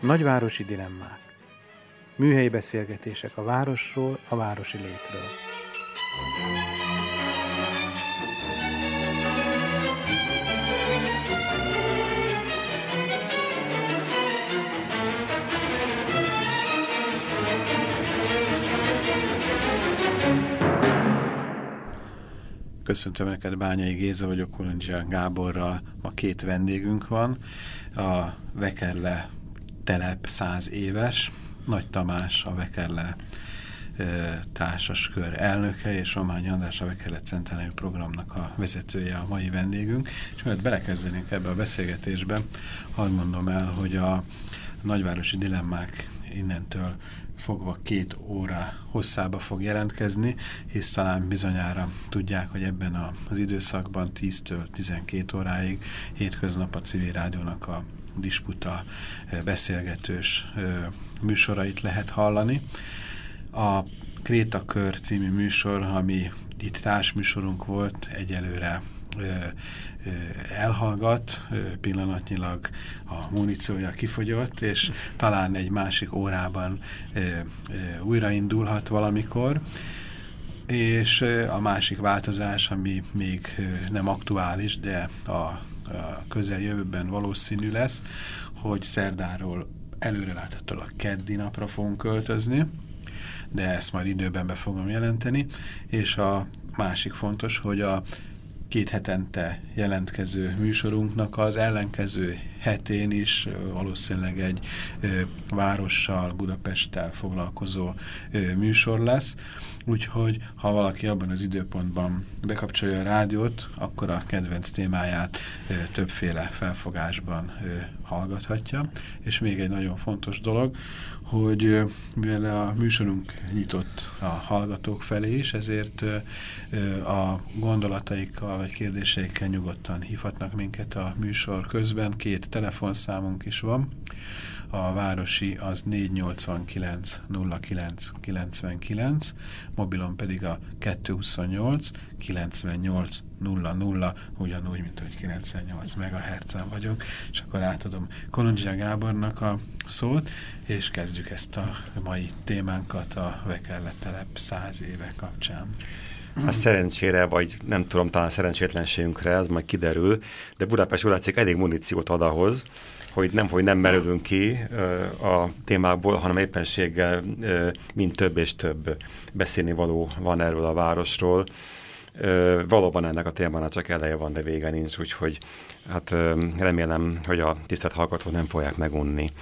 Nagyvárosi dilemmák. Műhelyi beszélgetések a városról, a városi létről. Köszöntöm neked, Bányai Géza vagyok, Kolondzsia Gáborral. Ma két vendégünk van. A Vekerle telep száz éves, Nagy Tamás a Vekerle társaskör elnöke, és Romány András a Vekerle Centenárium programnak a vezetője a mai vendégünk. És mert belekezdenénk ebbe a beszélgetésbe, hadd mondom el, hogy a nagyvárosi dilemmák innentől fogva két óra hosszába fog jelentkezni, hisz talán bizonyára tudják, hogy ebben az időszakban 10-től 12 óráig hétköznap a civil rádiónak a disputa beszélgetős műsorait lehet hallani. A Krétakör című műsor, ami itt társműsorunk volt, egyelőre elhallgat, pillanatnyilag a muníciója kifogyott, és talán egy másik órában újraindulhat valamikor. És a másik változás, ami még nem aktuális, de a közeljövőben valószínű lesz, hogy szerdáról előreláthatólag keddi napra fogunk költözni, de ezt majd időben be fogom jelenteni, és a másik fontos, hogy a két hetente jelentkező műsorunknak az ellenkező hetén is valószínűleg egy várossal, Budapesttel foglalkozó műsor lesz. Úgyhogy, ha valaki abban az időpontban bekapcsolja a rádiót, akkor a kedvenc témáját többféle felfogásban hallgathatja. És még egy nagyon fontos dolog, hogy mivel a műsorunk nyitott a hallgatók felé is, ezért a gondolataikkal vagy kérdéseikkel nyugodtan hívhatnak minket a műsor közben. Két telefonszámunk is van. A városi az 489 09 99, mobilon pedig a 228 98 00, ugyanúgy, mint hogy 98 MHz-en vagyunk, és akkor átadom Kolondzsia Gábornak a szót, és kezdjük ezt a mai témánkat a Vekerletelep száz éve kapcsán. A szerencsére, vagy nem tudom, talán szerencsétlenségünkre, ez majd kiderül, de Budapest úgy látszik elég muníciót ad ahhoz, hogy nem, hogy nem merülünk ki a témából, hanem éppenséggel mind több és több beszélni való van erről a városról. Valóban ennek a témának csak eleje van, de vége nincs, úgyhogy hát remélem, hogy a tisztelt hallgatók nem fogják megunni.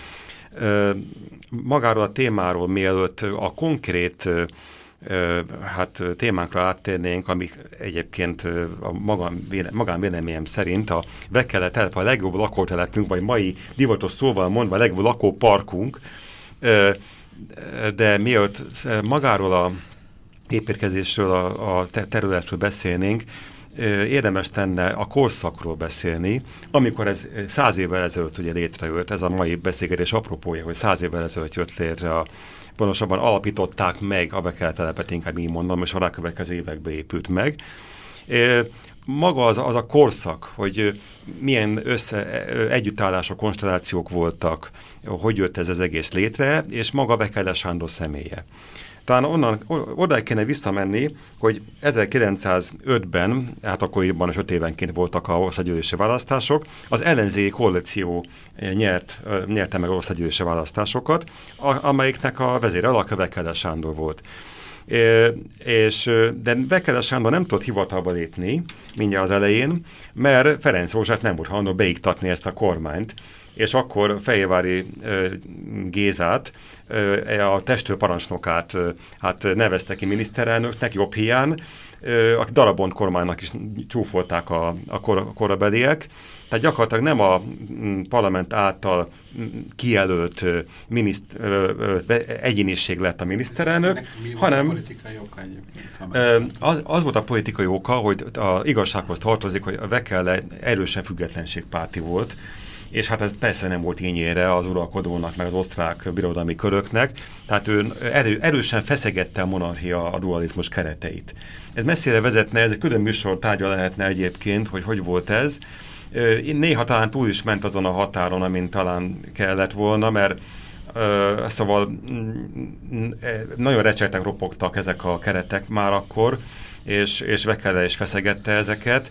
Magáról a témáról, mielőtt a konkrét hát témánkra áttérnénk, amik egyébként a magán véleményem szerint a Vekele telep a legjobb lakótelepünk, vagy mai divatos szóval mondva a legjobb lakóparkunk, de miatt magáról a építkezésről, a, a területről beszélnénk, érdemes tenne a korszakról beszélni, amikor ez száz évvel ezelőtt ugye létrejött, ez a mai beszélgetés apropója, hogy száz évvel ezelőtt jött létre a pontosabban alapították meg a bekeltelepet, inkább így mondom, és a rákövetkező években épült meg. Maga az, az a korszak, hogy milyen össze, együttállások, konstellációk voltak, hogy jött ez az egész létre, és maga Bekele Sándor személye. Talán onnan, oda kéne visszamenni, hogy 1905-ben, hát akkoriban is öt évenként voltak a országgyűlési választások, az ellenzéki koalíció nyert, nyerte meg országgyűlési választásokat, amelyiknek a vezére Alakövekele Sándor volt. É, és, de Bekele Sándor nem tudott hivatalba lépni mindjárt az elején, mert Ferenc Rózsát nem volt hajlandó beiktatni ezt a kormányt, és akkor Fejévári Gézát, a testőparancsnokát hát nevezte ki miniszterelnöknek jobb hiány, aki darabont kormánynak is csúfolták a, a, kor, a korabeliek. Tehát gyakorlatilag nem a parlament által kijelölt miniszt, egyéniség lett a miniszterelnök, mi hanem a politikai oka egyébként? az, az volt a politikai oka, hogy a igazsághoz tartozik, hogy a Vekele erősen függetlenségpárti volt, és hát ez persze nem volt ínyére az uralkodónak, meg az osztrák birodalmi köröknek, tehát ő erő, erősen feszegette a monarchia a dualizmus kereteit. Ez messzire vezetne, ez egy külön műsor tárgya lehetne egyébként, hogy hogy volt ez. Néha talán túl is ment azon a határon, amin talán kellett volna, mert Uh, szóval mm, nagyon recsegtek, ropogtak ezek a keretek már akkor, és, és Vekele is feszegette ezeket.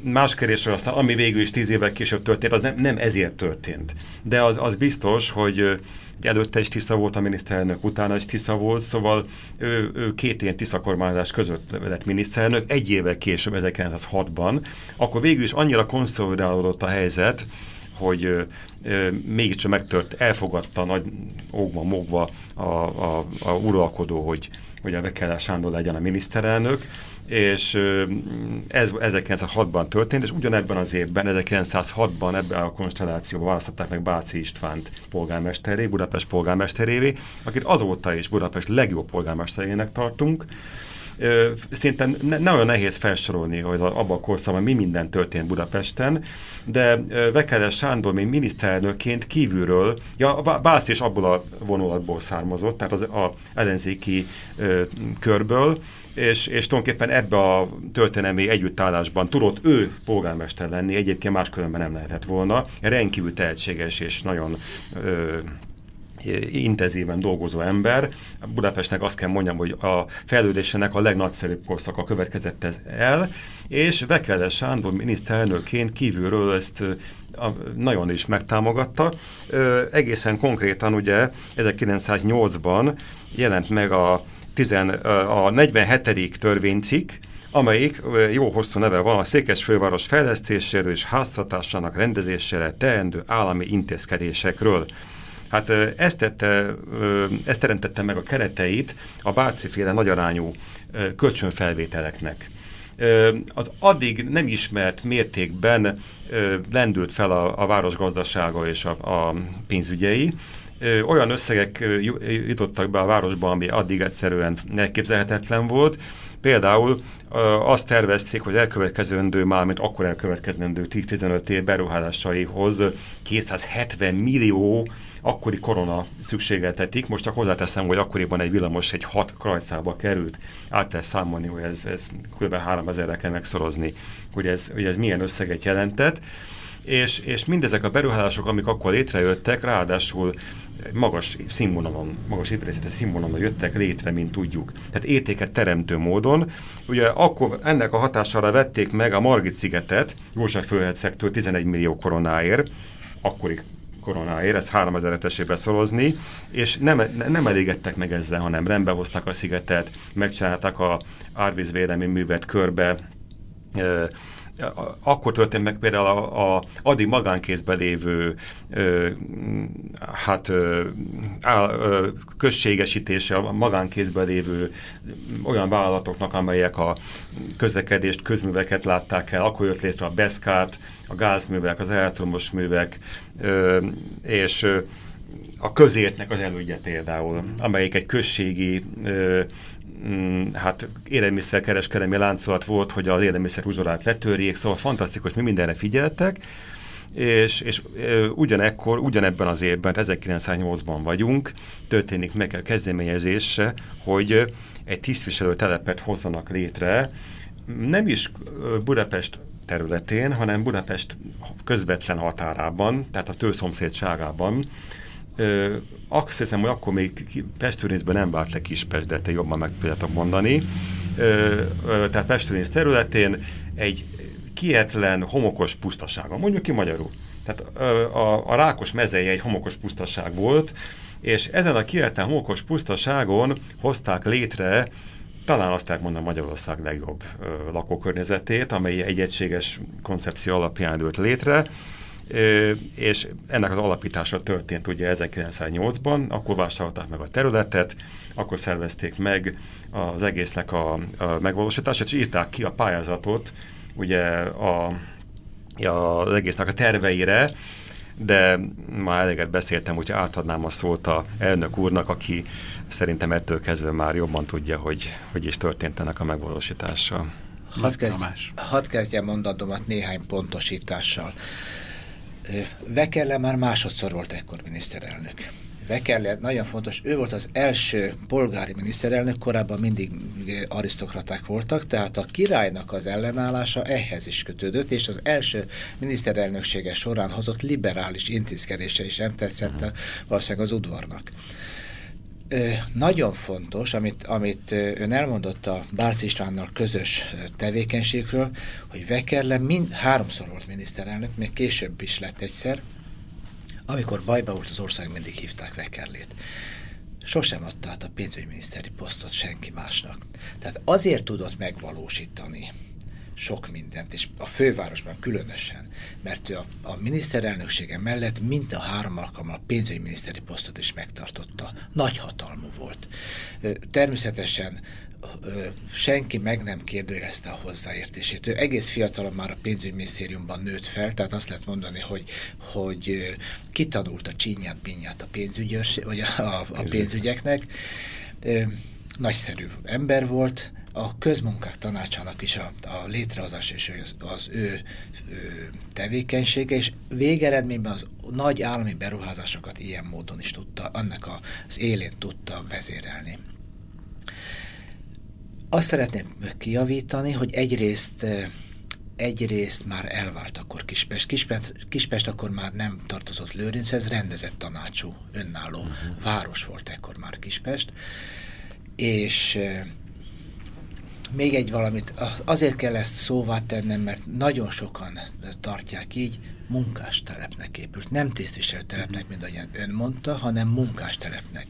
Más kérdésről aztán, ami végül is tíz évvel később történt, az nem, nem ezért történt. De az, az biztos, hogy előtte is Tisza volt a miniszterelnök, utána is Tisza volt, szóval ő, ő két ilyen Tisza kormányzás között lett miniszterelnök, egy évvel később, 1906-ban, akkor végül is annyira konszolidálódott a helyzet, hogy ö, mégiscsak megtört, elfogadta nagy ógva, mogva a, a, a uralkodó, hogy, hogy a Vekeller Sándor legyen a miniszterelnök, és ez 1906-ban történt, és ugyanebben az évben, 1906-ban ebben a konstellációban választották meg Báci Istvánt polgármesteré, Budapest polgármesterévé, akit azóta is Budapest legjobb polgármesterének tartunk, szinte ne, nem olyan nehéz felsorolni, hogy abban a korszakban mi minden történt Budapesten, de Vekeles Sándor még miniszterelnökként kívülről, ja, Bász is abból a vonulatból származott, tehát az a ellenzéki ö, körből, és, és tulajdonképpen ebbe a történelmi együttállásban tudott ő polgármester lenni, egyébként máskülönben nem lehetett volna. Rendkívül tehetséges és nagyon ö, intenzíven dolgozó ember. Budapestnek azt kell mondjam, hogy a fejlődésének a legnagyszerűbb korszaka következett ez el, és Vekele Sándor miniszterelnökként kívülről ezt a, nagyon is megtámogatta. Ö, egészen konkrétan ugye 1908-ban jelent meg a, tizen, a 47. törvénycikk, amelyik jó hosszú neve van a Székesfőváros fejlesztéséről és háztartásának rendezésére teendő állami intézkedésekről. Hát ezt, tette, ezt teremtette meg a kereteit a báciféle nagyarányú kölcsönfelvételeknek. Az addig nem ismert mértékben lendült fel a, a város gazdasága és a, a pénzügyei, olyan összegek jutottak be a városba, ami addig egyszerűen elképzelhetetlen volt. Például azt tervezték, hogy elkövetkezendő, már mint akkor elkövetkezendő 10-15 év beruházásaihoz 270 millió akkori korona szükségeltetik. Most csak hozzáteszem, hogy akkoriban egy villamos egy hat krajcába került. Át lehet számolni, hogy ez, ez kb. 3000-re kell megszorozni, hogy ez, hogy ez milyen összeget jelentett. És, és mindezek a beruházások, amik akkor létrejöttek, ráadásul magas színvonalon, magas építészeti színvonalon jöttek létre, mint tudjuk. Tehát értéket teremtő módon. Ugye akkor ennek a hatására vették meg a Margit szigetet József főhercegtől 11 millió koronáért, akkori koronáért, ezt 3000 esébe szorozni, és nem, nem elégedtek meg ezzel, hanem rendbe hoztak a szigetet, megcsinálták a árvízvédelmi művet körbe, akkor történt meg például a, a addig magánkézben lévő ö, hát ö, á, ö, községesítése a magánkézben lévő olyan vállalatoknak, amelyek a közlekedést, közműveket látták el, akkor jött létre a Beszkát, a gázművek, az elektromos művek, ö, és ö, a közértnek az elődje például, amelyik egy községi ö, mm, hát élelmiszerkereskedelmi láncolat volt, hogy az élelmiszer uzsorát letörjék, szóval fantasztikus, mi mindenre figyeltek, és, és e, ugyanekkor, ugyanebben az évben, 1908-ban vagyunk, történik meg a kezdeményezése, hogy egy tisztviselő telepet hozzanak létre, nem is Budapest területén, hanem Budapest közvetlen határában, tehát a tőszomszédságában, Ö, azt hiszem, hogy akkor még Pestőrészben nem vált le Kispest, de te jobban meg tudjátok mondani. Ö, ö, tehát Pestőrész területén egy kietlen, homokos pusztaságon, mondjuk ki magyarul. Tehát ö, a, a Rákos mezeje egy homokos pusztaság volt, és ezen a kietlen, homokos pusztaságon hozták létre talán azt lehet mondani Magyarország legjobb ö, lakókörnyezetét, amely egy egységes koncepció alapján ült létre, és ennek az alapítása történt ugye 1908-ban, akkor vásárolták meg a területet, akkor szervezték meg az egésznek a, a megvalósítását, és írták ki a pályázatot ugye a, a, az egésznek a terveire, de már eleget beszéltem, hogy átadnám a szót a elnök úrnak, aki szerintem ettől kezdve már jobban tudja, hogy hogy is történt ennek a megvalósítása. Hadd, kezd, hadd kezdjem mondatomat néhány pontosítással. Vekelle már másodszor volt ekkor miniszterelnök. Vekelle, nagyon fontos, ő volt az első polgári miniszterelnök, korábban mindig arisztokraták voltak, tehát a királynak az ellenállása ehhez is kötődött, és az első miniszterelnöksége során hozott liberális intézkedése is nem tetszett -huh. valószínűleg az udvarnak nagyon fontos, amit, amit ön elmondott a Bárc Istvánnal közös tevékenységről, hogy Vekerle mind, háromszor volt miniszterelnök, még később is lett egyszer, amikor bajba volt az ország, mindig hívták Vekerlét. Sosem adta át a pénzügyminiszteri posztot senki másnak. Tehát azért tudott megvalósítani sok mindent, és a fővárosban különösen, mert ő a, a miniszterelnöksége mellett mind a három alkalommal a pénzügyminiszteri posztot is megtartotta. Nagy hatalmú volt. Természetesen senki meg nem kérdőjelezte a hozzáértését. Ő egész fiatalon már a pénzügyminisztériumban nőtt fel, tehát azt lehet mondani, hogy, hogy kitanult a csínyát, bínyát a pénzügyös, vagy a, a, a pénzügyeknek. Nagyszerű ember volt, a közmunkák tanácsának is a, a létrehozás és az, az ő, ő tevékenysége, és végeredményben az nagy állami beruházásokat ilyen módon is tudta, annak az élén tudta vezérelni. Azt szeretném kijavítani, hogy egyrészt egyrészt már elvált akkor Kispest. Kispest, Kispest akkor már nem tartozott Lőrinchez, rendezett tanácsú, önálló uh mhm. -huh. város volt ekkor már Kispest, és még egy valamit, azért kell ezt szóvá tennem, mert nagyon sokan tartják így, munkástelepnek épült. Nem tisztviselőtelepnek, mint ahogyan ön mondta, hanem munkástelepnek.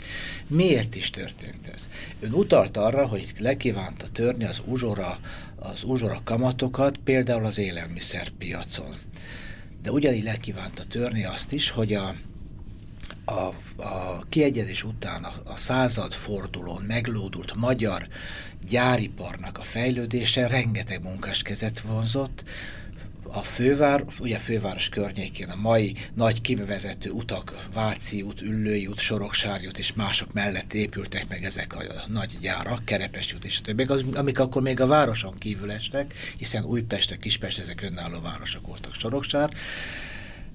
Miért is történt ez? Ön utalt arra, hogy lekívánta törni az uzsora, az uzsora kamatokat, például az élelmiszerpiacon. De ugyanígy lekívánta törni azt is, hogy a, a, a kiegyezés után a, a századfordulón meglódult magyar gyáriparnak a fejlődése rengeteg munkáskezet vonzott, a fővár, ugye a főváros környékén a mai nagy kibevezető utak, Váci út, Üllői út, Soroksári út és mások mellett épültek meg ezek a nagy gyárak, Kerepes út és a többiek, amik akkor még a városon kívül estek, hiszen Újpest, Kispest, ezek önálló városok voltak, Soroksár,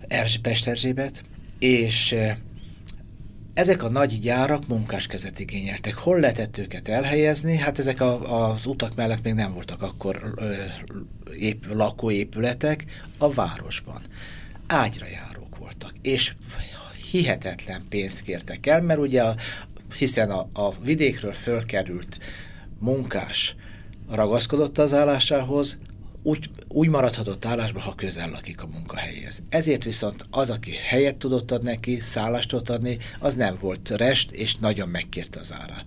Erzsébet, Erzsébet, és ezek a nagy gyárak munkáskezet igényeltek. Hol lehetett őket elhelyezni? Hát ezek a, az utak mellett még nem voltak akkor ö, ép, lakóépületek a városban. Ágyra járók voltak, és hihetetlen pénzt kértek el, mert ugye a, hiszen a, a vidékről fölkerült munkás ragaszkodott az állásához, úgy, úgy maradhatott állásba, ha közel lakik a munkahelyhez. Ezért viszont az, aki helyet tudott adni neki, szállást tudott adni, az nem volt rest, és nagyon megkérte az árát.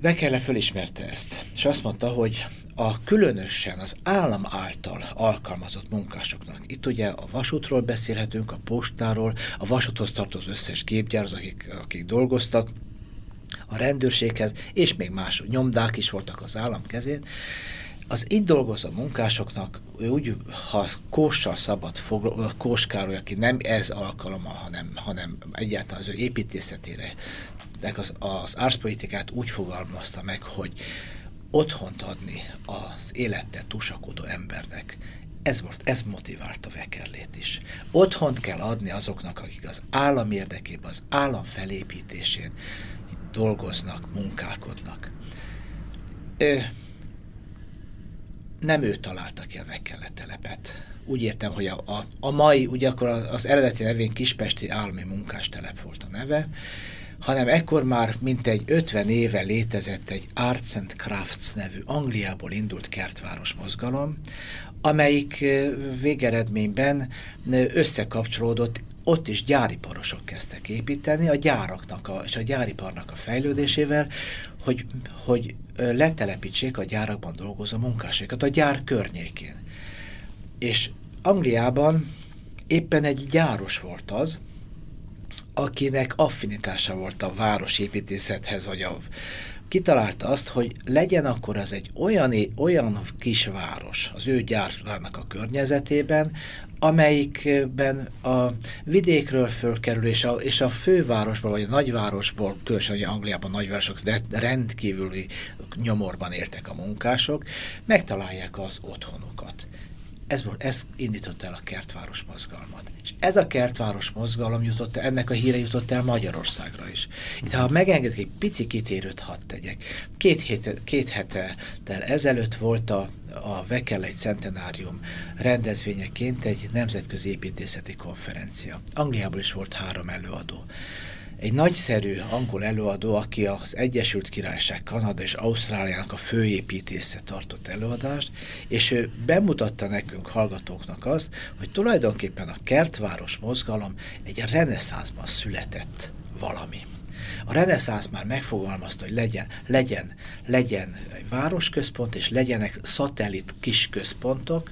Vekele fölismerte ezt, és azt mondta, hogy a különösen az állam által alkalmazott munkásoknak, itt ugye a vasútról beszélhetünk, a postáról, a vasúthoz tartozó összes gépgyár, az, akik, akik dolgoztak, a rendőrséghez, és még más nyomdák is voltak az állam kezén, az itt dolgozó munkásoknak, úgy, ha kóssal szabad fog, Kós Károly, aki nem ez alkalommal, hanem, hanem egyáltalán az ő építészetére, az, az árszpolitikát úgy fogalmazta meg, hogy otthont adni az élettel tusakodó embernek, ez volt, ez motiválta Vekerlét is. Otthont kell adni azoknak, akik az állam érdekében, az állam felépítésén dolgoznak, munkálkodnak. Ö, nem ő találta ki a Vekkele telepet. Úgy értem, hogy a, a, a mai, ugye akkor az eredeti nevén Kispesti állami munkástelep volt a neve, hanem ekkor már mintegy 50 éve létezett egy Arts and Crafts nevű Angliából indult kertváros mozgalom, amelyik végeredményben összekapcsolódott ott is gyáriparosok kezdtek építeni, a gyáraknak a, és a gyáriparnak a fejlődésével, hogy, hogy letelepítsék a gyárakban dolgozó munkásokat a gyár környékén. És Angliában éppen egy gyáros volt az, akinek affinitása volt a városépítészethez, vagy a kitalálta azt, hogy legyen akkor az egy olyan, olyan kis város az ő gyárának a környezetében, amelyikben a vidékről fölkerül, és a, és a fővárosból, vagy a nagyvárosból, különösen Angliában nagyvárosok rendkívüli nyomorban értek a munkások, megtalálják az otthonukat. Ez, ez indította el a kertváros mozgalmat. És ez a kertváros mozgalom jutott, ennek a híre jutott el Magyarországra is. Itt, ha megengedik, egy pici kitérőt hadd tegyek. Két, hete, két hete ezelőtt volt a, a Vekellei Centenárium rendezvényeként egy nemzetközi építészeti konferencia. Angliából is volt három előadó egy nagyszerű angol előadó, aki az Egyesült Királyság, Kanada és Ausztráliának a főépítésze tartott előadást, és ő bemutatta nekünk hallgatóknak azt, hogy tulajdonképpen a kertváros mozgalom egy reneszánszban született valami. A reneszánsz már megfogalmazta, hogy legyen, legyen, legyen egy városközpont, és legyenek szatellit kis központok,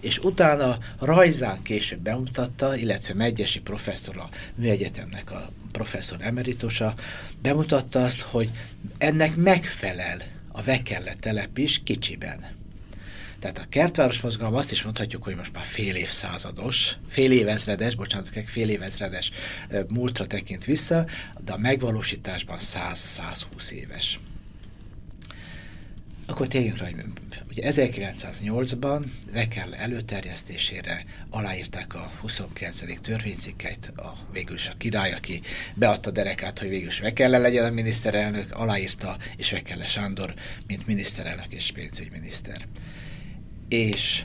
és utána rajzán később bemutatta, illetve Megyesi professzor a Műegyetemnek a professzor emeritusa, bemutatta azt, hogy ennek megfelel a Vekelle telep is kicsiben. Tehát a kertváros mozgalom azt is mondhatjuk, hogy most már fél évszázados, fél évezredes, bocsánat, fél évezredes múltra tekint vissza, de a megvalósításban 100-120 éves. Akkor térjünk rá, hogy ugye 1908-ban Vekell előterjesztésére aláírták a 29. törvénycikkeit, a, végül is a király, aki beadta derekát, hogy végül is Vekelle legyen a miniszterelnök, aláírta, és Vekelle Sándor, mint miniszterelnök és pénzügyminiszter. És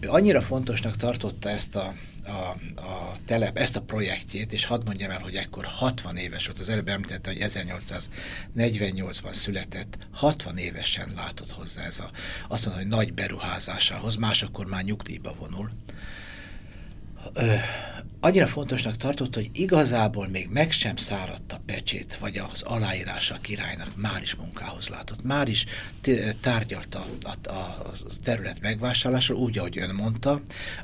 ő annyira fontosnak tartotta ezt a a, a telep, ezt a projektjét, és hadd mondjam el, hogy ekkor 60 éves volt, az előbb említette, hogy 1848-ban született, 60 évesen látott hozzá ez a, azt mondom, hogy nagy beruházásához, másokor már nyugdíjba vonul. Ö, annyira fontosnak tartott, hogy igazából még meg sem száradt a pecsét, vagy az aláírása a királynak, már is munkához látott, már is tárgyalta a, a, terület megvásárlásról, úgy, ahogy ön mondta,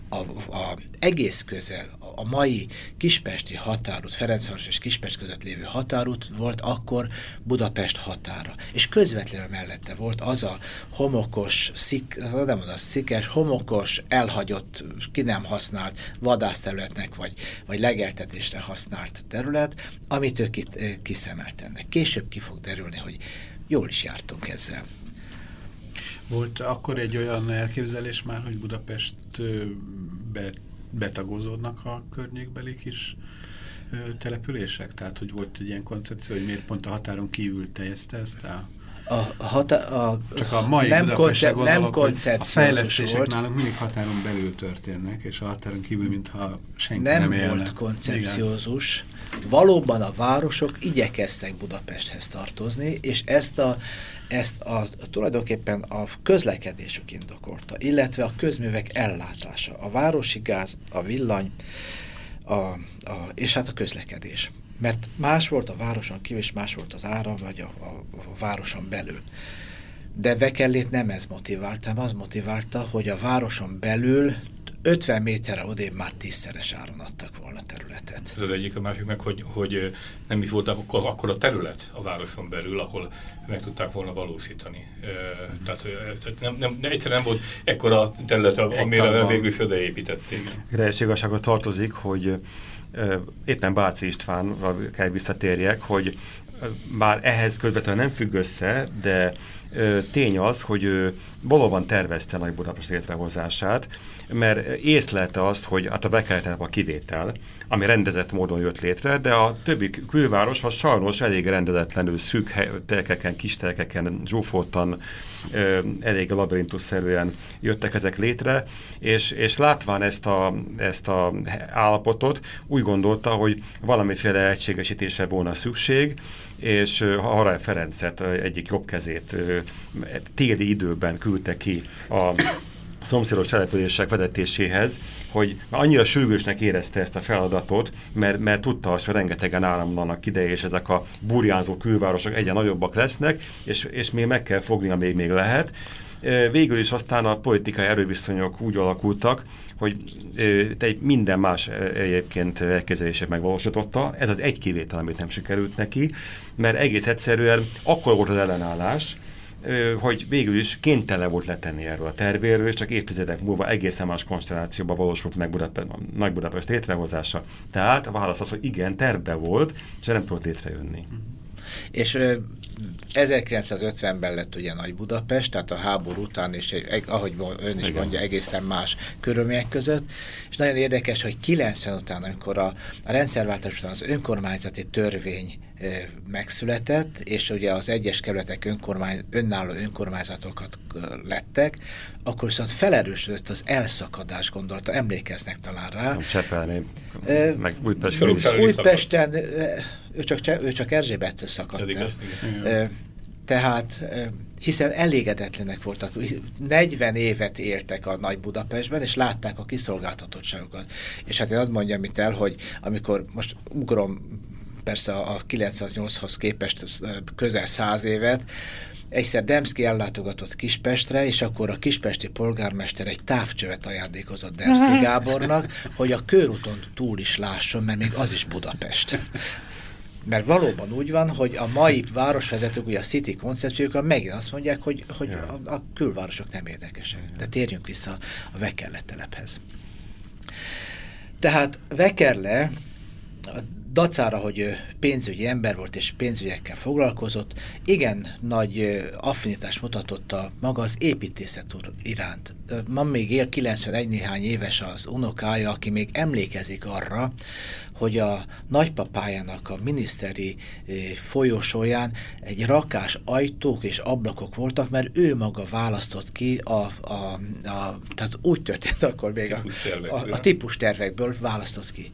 a, a egész közel, a mai Kispesti határút, Ferencváros és Kispest között lévő határút volt akkor Budapest határa. És közvetlenül mellette volt az a homokos, szik, nem mondom, szikes, homokos, elhagyott, ki nem használt vadászterületnek, vagy, vagy legeltetésre használt terület, amit ők itt kiszemelt ennek. Később ki fog derülni, hogy jól is jártunk ezzel. Volt akkor egy olyan elképzelés már, hogy Budapestbe betagozódnak a környékbeli kis települések? Tehát, hogy volt egy ilyen koncepció, hogy miért pont a határon kívül teljezte ezt el? A, hata, a, Csak a mai nem, konce nem koncepció. A fejlesztések volt. nálunk mindig határon belül történnek, és a határon kívül, mintha senki nem, nem élne. Nem volt koncepciózus. Igen. Valóban a városok igyekeztek Budapesthez tartozni, és ezt a, ezt a, tulajdonképpen a közlekedésük indokolta, illetve a közművek ellátása, a városi gáz, a villany, a, a, és hát a közlekedés mert más volt a városon kívül, és más volt az ára, vagy a, a, a városon belül. De Vekellét nem ez motiválta, az motiválta, hogy a városon belül 50 méterre odébb már tízszeres áron adtak volna területet. Ez az egyik, a másik meg, hogy, hogy nem is volt akkor, akkor a terület a városon belül, ahol meg tudták volna valósítani. Tehát, tehát nem, nem, egyszerűen nem volt ekkora terület, amire végül is odaépítették. igazságot tartozik, hogy éppen Báci István kell visszatérjek, hogy bár ehhez közvetlenül nem függ össze, de tény az, hogy valóban tervezte Nagy Budapest létrehozását, mert észlelte azt, hogy hát a bekeleten a kivétel, ami rendezett módon jött létre, de a többi külváros az sajnos elég rendezetlenül szűk telkeken, kis telkeken, zsúfoltan, elég labirintusszerűen jöttek ezek létre, és, és látván ezt a, ezt a állapotot úgy gondolta, hogy valamiféle egységesítésre volna szükség, és Haraj Ferencet egyik jobb kezét téli időben küldte ki a szomszédos települések vezetéséhez, hogy annyira sürgősnek érezte ezt a feladatot, mert, mert tudta azt, hogy rengetegen áramlanak ide, és ezek a burjánzó külvárosok egyre nagyobbak lesznek, és, és még meg kell fogni, amíg még lehet, Végül is aztán a politikai erőviszonyok úgy alakultak, hogy egy minden más egyébként elképzelések megvalósította. Ez az egy kivétel, amit nem sikerült neki, mert egész egyszerűen akkor volt az ellenállás, hogy végül is kénytelen volt letenni erről a tervéről, és csak évtizedek múlva egészen más konstellációban valósult meg Budapest, Nagy Budapest létrehozása. Tehát a válasz az, hogy igen, terve volt, és nem tudott létrejönni. És 1950-ben lett ugye Nagy Budapest, tehát a háború után, és ahogy ön is Igen. mondja, egészen más körülmények között, és nagyon érdekes, hogy 90 után, amikor a, a rendszerváltás után az önkormányzati törvény e, megszületett, és ugye az egyes kerületek önkormány, önálló önkormányzatokat lettek, akkor viszont felerősödött az elszakadás gondolata, emlékeznek talán rá. Csepelni, e, meg Újpesten Újpesten, ő csak, ő csak Erzsébettől szakadt igaz, Tehát hiszen elégedetlenek voltak. 40 évet éltek a Nagy Budapestben, és látták a kiszolgáltatottságokat. És hát én azt mondjam itt el, hogy amikor most ugrom persze a 908-hoz képest közel 100 évet, Egyszer Demszki ellátogatott Kispestre, és akkor a kispesti polgármester egy távcsövet ajándékozott Demszki Gábornak, hogy a körúton túl is lásson, mert még az is Budapest. Mert valóban úgy van, hogy a mai városvezetők, ugye a City koncepciókkal megint azt mondják, hogy, hogy ja. a, a külvárosok nem érdekesek. Ja. De térjünk vissza a Vekerle telephez. Tehát Vekerle a dacára, hogy pénzügyi ember volt és pénzügyekkel foglalkozott, igen nagy affinitást mutatott a maga az építészet iránt. Ma még él 91 néhány éves az unokája, aki még emlékezik arra, hogy a nagypapájának a miniszteri folyosóján egy rakás ajtók és ablakok voltak, mert ő maga választott ki a, a, a tehát úgy történt akkor még a, a, a típus tervekből választott ki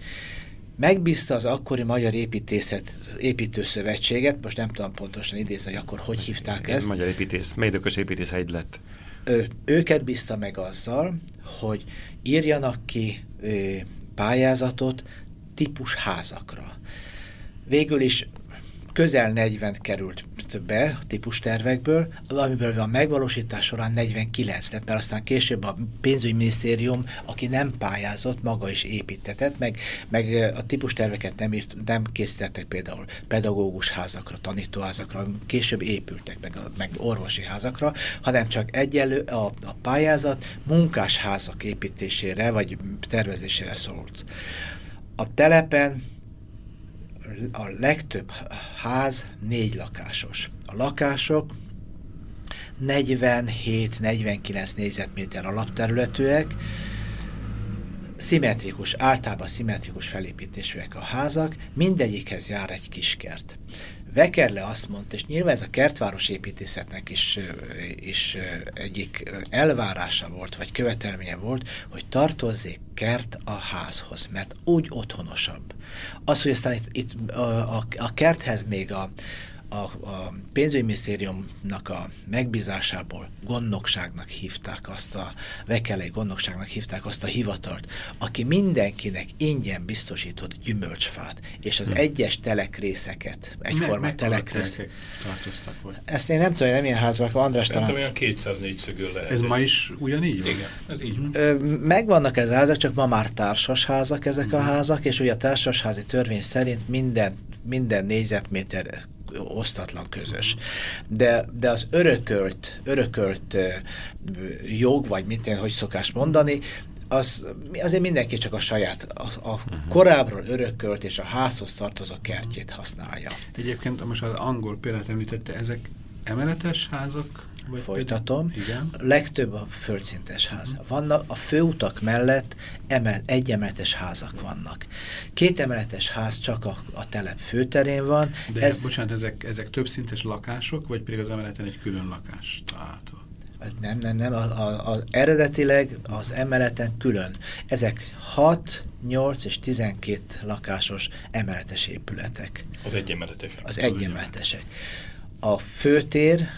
megbízta az akkori Magyar Építészet Építőszövetséget, most nem tudom pontosan idézni, hogy akkor hogy hívták ezt. Magyar Építész, Médökös Építész egy lett. Ö, őket bízta meg azzal, hogy írjanak ki ö, pályázatot típus házakra. Végül is közel 40 került be a típustervekből, amiből a megvalósítás során 49 lett, mert aztán később a pénzügyminisztérium, aki nem pályázott, maga is építetett, meg, meg a típusterveket nem, írt, nem készítettek például pedagógus házakra, tanítóházakra, később épültek meg, a, meg orvosi házakra, hanem csak egyelő a, a pályázat munkásházak építésére vagy tervezésére szólt. A telepen a legtöbb ház négy lakásos. A lakások 47-49 négyzetméter alapterületűek, szimmetrikus, általában szimmetrikus felépítésűek a házak, mindegyikhez jár egy kiskert. Vekerle azt mondta, és nyilván ez a kertváros építészetnek is, is egyik elvárása volt, vagy követelménye volt, hogy tartozzék kert a házhoz, mert úgy otthonosabb. Az, hogy aztán itt, itt a, a, kerthez még a, a, a pénzügyminisztériumnak a megbízásából gondnokságnak hívták azt a, vekelei gondnokságnak hívták azt a hivatalt, aki mindenkinek ingyen biztosított gyümölcsfát, és az hmm. egyes telekrészeket, egyforma Me, telekrész. tartoztak volt? Ezt én nem tudom, nem ilyen házban, András talán. Nem olyan 204 szögül lehet. Ez ma is ugyanígy van? Igen, ez így Ö, Megvannak ez a házak, csak ma már társas házak ezek hmm. a házak, és ugye a társasházi törvény szerint minden, minden négyzetméter osztatlan közös. De, de az örökölt, örökölt jog, vagy mit én, hogy szokás mondani, az, azért mindenki csak a saját, a, a uh-huh. korábbról örökölt és a házhoz tartozó kertjét használja. Egyébként most az angol példát említette, ezek emeletes házak? Vagy Folytatom. Igen. Legtöbb a földszintes ház. Uh-huh. Vannak a főutak mellett emelet, egyemeletes házak vannak. Két emeletes ház csak a, a telep főterén van. De Ez, bocsánat, ezek, ezek többszintes lakások, vagy pedig az emeleten egy külön lakás található? Nem, nem, nem. A, a, a, eredetileg az emeleten külön. Ezek 6, 8 és 12 lakásos emeletes épületek. Az egyemeletesek. Az egyemeletesek. A főtér,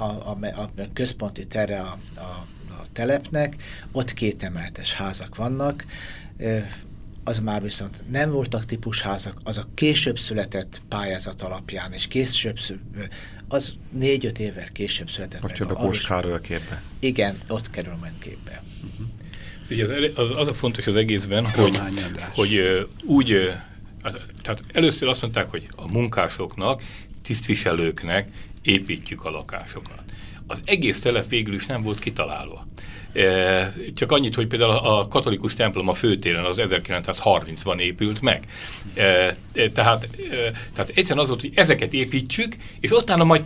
a, a, a központi tere a, a, a telepnek, ott két emeletes házak vannak, az már viszont nem voltak típusházak, az a később született pályázat alapján, és később, az négy-öt évvel később született. Most jön a Kóskáról a képbe. Igen, ott kerül majd képbe. Uh -huh. Ugye az, az, az a fontos az egészben, hogy, hogy úgy, tehát először azt mondták, hogy a munkásoknak, tisztviselőknek építjük a lakásokat. Az egész telep végül is nem volt kitalálva. E, csak annyit, hogy például a katolikus templom a főtéren az 1930-ban épült meg. E, e, tehát, tehát egyszerűen az volt, hogy ezeket építsük, és utána majd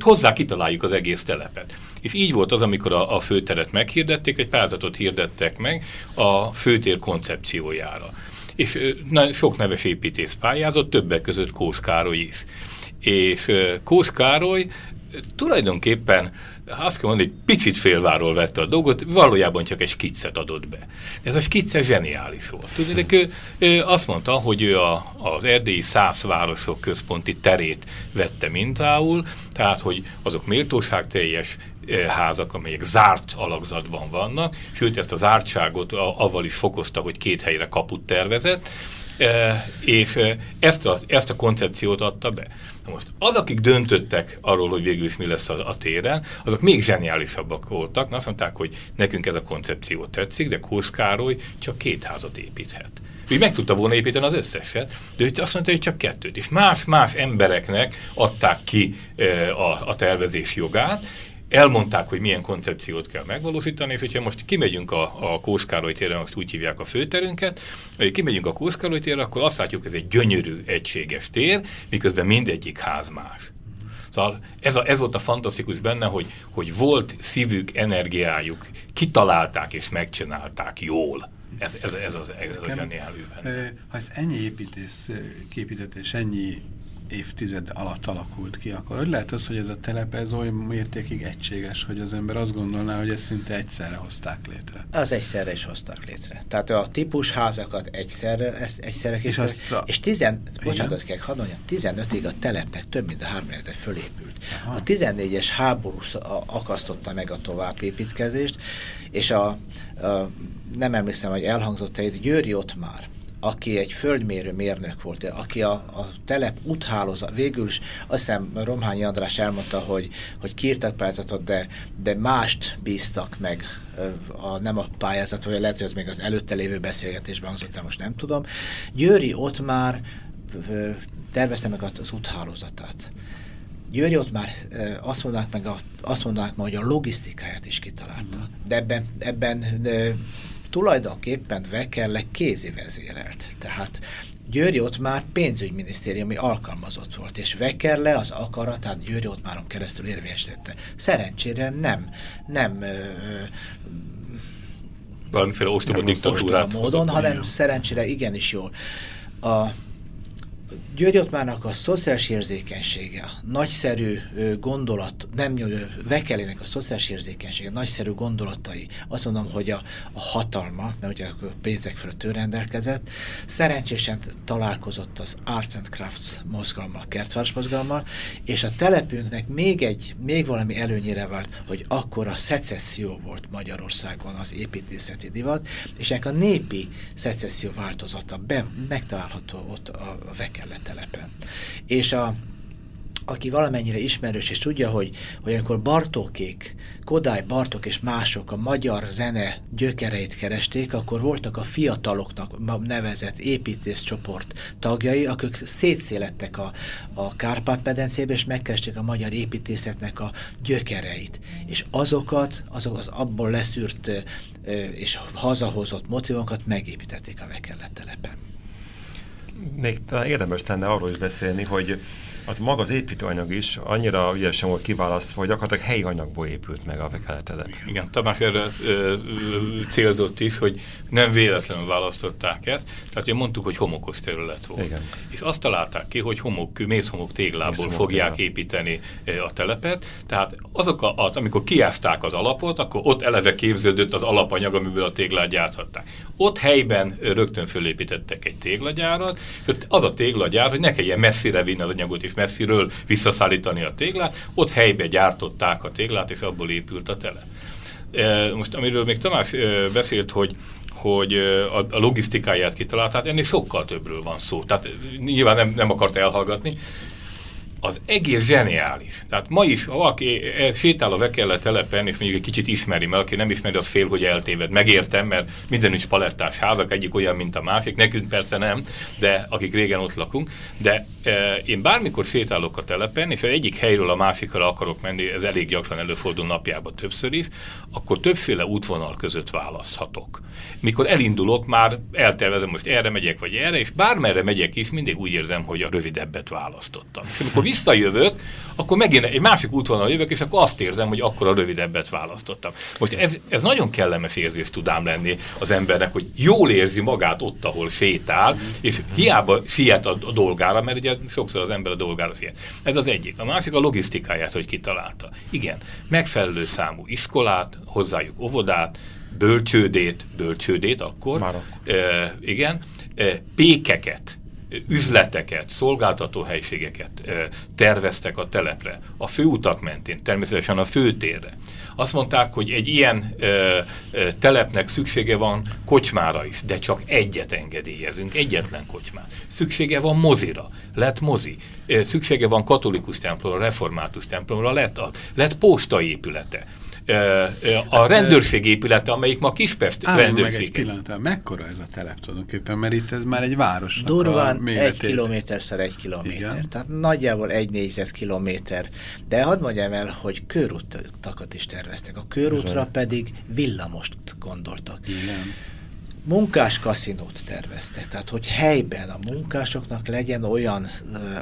hozzá kitaláljuk az egész telepet. És így volt az, amikor a, a főteret meghirdették, egy pályázatot hirdettek meg a főtér koncepciójára. És na, sok neves építész pályázott, többek között Kósz Károly is. És Kósz Károly tulajdonképpen azt kell mondani, hogy picit félváról vette a dolgot, valójában csak egy skiccet adott be. De ez a skicce zseniális volt. Tudnék, ő, ő azt mondta, hogy ő a, az erdélyi száz városok központi terét vette mintául, tehát, hogy azok méltóság teljes házak, amelyek zárt alakzatban vannak, sőt ezt a zártságot avval is fokozta, hogy két helyre kaput tervezett, és ezt a, ezt a koncepciót adta be. Most az, akik döntöttek arról, hogy végül is mi lesz a, a téren, azok még zseniálisabbak voltak. Na, azt mondták, hogy nekünk ez a koncepció tetszik, de Kósz Károly csak két házat építhet. Ő meg tudta volna építeni az összeset, de ő azt mondta, hogy csak kettőt. És más-más embereknek adták ki e, a, a tervezés jogát, elmondták, hogy milyen koncepciót kell megvalósítani, és hogyha most kimegyünk a, a Kószkároly térre, most úgy hívják a főterünket, hogy kimegyünk a Kószkároly térre, akkor azt látjuk, hogy ez egy gyönyörű, egységes tér, miközben mindegyik ház más. Szóval ez, a, ez volt a fantasztikus benne, hogy, hogy volt szívük, energiájuk, kitalálták és megcsinálták jól. Ez, ez, ez az, ez az zseniális benne. Ha ez ennyi építész képített és ennyi évtized alatt alakult ki, akkor hogy lehet az, hogy ez a telep ez oly mértékig egységes, hogy az ember azt gondolná, hogy ezt szinte egyszerre hozták létre? Az egyszerre is hozták létre. Tehát a típus házakat egyszerre, ezt egyszerre és, azt a... és tizen, bocsánat, kell hadd mondjam, 15-ig a telepnek több mint a három fölépült. Aha. A 14-es háború akasztotta meg a továbbépítkezést, és a, a nem emlékszem, hogy elhangzott egy Győri ott már, aki egy földmérő mérnök volt, aki a, a telep úthálózat, végül is azt hiszem Romhányi András elmondta, hogy, hogy kiírtak pályázatot, de, de mást bíztak meg, a, nem a pályázat, vagy lehet, hogy ez még az előtte lévő beszélgetésben hangzott, most nem tudom. Győri ott már tervezte meg az úthálózatát. Győri ott már azt mondanák meg, a, azt mondanák meg, hogy a logisztikáját is kitalálta. De ebben, ebben tulajdonképpen Vekelle kézi vezérelt. Tehát Győri ott már pénzügyminisztériumi alkalmazott volt, és Vekerle az akaratát Győri ott máron keresztül érvényesítette. Szerencsére nem, nem ö, valamiféle ostoba diktatúrát módon, hanem szerencsére igenis jól. A György Ottmárnak a szociális érzékenysége, a nagyszerű gondolat, nem Vekelének a szociális érzékenysége, nagyszerű gondolatai, azt mondom, hogy a, a hatalma, mert ugye a pénzek fölött ő rendelkezett, szerencsésen találkozott az Arts and Crafts mozgalommal, kertváros mozgalommal, és a telepünknek még egy, még valami előnyére vált, hogy akkor a szecesszió volt Magyarországon az építészeti divat, és ennek a népi szecesszió változata be, megtalálható ott a Vekelle telepen. És a, aki valamennyire ismerős, és tudja, hogy, hogy amikor Bartókék, Kodály Bartók és mások a magyar zene gyökereit keresték, akkor voltak a fiataloknak nevezett építészcsoport tagjai, akik szétszélettek a, a Kárpát-medencébe, és megkeresték a magyar építészetnek a gyökereit. És azokat, azok az abból leszűrt és hazahozott motivokat megépítették a Vekellett telepen még talán érdemes lenne arról is beszélni, hogy az maga az építőanyag is annyira ügyesen volt kiválasztva, hogy gyakorlatilag helyi anyagból épült meg a vekeletelet. Igen, Tamás erre ö, célzott is, hogy nem véletlenül választották ezt, tehát ugye mondtuk, hogy homokos terület volt. Igen. És azt találták ki, hogy homok, mészhomok téglából mészhomok fogják tégla. építeni a telepet, tehát azok, a, amikor kiázták az alapot, akkor ott eleve képződött az alapanyag, amiből a téglát gyárthatták. Ott helyben rögtön fölépítettek egy téglagyárat, az a téglagyár, hogy ne kelljen messzire vinni az anyagot és messziről visszaszállítani a téglát, ott helybe gyártották a téglát, és abból épült a tele. Most amiről még Tamás beszélt, hogy, hogy a, a logisztikáját kitalálta, tehát ennél sokkal többről van szó. Tehát nyilván nem, nem akart elhallgatni, az egész zseniális. Tehát ma is, ha valaki sétál a Vekelle telepen, és mondjuk egy kicsit ismeri, mert aki nem ismeri, az fél, hogy eltéved. Megértem, mert minden is palettás házak, egyik olyan, mint a másik. Nekünk persze nem, de akik régen ott lakunk. De e, én bármikor sétálok a telepen, és az egyik helyről a másikra akarok menni, ez elég gyakran előfordul napjában többször is, akkor többféle útvonal között választhatok. Mikor elindulok, már eltervezem, most erre megyek, vagy erre, és bármerre megyek is, mindig úgy érzem, hogy a rövidebbet választottam. És amikor visszajövök, akkor megint egy másik útvonal jövök, és akkor azt érzem, hogy akkor a rövidebbet választottam. Most ez, ez nagyon kellemes érzés tudám lenni az embernek, hogy jól érzi magát ott, ahol sétál, és hiába siet a, a dolgára, mert ugye sokszor az ember a dolgára siet. Ez az egyik. A másik a logisztikáját, hogy kitalálta. Igen, megfelelő számú iskolát, hozzájuk óvodát, bölcsődét, bölcsődét akkor, Már akkor. E, igen, e, pékeket, üzleteket, szolgáltatóhelységeket terveztek a telepre, a főutak mentén, természetesen a főtérre. Azt mondták, hogy egy ilyen ö, ö, telepnek szüksége van kocsmára is, de csak egyet engedélyezünk, egyetlen kocsmát. Szüksége van mozira, lett mozi. Szüksége van katolikus templomra, református templomra, lett, a, lett postaépülete a rendőrség épülete, amelyik ma Kispest rendőrség. meg egy pillanat, mekkora ez a telep tulajdonképpen, mert itt ez már egy város. Durván egy kilométerszer egy kilométer, Igen. tehát nagyjából egy négyzetkilométer. De hadd mondjam el, hogy körúttakat is terveztek. A körútra Bizony. pedig villamost gondoltak. Igen munkás kaszinót terveztek, tehát hogy helyben a munkásoknak legyen olyan,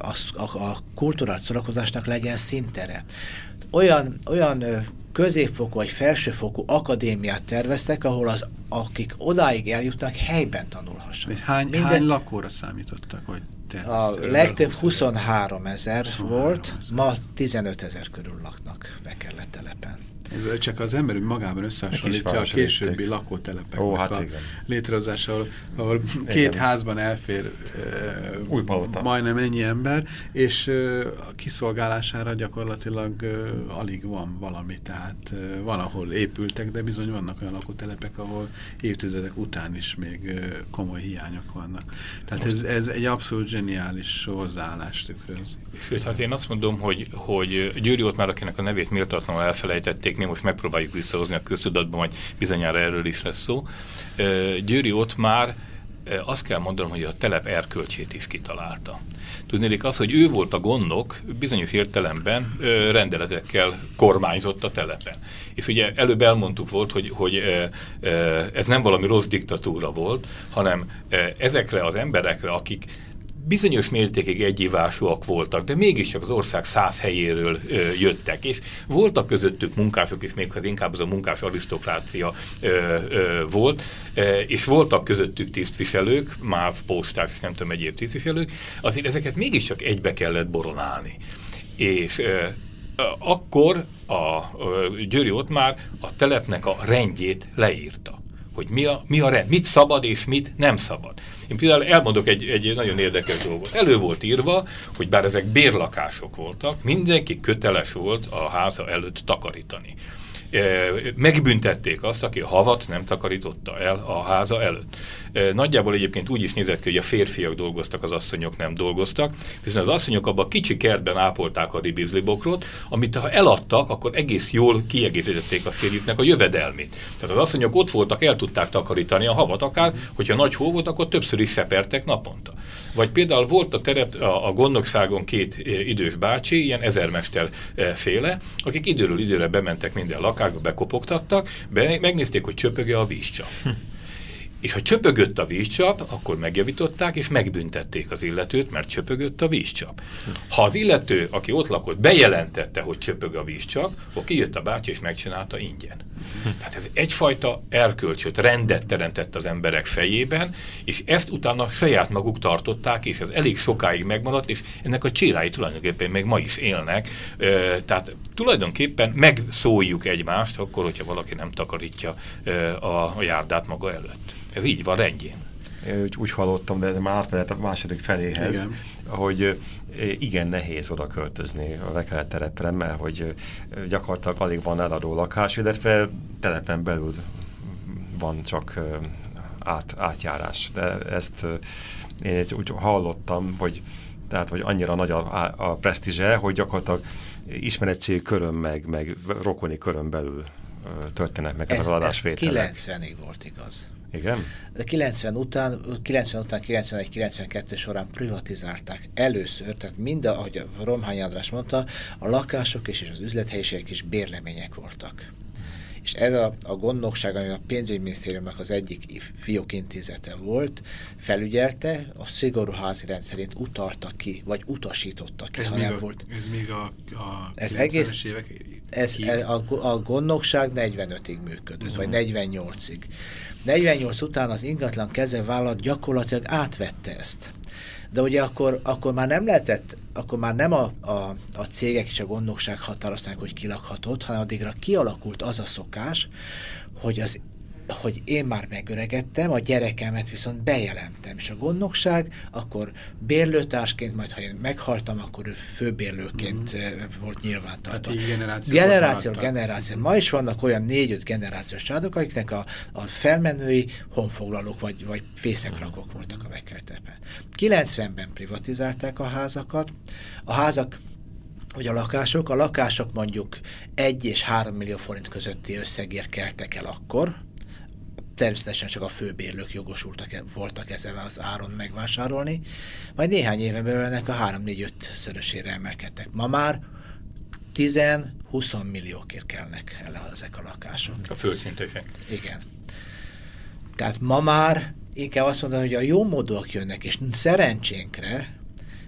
a, a, a kulturális szórakozásnak legyen szintere. Olyan, olyan középfokú vagy felsőfokú akadémiát terveztek, ahol az, akik odáig eljutnak, helyben tanulhassanak. Hány, Minden, hány lakóra számítottak, hogy a legtöbb 23 ezer volt, ma 15 ezer körül laknak Bekelle telepen. Ez csak az ember magában összehasonlítja a későbbi lakótelepeknek Ó, hát a létrehozása, ahol, ahol két igen. házban elfér Új majdnem ennyi ember, és a kiszolgálására gyakorlatilag alig van valami, tehát van, ahol épültek, de bizony vannak olyan lakótelepek, ahol évtizedek után is még komoly hiányok vannak. Tehát ez, ez egy abszolút zseniális hozzáállást tükröz. Sőt, hát én azt mondom, hogy, hogy Győri ott már, akinek a nevét méltatlanul elfelejtették, mi most megpróbáljuk visszahozni a köztudatban, hogy bizonyára erről is lesz szó. Győri ott már azt kell mondanom, hogy a telep erkölcsét is kitalálta. Tudnélik az, hogy ő volt a gondok, bizonyos értelemben rendeletekkel kormányzott a telepen. És ugye előbb elmondtuk volt, hogy, hogy ez nem valami rossz diktatúra volt, hanem ezekre az emberekre, akik bizonyos mértékig egyivásúak voltak, de mégiscsak az ország száz helyéről ö, jöttek, és voltak közöttük munkások, és még az inkább az a munkás arisztokrácia ö, ö, volt, ö, és voltak közöttük tisztviselők, MÁV, postás, és nem tudom, egyéb tisztviselők, azért ezeket mégiscsak egybe kellett boronálni. És ö, akkor a, a Győri ott már a telepnek a rendjét leírta hogy mi a, mi a rend, mit szabad és mit nem szabad. Én például elmondok egy, egy nagyon érdekes dolgot. Elő volt írva, hogy bár ezek bérlakások voltak, mindenki köteles volt a háza előtt takarítani megbüntették azt, aki a havat nem takarította el a háza előtt. Nagyjából egyébként úgy is nézett ki, hogy a férfiak dolgoztak, az asszonyok nem dolgoztak, viszont az asszonyok abban a kicsi kertben ápolták a ribizlibokrot, amit ha eladtak, akkor egész jól kiegészítették a férjüknek a jövedelmét. Tehát az asszonyok ott voltak, el tudták takarítani a havat, akár, hogyha nagy hó volt, akkor többször is szepertek naponta. Vagy például volt a terep a, a gondnokságon két idős bácsi, ilyen ezermester féle, akik időről időre bementek minden lakásba, bekopogtattak, be, megnézték, hogy csöpöge a vízcsap. És ha csöpögött a vízcsap, akkor megjavították, és megbüntették az illetőt, mert csöpögött a vízcsap. Ha az illető, aki ott lakott, bejelentette, hogy csöpög a vízcsap, akkor kijött a bácsi, és megcsinálta ingyen. Tehát ez egyfajta erkölcsöt, rendet teremtett az emberek fejében, és ezt utána saját maguk tartották, és ez elég sokáig megmaradt, és ennek a csírái tulajdonképpen még ma is élnek. Tehát tulajdonképpen megszóljuk egymást, akkor, hogyha valaki nem takarítja a járdát maga előtt. Ez így van rendjén. Úgy, úgy hallottam, de már átmenet a második feléhez, igen. hogy igen nehéz oda költözni a Vekele terepre, mert hogy gyakorlatilag alig van eladó lakás, illetve telepen belül van csak át, átjárás. De ezt én úgy hallottam, hogy tehát, hogy annyira nagy a, a, a presztízse, hogy gyakorlatilag ismeretségi körön, meg, meg rokoni körön belül történnek meg ez, az adásvételek. Ez 90-ig volt igaz. Igen? De 90 után, 90 után 91-92 során privatizálták először, tehát mind, ahogy a Romhány András mondta, a lakások és az üzlethelyiségek is bérlemények voltak. És ez a, a gondnokság, ami a pénzügyminisztériumnak az egyik fiókintézete volt, felügyelte, a szigorú házi rendszerét utalta ki, vagy utasította ki. Ez, még a, volt. ez még a, a ez egész, évek ez, ez a, a gondnokság 45-ig működött, uh -huh. vagy 48-ig. 48 után az ingatlan kezelvállalat gyakorlatilag átvette ezt. De ugye akkor, akkor már nem lehetett, akkor már nem a, a, a cégek és a gondnokság határozták, hogy kilakhatott, hanem addigra kialakult az a szokás, hogy az hogy én már megöregedtem, a gyerekemet viszont bejelentem, és a gondnokság akkor bérlőtársként, majd ha én meghaltam, akkor ő főbérlőként mm volt nyilvántartva. generáció generáció, generáció. Ma is vannak olyan négy-öt generációs családok, akiknek a, a felmenői honfoglalók vagy, vagy fészekrakok voltak a vekeltepen. 90-ben privatizálták a házakat. A házak hogy a lakások, a lakások mondjuk 1 és 3 millió forint közötti összegért keltek el akkor, természetesen csak a főbérlők jogosultak e- voltak ezen az áron megvásárolni, majd néhány éven belül ennek a 3-4-5 szörösére emelkedtek. Ma már 10-20 milliókért kelnek el ezek a lakások. A földszinteken. Igen. Tehát ma már inkább azt mondom, hogy a jó módok jönnek, és szerencsénkre,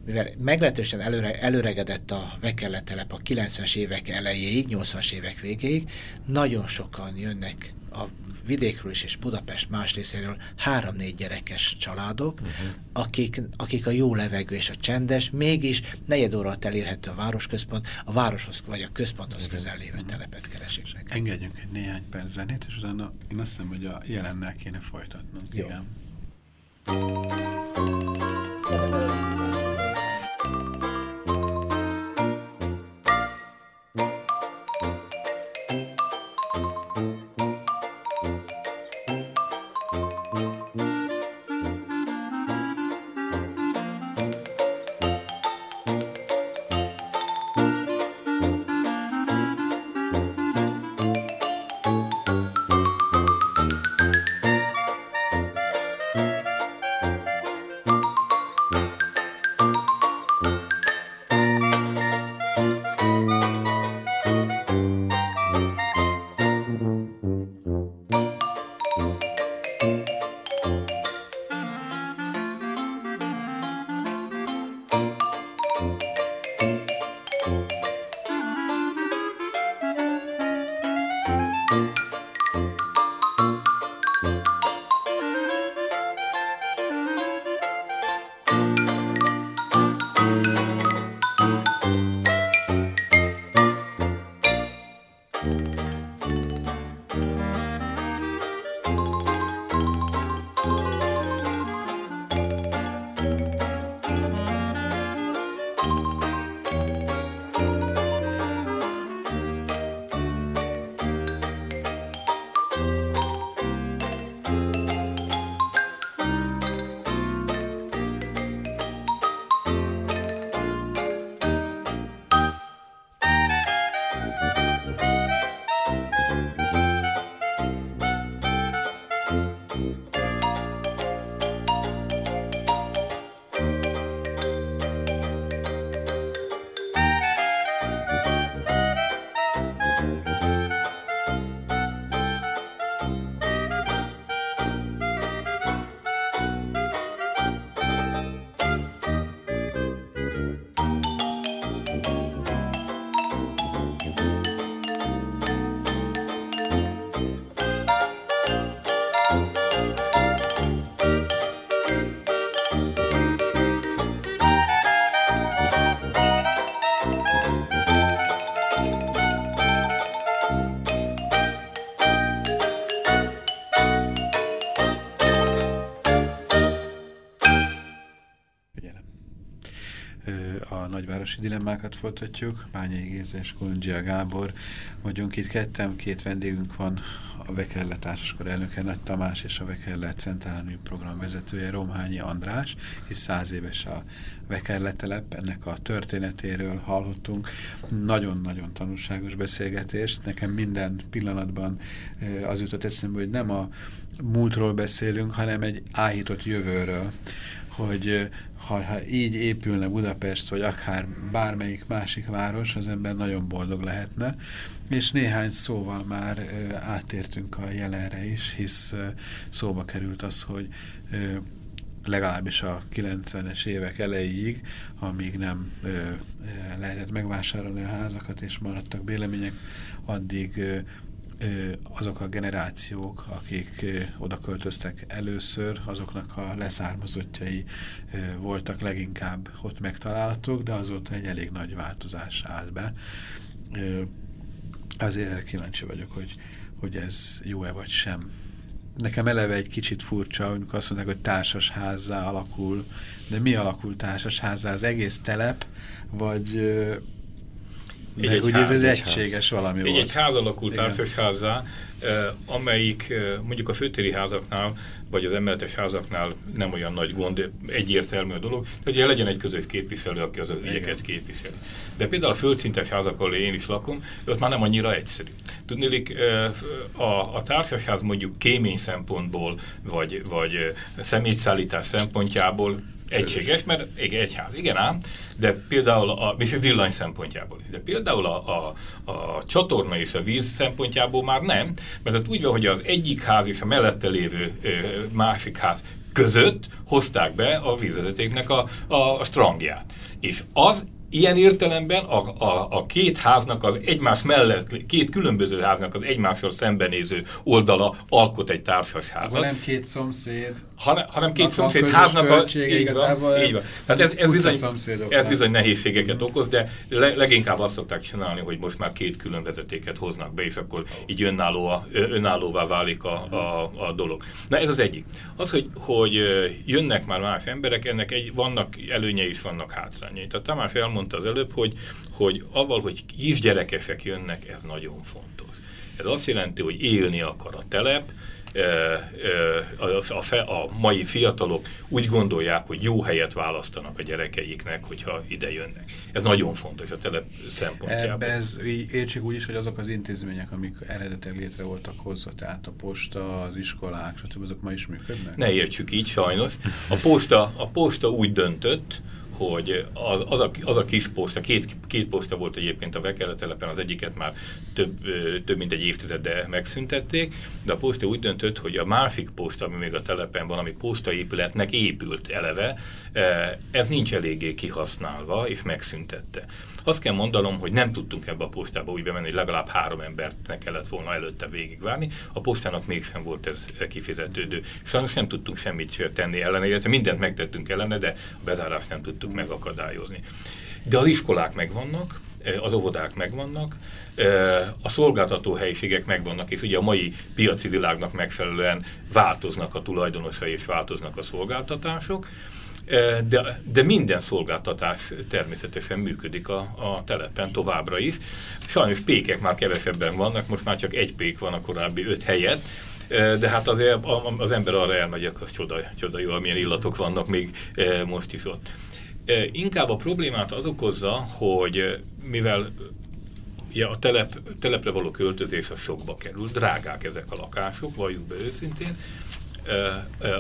mivel meglehetősen előre, előregedett a vekelletelep a 90-es évek elejéig, 80-as évek végéig, nagyon sokan jönnek a vidékről is és Budapest más részéről három-négy gyerekes családok, uh -huh. akik, akik a jó levegő és a csendes, mégis negyed óra elérhető a városközpont, a városhoz vagy a központhoz uh -huh. közel lévő telepet keresik meg. Engedjünk egy néhány perc zenét, és utána én azt hiszem, hogy a jelennel kéne folytatnunk. Jó. Igen. Nagyvárosi dilemmákat folytatjuk. Bányai Géza és Kolundzsia Gábor vagyunk itt ketten, két vendégünk van, a Vekerle Társaskor elnöke Nagy Tamás és a Vekerle Centrálnő program vezetője Romhányi András, hisz száz éves a Vekerle telep, ennek a történetéről hallottunk. Nagyon-nagyon tanulságos beszélgetést. Nekem minden pillanatban az jutott eszembe, hogy nem a múltról beszélünk, hanem egy áhított jövőről, hogy ha, ha így épülne Budapest, vagy akár bármelyik másik város, az ember nagyon boldog lehetne, és néhány szóval már ö, átértünk a jelenre is, hisz ö, szóba került az, hogy ö, legalábbis a 90-es évek elejéig, amíg nem ö, lehetett megvásárolni a házakat, és maradtak bélemények, addig ö, azok a generációk, akik oda költöztek először, azoknak a leszármazottjai voltak leginkább ott megtalálhatók, de azóta egy elég nagy változás állt be. Azért erre kíváncsi vagyok, hogy, hogy ez jó-e vagy sem. Nekem eleve egy kicsit furcsa, amikor azt mondják, hogy társasházzá alakul, de mi alakul társasházzá? Az egész telep, vagy egy, egy ugye ház, ez egy egységes ház. valami egy, volt. Egy ház alakult társasházzá, amelyik mondjuk a főtéri házaknál, vagy az emeletes házaknál nem olyan nagy gond, egyértelmű a dolog, hogy legyen egy közös képviselő, aki az ügyeket képviseli. De például a földszintes házak, ahol én is lakom, ott már nem annyira egyszerű. Tudnélik, a, a társasház mondjuk kémény szempontból, vagy, vagy szemétszállítás szempontjából egységes, mert igen, egy ház, igen ám, de például a villany szempontjából is. De például a, a, a csatorna és a víz szempontjából már nem, mert ott úgy van, hogy az egyik ház és a mellette lévő ö, másik ház között hozták be a vízvezetéknek a, a, a strangját. És az Ilyen értelemben a, a, a két háznak az egymás mellett, két különböző háznak az egymással szembenéző oldala alkot egy társas házat. nem két szomszéd. Hanem, hanem két szomszéd háznak a... Így van, így van. Tehát ez, ez, bizony, ez bizony nehézségeket okoz, de le, leginkább azt szokták csinálni, hogy most már két külön vezetéket hoznak be, és akkor így önálló, önállóvá válik a, a, a dolog. Na ez az egyik. Az, hogy, hogy jönnek már más emberek, ennek egy, vannak előnyei is, vannak hátrányai. Tehát Tamás elmondta, mondta az előbb, hogy, hogy avval, hogy kisgyerekesek jönnek, ez nagyon fontos. Ez azt jelenti, hogy élni akar a telep, a, a, a mai fiatalok úgy gondolják, hogy jó helyet választanak a gyerekeiknek, hogyha ide jönnek. Ez nagyon fontos a telep szempontjából. Ebbe ez értsük úgy is, hogy azok az intézmények, amik eredetileg létre voltak hozzá, tehát a posta, az iskolák, stb. azok ma is működnek? Ne értsük így sajnos. A posta, a posta úgy döntött, hogy az, az, a, az a kis poszta, két, két poszta volt egyébként a Vekele telepen, az egyiket már több, több mint egy évtizede megszüntették, de a poszta úgy döntött, hogy a másik poszta, ami még a telepen van, ami posztaépületnek épült eleve, ez nincs eléggé kihasználva, és megszüntette. Azt kell mondanom, hogy nem tudtunk ebbe a posztába úgy bemenni, hogy legalább három embert kellett volna előtte végigvárni. A posztának mégsem volt ez kifizetődő. Sajnos nem tudtunk semmit tenni ellene, illetve mindent megtettünk ellene, de a bezárást nem tudtuk megakadályozni. De az iskolák megvannak, az óvodák megvannak, a szolgáltató helyiségek megvannak, és ugye a mai piaci világnak megfelelően változnak a tulajdonosai és változnak a szolgáltatások. De, de minden szolgáltatás természetesen működik a, a telepen továbbra is. Sajnos pékek már kevesebben vannak, most már csak egy pék van a korábbi öt helyet, de hát azért az ember arra elmegy, az csoda, csoda jó, milyen illatok vannak még most is ott. Inkább a problémát az okozza, hogy mivel ja, a telep, telepre való költözés az sokba kerül, drágák ezek a lakások, valljuk be őszintén,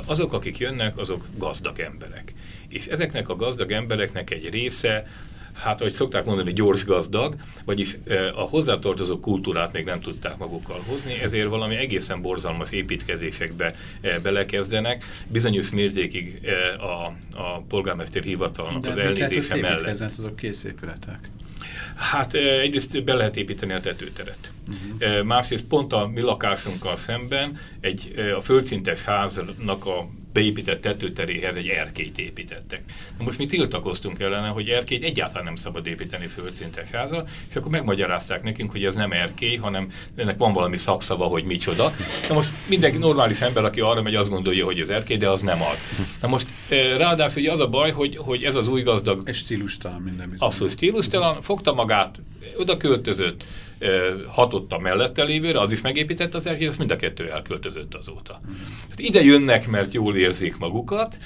azok, akik jönnek, azok gazdag emberek. És ezeknek a gazdag embereknek egy része, hát ahogy szokták mondani, gyors gazdag, vagyis a hozzátartozó kultúrát még nem tudták magukkal hozni, ezért valami egészen borzalmas építkezésekbe belekezdenek. Bizonyos mértékig a, a polgármester hivatalnak az elnézése mellett. De azok kész épületek. Hát egyrészt be lehet építeni a tetőteret. Uh-huh. Másrészt pont a mi lakásunkkal szemben egy, a földszintes háznak a beépített tetőteréhez egy erkélyt építettek. Na most mi tiltakoztunk ellene, hogy erkélyt egyáltalán nem szabad építeni földszintes házra, és akkor megmagyarázták nekünk, hogy ez nem erkély, hanem ennek van valami szakszava, hogy micsoda. Na most mindenki normális ember, aki arra megy, azt gondolja, hogy az erkély, de az nem az. Na most eh, ráadásul ugye az a baj, hogy, hogy ez az új gazdag... És stílustalan minden bizony. Abszolút stílustalan, fogta magát, oda költözött, hatott a mellette lévőre, az is megépített az erkélyt, azt mind a kettő elköltözött azóta. Hát ide jönnek, mert jól érzik magukat,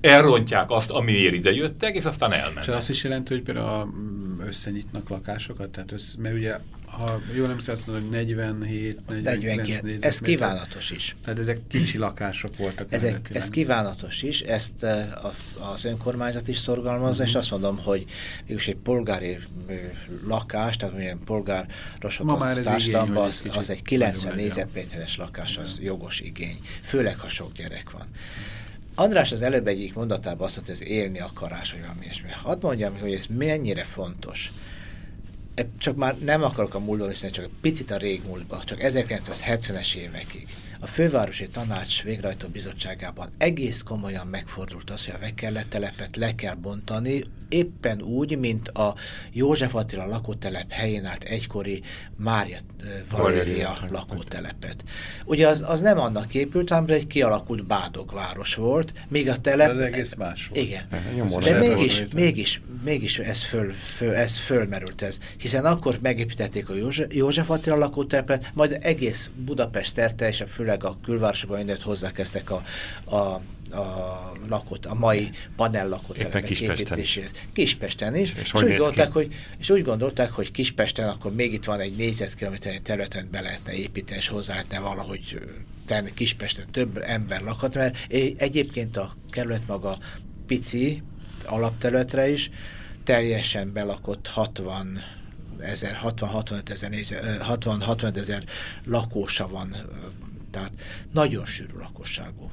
elrontják azt, amiért ide jöttek, és aztán elmennek. És azt is jelenti, hogy például mm, összenyitnak lakásokat, tehát össze, mert ugye ha jól nem azt mondom, hogy 47, 49 49 Ez kívánatos is. Tehát ezek kicsi lakások voltak. Ezek, ez kívánatos is, ezt az önkormányzat is szorgalmazza, uh -huh. és mhm. azt mondom, hogy mégis egy polgári lakás, tehát milyen polgárosokat társadalomban, az, az egy 90 négyzetméteres lakás, az jogos igény, főleg ha sok gyerek van. András az előbb egyik mondatában azt mondta, hogy ez élni akarás, hogy valami ilyesmi. Hadd mondjam, hogy ez mennyire fontos csak már nem akarok a múltban hiszen csak egy picit a régmúltba, csak 1970-es évekig. A Fővárosi Tanács végrehajtó bizottságában egész komolyan megfordult az, hogy a Vekerlet telepet le kell bontani, éppen úgy, mint a József Attila lakótelep helyén állt egykori Mária Valéria lakótelepet. Ugye az, az nem annak épült, hanem egy kialakult bádogváros volt, míg a telep... Ez egész más volt. Igen. De mégis, mégis, mégis ez, föl, föl, ez fölmerült ez, hiszen akkor megépítették a József, József Attila lakótelepet, majd egész Budapest szerte, és főleg a külvárosokban mindent hozzákezdtek a, a a, lakott, a mai panel lakótelepek építéséhez. Kispesten is. És, és, úgy gondolták, hogy, és úgy gondolták, hogy Kispesten akkor még itt van egy négyzetkilométernyi területen be lehetne építeni, és hozzá lehetne valahogy tenni Kispesten több ember lakhat, mert egyébként a kerület maga pici alapterületre is, teljesen belakott 60 ezer, 60-65 ezer, 60-65 ezer lakósa van, tehát nagyon sűrű lakosságú.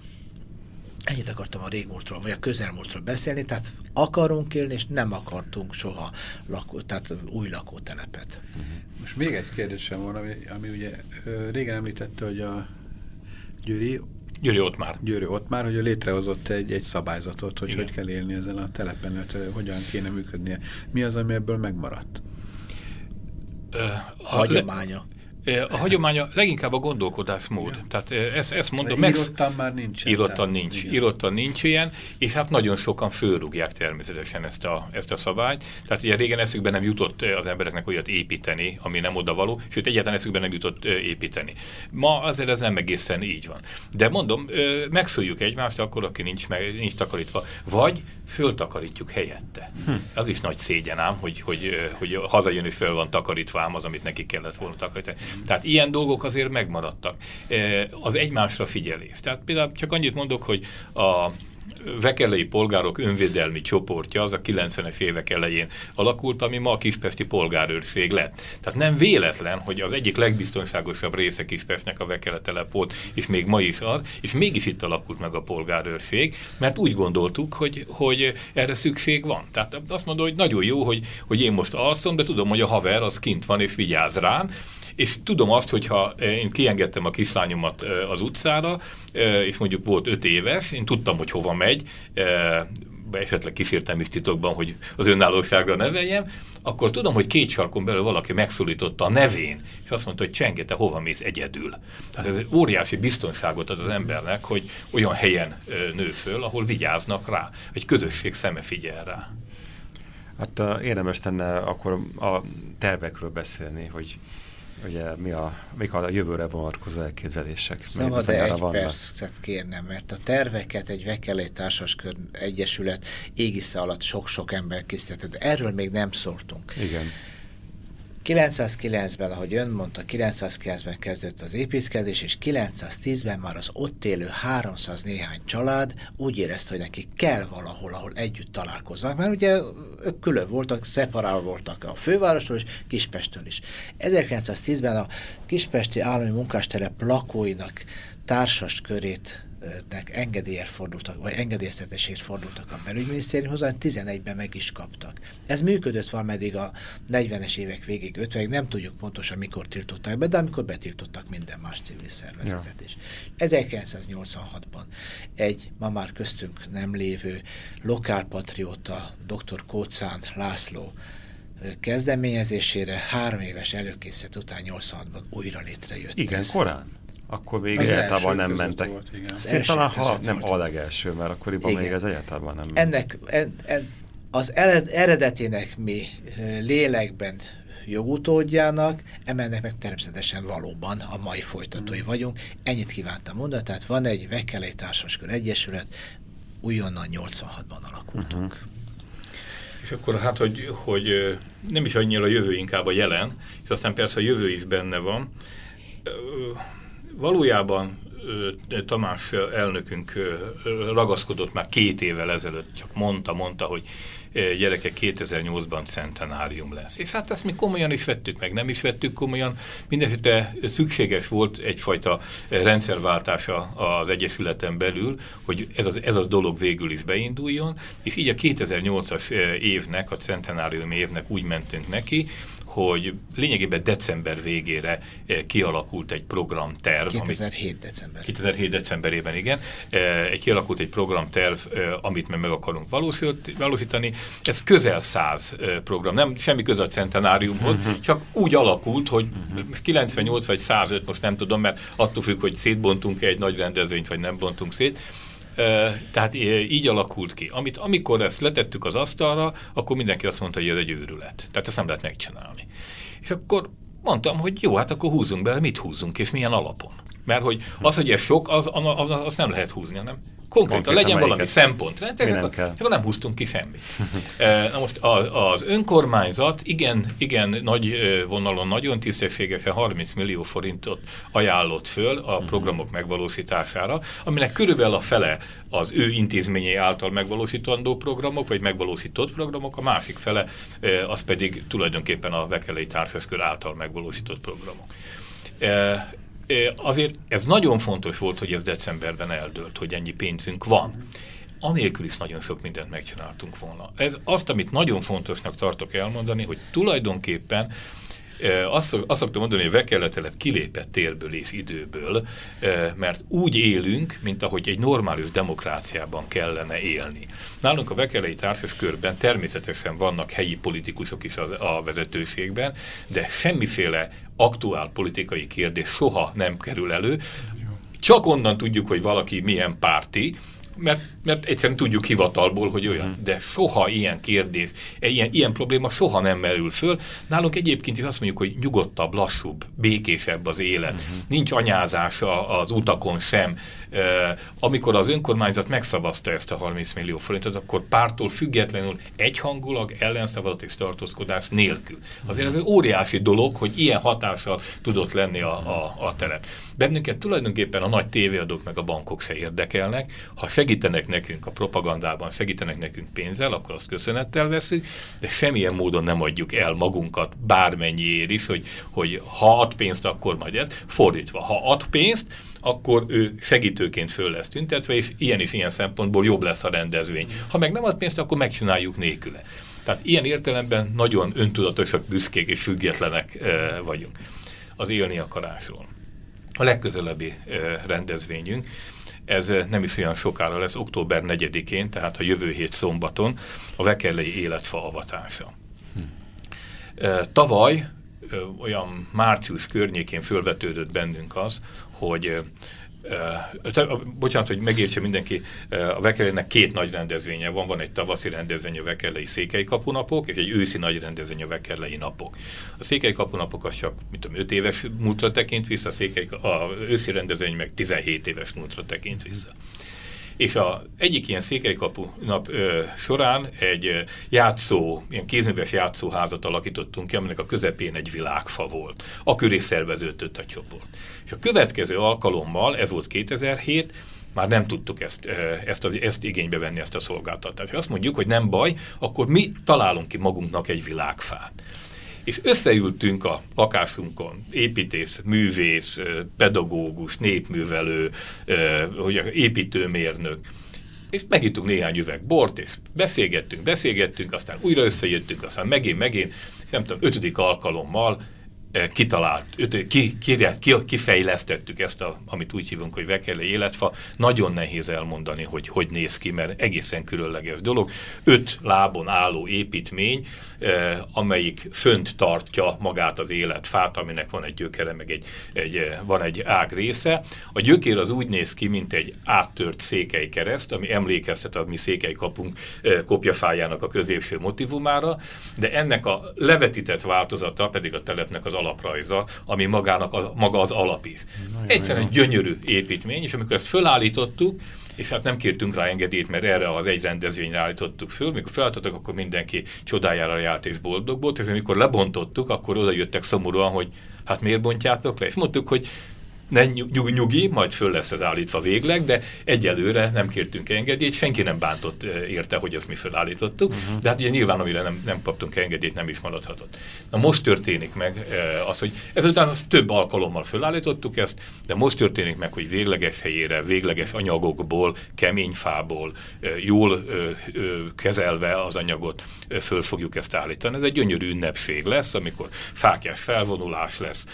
Ennyit akartam a régmúltról, vagy a közelmúltról beszélni, tehát akarunk élni, és nem akartunk soha lakó, tehát új lakótelepet. Most még egy kérdésem van, ami, ami ugye régen említette, hogy a Győri Győri ott már. Győri ott már, hogy ő létrehozott egy, egy szabályzatot, hogy Igen. hogy kell élni ezen a telepen, illetve hogyan kéne működnie. Mi az, ami ebből megmaradt? Ö, Hagyománya. Le a hagyománya leginkább a gondolkodásmód. Ja. Tehát ezt, ezt mondom. Meg... Írottan már nincs. Írottan nincs. Igen. Írottan nincs ilyen, és hát nagyon sokan fölrúgják természetesen ezt a, ezt a szabályt. Tehát ugye régen eszükbe nem jutott az embereknek olyat építeni, ami nem oda való, sőt egyáltalán eszükbe nem jutott építeni. Ma azért ez nem egészen így van. De mondom, megszóljuk egymást, akkor aki nincs, meg, nincs takarítva, vagy föltakarítjuk helyette. Hm. Az is nagy szégyen ám, hogy, hogy, hogy hazajön és föl van takarítva ám az, amit neki kellett volna takarítani. Tehát ilyen dolgok azért megmaradtak. Az egymásra figyelés. Tehát például csak annyit mondok, hogy a vekelei polgárok önvédelmi csoportja az a 90-es évek elején alakult, ami ma a Kispesti polgárőrség lett. Tehát nem véletlen, hogy az egyik legbiztonságosabb része Kispestnek a Vekele telep volt, és még ma is az, és mégis itt alakult meg a polgárőrség, mert úgy gondoltuk, hogy, hogy erre szükség van. Tehát azt mondom, hogy nagyon jó, hogy, hogy én most alszom, de tudom, hogy a haver az kint van és vigyáz rám, és tudom azt, hogyha én kiengedtem a kislányomat az utcára, és mondjuk volt öt éves, én tudtam, hogy hova megy, esetleg kísértem is titokban, hogy az önállóságra neveljem, akkor tudom, hogy két sarkon belül valaki megszólította a nevén, és azt mondta, hogy csenge, te hova mész egyedül. Tehát ez óriási biztonságot ad az embernek, hogy olyan helyen nő föl, ahol vigyáznak rá, egy közösség szeme figyel rá. Hát érdemes lenne akkor a tervekről beszélni, hogy ugye mi a, mik a jövőre vonatkozó elképzelések. Szabad -e egy vannak. percet kérnem, mert a terveket egy Vekelé Társaskör Egyesület égisze alatt sok-sok ember készített, erről még nem szóltunk. Igen. 909-ben, ahogy ön mondta, 909-ben kezdett az építkezés, és 910-ben már az ott élő 300 néhány család úgy érezte, hogy neki kell valahol, ahol együtt találkoznak, mert ugye ők külön voltak, szeparálva voltak a fővárosról és Kispestől is. 1910-ben a Kispesti Állami Munkástelep lakóinak társas körét engedélyért fordultak, vagy engedélyeztetésért fordultak a belügyminisztériumhoz, hanem 11-ben meg is kaptak. Ez működött valameddig a 40-es évek végig, 50 nem tudjuk pontosan mikor tiltották be, de amikor betiltottak minden más civil szervezetet ja. is. 1986-ban egy ma már köztünk nem lévő lokálpatrióta, dr. Kócán László kezdeményezésére három éves előkészített után 86-ban újra létrejött. Igen, ez. korán akkor még az egyáltalán nem mentek. Volt, igen. talán, ha nem volt. a legelső, mert akkoriban igen. még ez egyáltalán nem Ennek, en, en, az eredetének mi lélekben jogutódjának, emelnek meg természetesen valóban a mai folytatói mm. vagyunk. Ennyit kívántam mondani, tehát van egy Vekelei Társaskör Egyesület, újonnan 86-ban alakultunk. Uh -huh. És akkor hát, hogy, hogy nem is annyira a jövő, inkább a jelen, és aztán persze a jövő is benne van valójában Tamás elnökünk ragaszkodott már két évvel ezelőtt, csak mondta, mondta, hogy gyerekek 2008-ban centenárium lesz. És hát ezt mi komolyan is vettük meg, nem is vettük komolyan. Mindenesetre szükséges volt egyfajta rendszerváltása az Egyesületen belül, hogy ez az, ez az dolog végül is beinduljon, és így a 2008-as évnek, a centenárium évnek úgy mentünk neki, hogy lényegében december végére eh, kialakult egy programterv. 2007 amit, december. 2007 decemberében, igen. Eh, egy kialakult egy programterv, eh, amit meg meg akarunk valósítani. Ez közel száz program, nem semmi közel a centenáriumhoz, mhm. csak úgy alakult, hogy uh -huh. 98 vagy 105, most nem tudom, mert attól függ, hogy szétbontunk -e egy nagy rendezvényt, vagy nem bontunk szét tehát így alakult ki. Amit, amikor ezt letettük az asztalra, akkor mindenki azt mondta, hogy ez egy őrület. Tehát ezt nem lehet megcsinálni. És akkor mondtam, hogy jó, hát akkor húzunk be, mit húzunk, és milyen alapon. Mert hogy az, hogy ez sok, az, az, az, az nem lehet húzni, hanem konkrétan legyen valami szempont, akkor, akkor nem húztunk ki semmit. Na most az önkormányzat igen, igen nagy vonalon, nagyon tisztességesen 30 millió forintot ajánlott föl a mhm. programok megvalósítására, aminek körülbelül a fele az ő intézményei által megvalósítandó programok, vagy megvalósított programok, a másik fele az pedig tulajdonképpen a Vekelei Társaszkör által megvalósított programok azért ez nagyon fontos volt, hogy ez decemberben eldőlt, hogy ennyi pénzünk van. Anélkül is nagyon sok mindent megcsináltunk volna. Ez azt, amit nagyon fontosnak tartok elmondani, hogy tulajdonképpen azt, azt szoktam mondani, hogy Vekeletelep kilépett térből és időből, mert úgy élünk, mint ahogy egy normális demokráciában kellene élni. Nálunk a Vekelei társas körben természetesen vannak helyi politikusok is a vezetőségben, de semmiféle aktuál politikai kérdés soha nem kerül elő. Csak onnan tudjuk, hogy valaki milyen párti, mert, mert egyszerűen tudjuk hivatalból, hogy olyan, hmm. de soha ilyen kérdés, ilyen, ilyen probléma soha nem merül föl. Nálunk egyébként is azt mondjuk, hogy nyugodtabb, lassúbb, békésebb az élet. Uh-huh. Nincs anyázás az utakon sem. Amikor az önkormányzat megszavazta ezt a 30 millió forintot, akkor pártól függetlenül egyhangulag ellenszavazat és tartózkodás nélkül. Azért ez egy óriási dolog, hogy ilyen hatással tudott lenni a, a, a terep. Bennünket tulajdonképpen a nagy tévéadók meg a bankok se érdekelnek. Ha segítenek nekünk a propagandában, segítenek nekünk pénzzel, akkor azt köszönettel veszünk, de semmilyen módon nem adjuk el magunkat bármennyiért is, hogy, hogy ha ad pénzt, akkor majd ez. Fordítva, ha ad pénzt, akkor ő segítőként föl lesz tüntetve, és ilyen is ilyen szempontból jobb lesz a rendezvény. Ha meg nem ad pénzt, akkor megcsináljuk nélküle. Tehát ilyen értelemben nagyon öntudatosak, büszkék és függetlenek e, vagyunk az élni akarásról. A legközelebbi e, rendezvényünk, ez nem is olyan sokára lesz, október 4-én, tehát a jövő hét szombaton, a Vekerlei életfa avatása. Hm. Tavaly olyan március környékén fölvetődött bennünk az, hogy bocsánat, hogy megértse mindenki, a Vekelének két nagy rendezvénye van, van egy tavaszi rendezvény a Vekelei Székely kapunapok, és egy őszi nagy rendezvény a Vekelei napok. A Székely kapunapok az csak, mint tudom, 5 éves múltra tekint vissza, a, székely, a őszi rendezvény meg 17 éves múltra tekint vissza. És a egyik ilyen székelykapu nap ö, során egy ö, játszó, ilyen kézműves játszóházat alakítottunk ki, aminek a közepén egy világfa volt. A köré szerveződött a csoport. És a következő alkalommal, ez volt 2007, már nem tudtuk ezt, ezt, az, ezt igénybe venni, ezt a szolgáltatást. Azt mondjuk, hogy nem baj, akkor mi találunk ki magunknak egy világfát. És összeültünk a lakásunkon, építész, művész, pedagógus, népművelő, hogy építőmérnök, és megittunk néhány üveg bort, és beszélgettünk, beszélgettünk, aztán újra összejöttünk, aztán megint, megint, nem tudom, ötödik alkalommal kitalált, ki, ki, ki, kifejlesztettük ezt, a, amit úgy hívunk, hogy vekele életfa. Nagyon nehéz elmondani, hogy hogy néz ki, mert egészen különleges dolog. Öt lábon álló építmény, eh, amelyik fönt tartja magát az életfát, aminek van egy gyökere, meg egy, egy, eh, van egy ág része. A gyökér az úgy néz ki, mint egy áttört székely kereszt, ami emlékeztet a mi székely kapunk eh, kopjafájának a középső motivumára, de ennek a levetített változata pedig a telepnek az alaprajza, ami magának a, maga az alap is. Egyszerűen egy gyönyörű építmény, és amikor ezt fölállítottuk, és hát nem kértünk rá engedélyt, mert erre az egy rendezvényre állítottuk föl. Mikor felállítottuk, akkor mindenki csodájára járt és boldog volt, és amikor lebontottuk, akkor oda jöttek szomorúan, hogy hát miért bontjátok le? És mondtuk, hogy ne nyug, nyugi, majd föl lesz ez állítva végleg, de egyelőre nem kértünk engedélyt, senki nem bántott érte, hogy ezt mi felállítottuk, uh mhm. -huh. de hát ugye nyilván, amire nem, nem kaptunk engedélyt, nem is maradhatott. Na most történik meg az, hogy ezután az több alkalommal felállítottuk ezt, de most történik meg, hogy végleges helyére, végleges anyagokból, kemény fából, jól kezelve az anyagot föl fogjuk ezt állítani. Ez egy gyönyörű ünnepség lesz, amikor fákjás felvonulás lesz,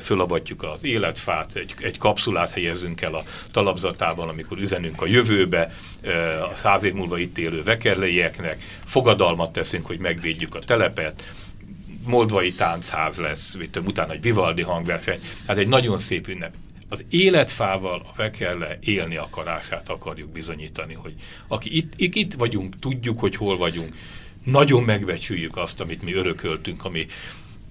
fölavatjuk az életfát, egy, egy kapszulát helyezünk el a talapzatában, amikor üzenünk a jövőbe, a száz év múlva itt élő vekerleieknek, fogadalmat teszünk, hogy megvédjük a telepet, moldvai táncház lesz, mit tudom, utána egy Vivaldi hangverseny, tehát egy nagyon szép ünnep. Az életfával a Vekerle élni akarását akarjuk bizonyítani, hogy aki itt, itt vagyunk, tudjuk, hogy hol vagyunk, nagyon megbecsüljük azt, amit mi örököltünk, ami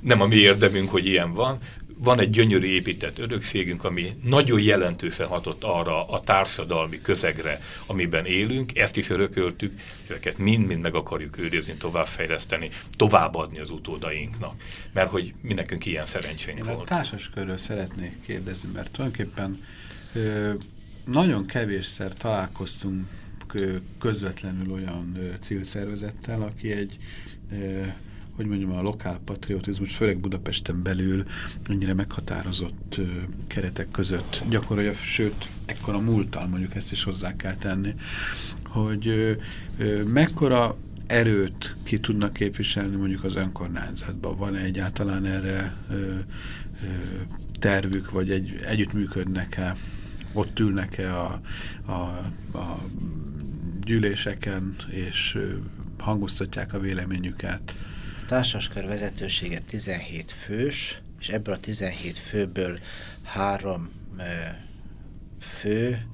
nem a mi érdemünk, hogy ilyen van, van egy gyönyörű épített örökségünk, ami nagyon jelentősen hatott arra a társadalmi közegre, amiben élünk, ezt is örököltük, ezeket mind-mind meg akarjuk őrizni, továbbfejleszteni, továbbadni az utódainknak, mert hogy mi nekünk ilyen szerencsénk Én volt. a társaskörről szeretnék kérdezni, mert tulajdonképpen ö, nagyon kevésszer találkoztunk közvetlenül olyan civil szervezettel, aki egy hogy mondjam, a lokál patriotizmus, főleg Budapesten belül annyira meghatározott keretek között gyakorolja, sőt, ekkora múltal mondjuk ezt is hozzá kell tenni, hogy mekkora erőt ki tudnak képviselni mondjuk az önkormányzatban. Van-e egyáltalán erre ö, ö, tervük, vagy egy, együttműködnek-e, ott ülnek-e a, a, a gyűléseken, és hangoztatják a véleményüket? Társaskör vezetősége 17 fős, és ebből a 17 főből három fő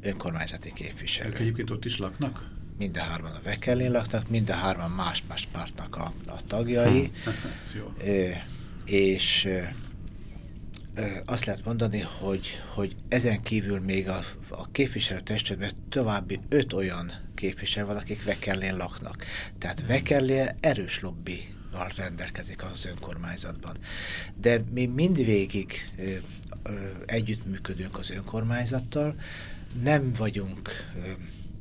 önkormányzati képviselő. Ők egyébként ott is laknak? Mind a hárman a Vekelén laknak, mind a hárman más-más pártnak a, a tagjai. Hm. és azt lehet mondani, hogy, hogy ezen kívül még a, a képviselőtestületben további öt olyan képviselő van, akik Vekerlén laknak. Tehát Vekerlén erős lobby rendelkezik az önkormányzatban. De mi mindvégig ö, ö, együttműködünk az önkormányzattal, nem vagyunk ö,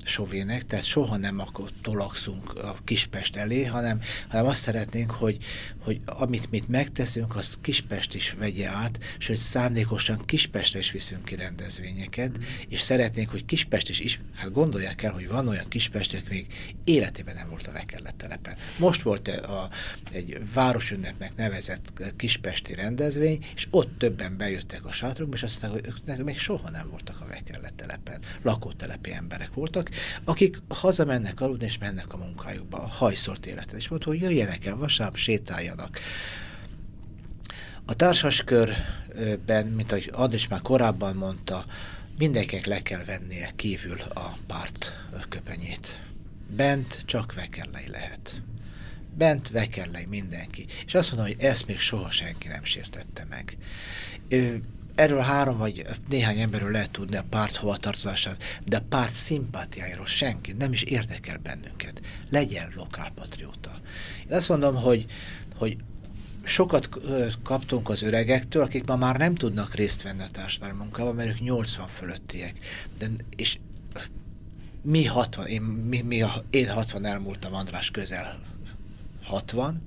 sovének, tehát soha nem akkor tolakszunk a Kispest elé, hanem, hanem azt szeretnénk, hogy, hogy amit mit megteszünk, azt Kispest is vegye át, sőt szándékosan Kispestre is viszünk ki rendezvényeket, mm. és szeretnénk, hogy Kispest is, is, hát gondolják el, hogy van olyan Kispestek még életében nem volt a Vekerlet telepen. Most volt a, egy városünnepnek nevezett kispesti rendezvény, és ott többen bejöttek a sátorokba, és azt mondták, hogy ők még soha nem voltak a Vekerlet telepen. Lakótelepi emberek voltak, akik hazamennek aludni, és mennek a munkájukba, a hajszolt életet. És mondta, hogy jöjjenek el vasárnap, sétáljanak. A társaskörben, mint ahogy Andris már korábban mondta, mindenkinek le kell vennie kívül a párt köpenyét. Bent csak vekellei lehet. Bent vekellei mindenki. És azt mondom, hogy ezt még soha senki nem sértette meg erről három vagy néhány emberről lehet tudni a párt hovatartozását, de a párt szimpátiájáról senki nem is érdekel bennünket. Legyen lokálpatrióta. Én azt mondom, hogy, hogy sokat kaptunk az öregektől, akik ma már nem tudnak részt venni a társadalmi munkában, mert ők 80 fölöttiek. De, és mi 60, én, mi, mi én 60 elmúltam, András közel 60,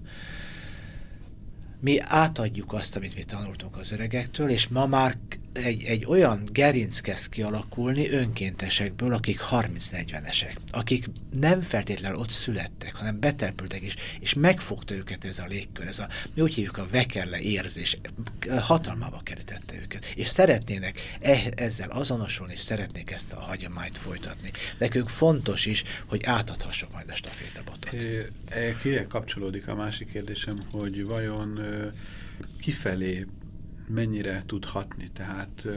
mi átadjuk azt, amit mi tanultunk az öregektől, és ma már egy, egy olyan gerinc kezd kialakulni önkéntesekből, akik 30-40-esek, akik nem feltétlenül ott születtek, hanem beterpültek is, és megfogta őket ez a légkör, ez a, mi úgy hívjuk a vekerle érzés, hatalmába kerítette őket, és szeretnének e, ezzel azonosulni, és szeretnék ezt a hagyományt folytatni. Nekünk fontos is, hogy átadhassuk majd a stafétabotot. Kivel kapcsolódik a másik kérdésem, hogy vajon kifelé mennyire tud hatni. Tehát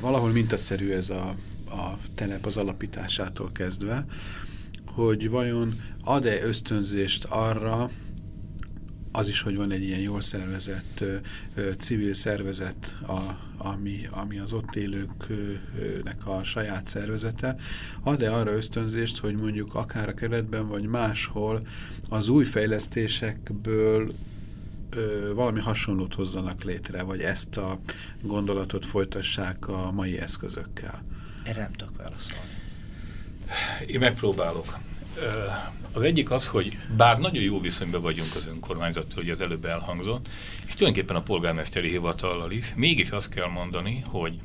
valahol mintaszerű ez a, a telep az alapításától kezdve, hogy vajon ad-e ösztönzést arra, az is, hogy van egy ilyen jól szervezett civil szervezet, a, ami, ami az ott élőknek a saját szervezete, ad-e arra ösztönzést, hogy mondjuk akár a keretben, vagy máshol az új fejlesztésekből ö, valami hasonlót hozzanak létre, vagy ezt a gondolatot folytassák a mai eszközökkel? Erre nem tudok válaszolni. Én megpróbálok. Az egyik az, hogy bár nagyon jó viszonyban vagyunk az önkormányzattal, hogy az előbb elhangzott, és tulajdonképpen a polgármesteri hivatallal is, mégis azt kell mondani, hogy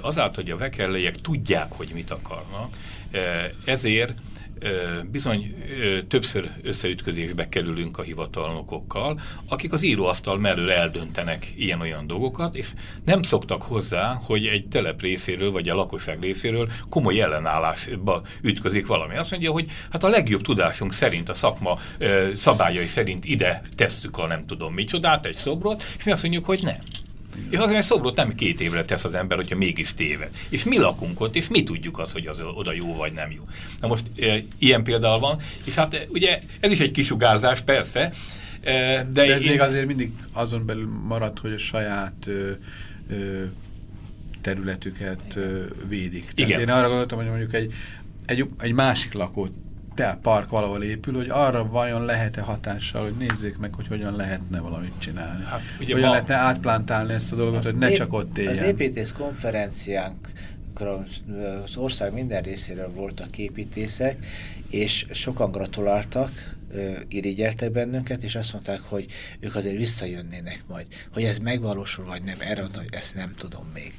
azáltal, hogy a vekellejek tudják, hogy mit akarnak, ezért bizony többször összeütközésbe kerülünk a hivatalnokokkal, akik az íróasztal mellől eldöntenek ilyen-olyan dolgokat, és nem szoktak hozzá, hogy egy telep részéről, vagy a lakosság részéről komoly ellenállásba ütközik valami. Azt mondja, hogy hát a legjobb tudásunk szerint, a szakma szabályai szerint ide tesszük a nem tudom micsodát, egy szobrot, és mi azt mondjuk, hogy nem. És azért, mert szobrot nem két évre tesz az ember, hogyha mégis téve. És mi lakunk ott, és mi tudjuk az, hogy az oda jó vagy nem jó. Na most e, ilyen például van, és hát e, ugye ez is egy kisugárzás, persze, e, de, de ez én... még azért mindig azon belül marad, hogy a saját ö, ö, területüket ö, védik. Tehát Igen. Én arra gondoltam, hogy mondjuk egy, egy, egy másik lakót te park valahol épül, hogy arra vajon lehet-e hatással, hogy nézzék meg, hogy hogyan lehetne valamit csinálni. Hát, ugye hogyan ma... lehetne átplántálni ezt a dolgot, az hogy ne csak ott éljen. Az építész konferenciánk az ország minden részéről voltak építészek, és sokan gratuláltak, irigyeltek bennünket, és azt mondták, hogy ők azért visszajönnének majd. Hogy ez megvalósul, vagy nem, erre mondtam, hogy ezt nem tudom még.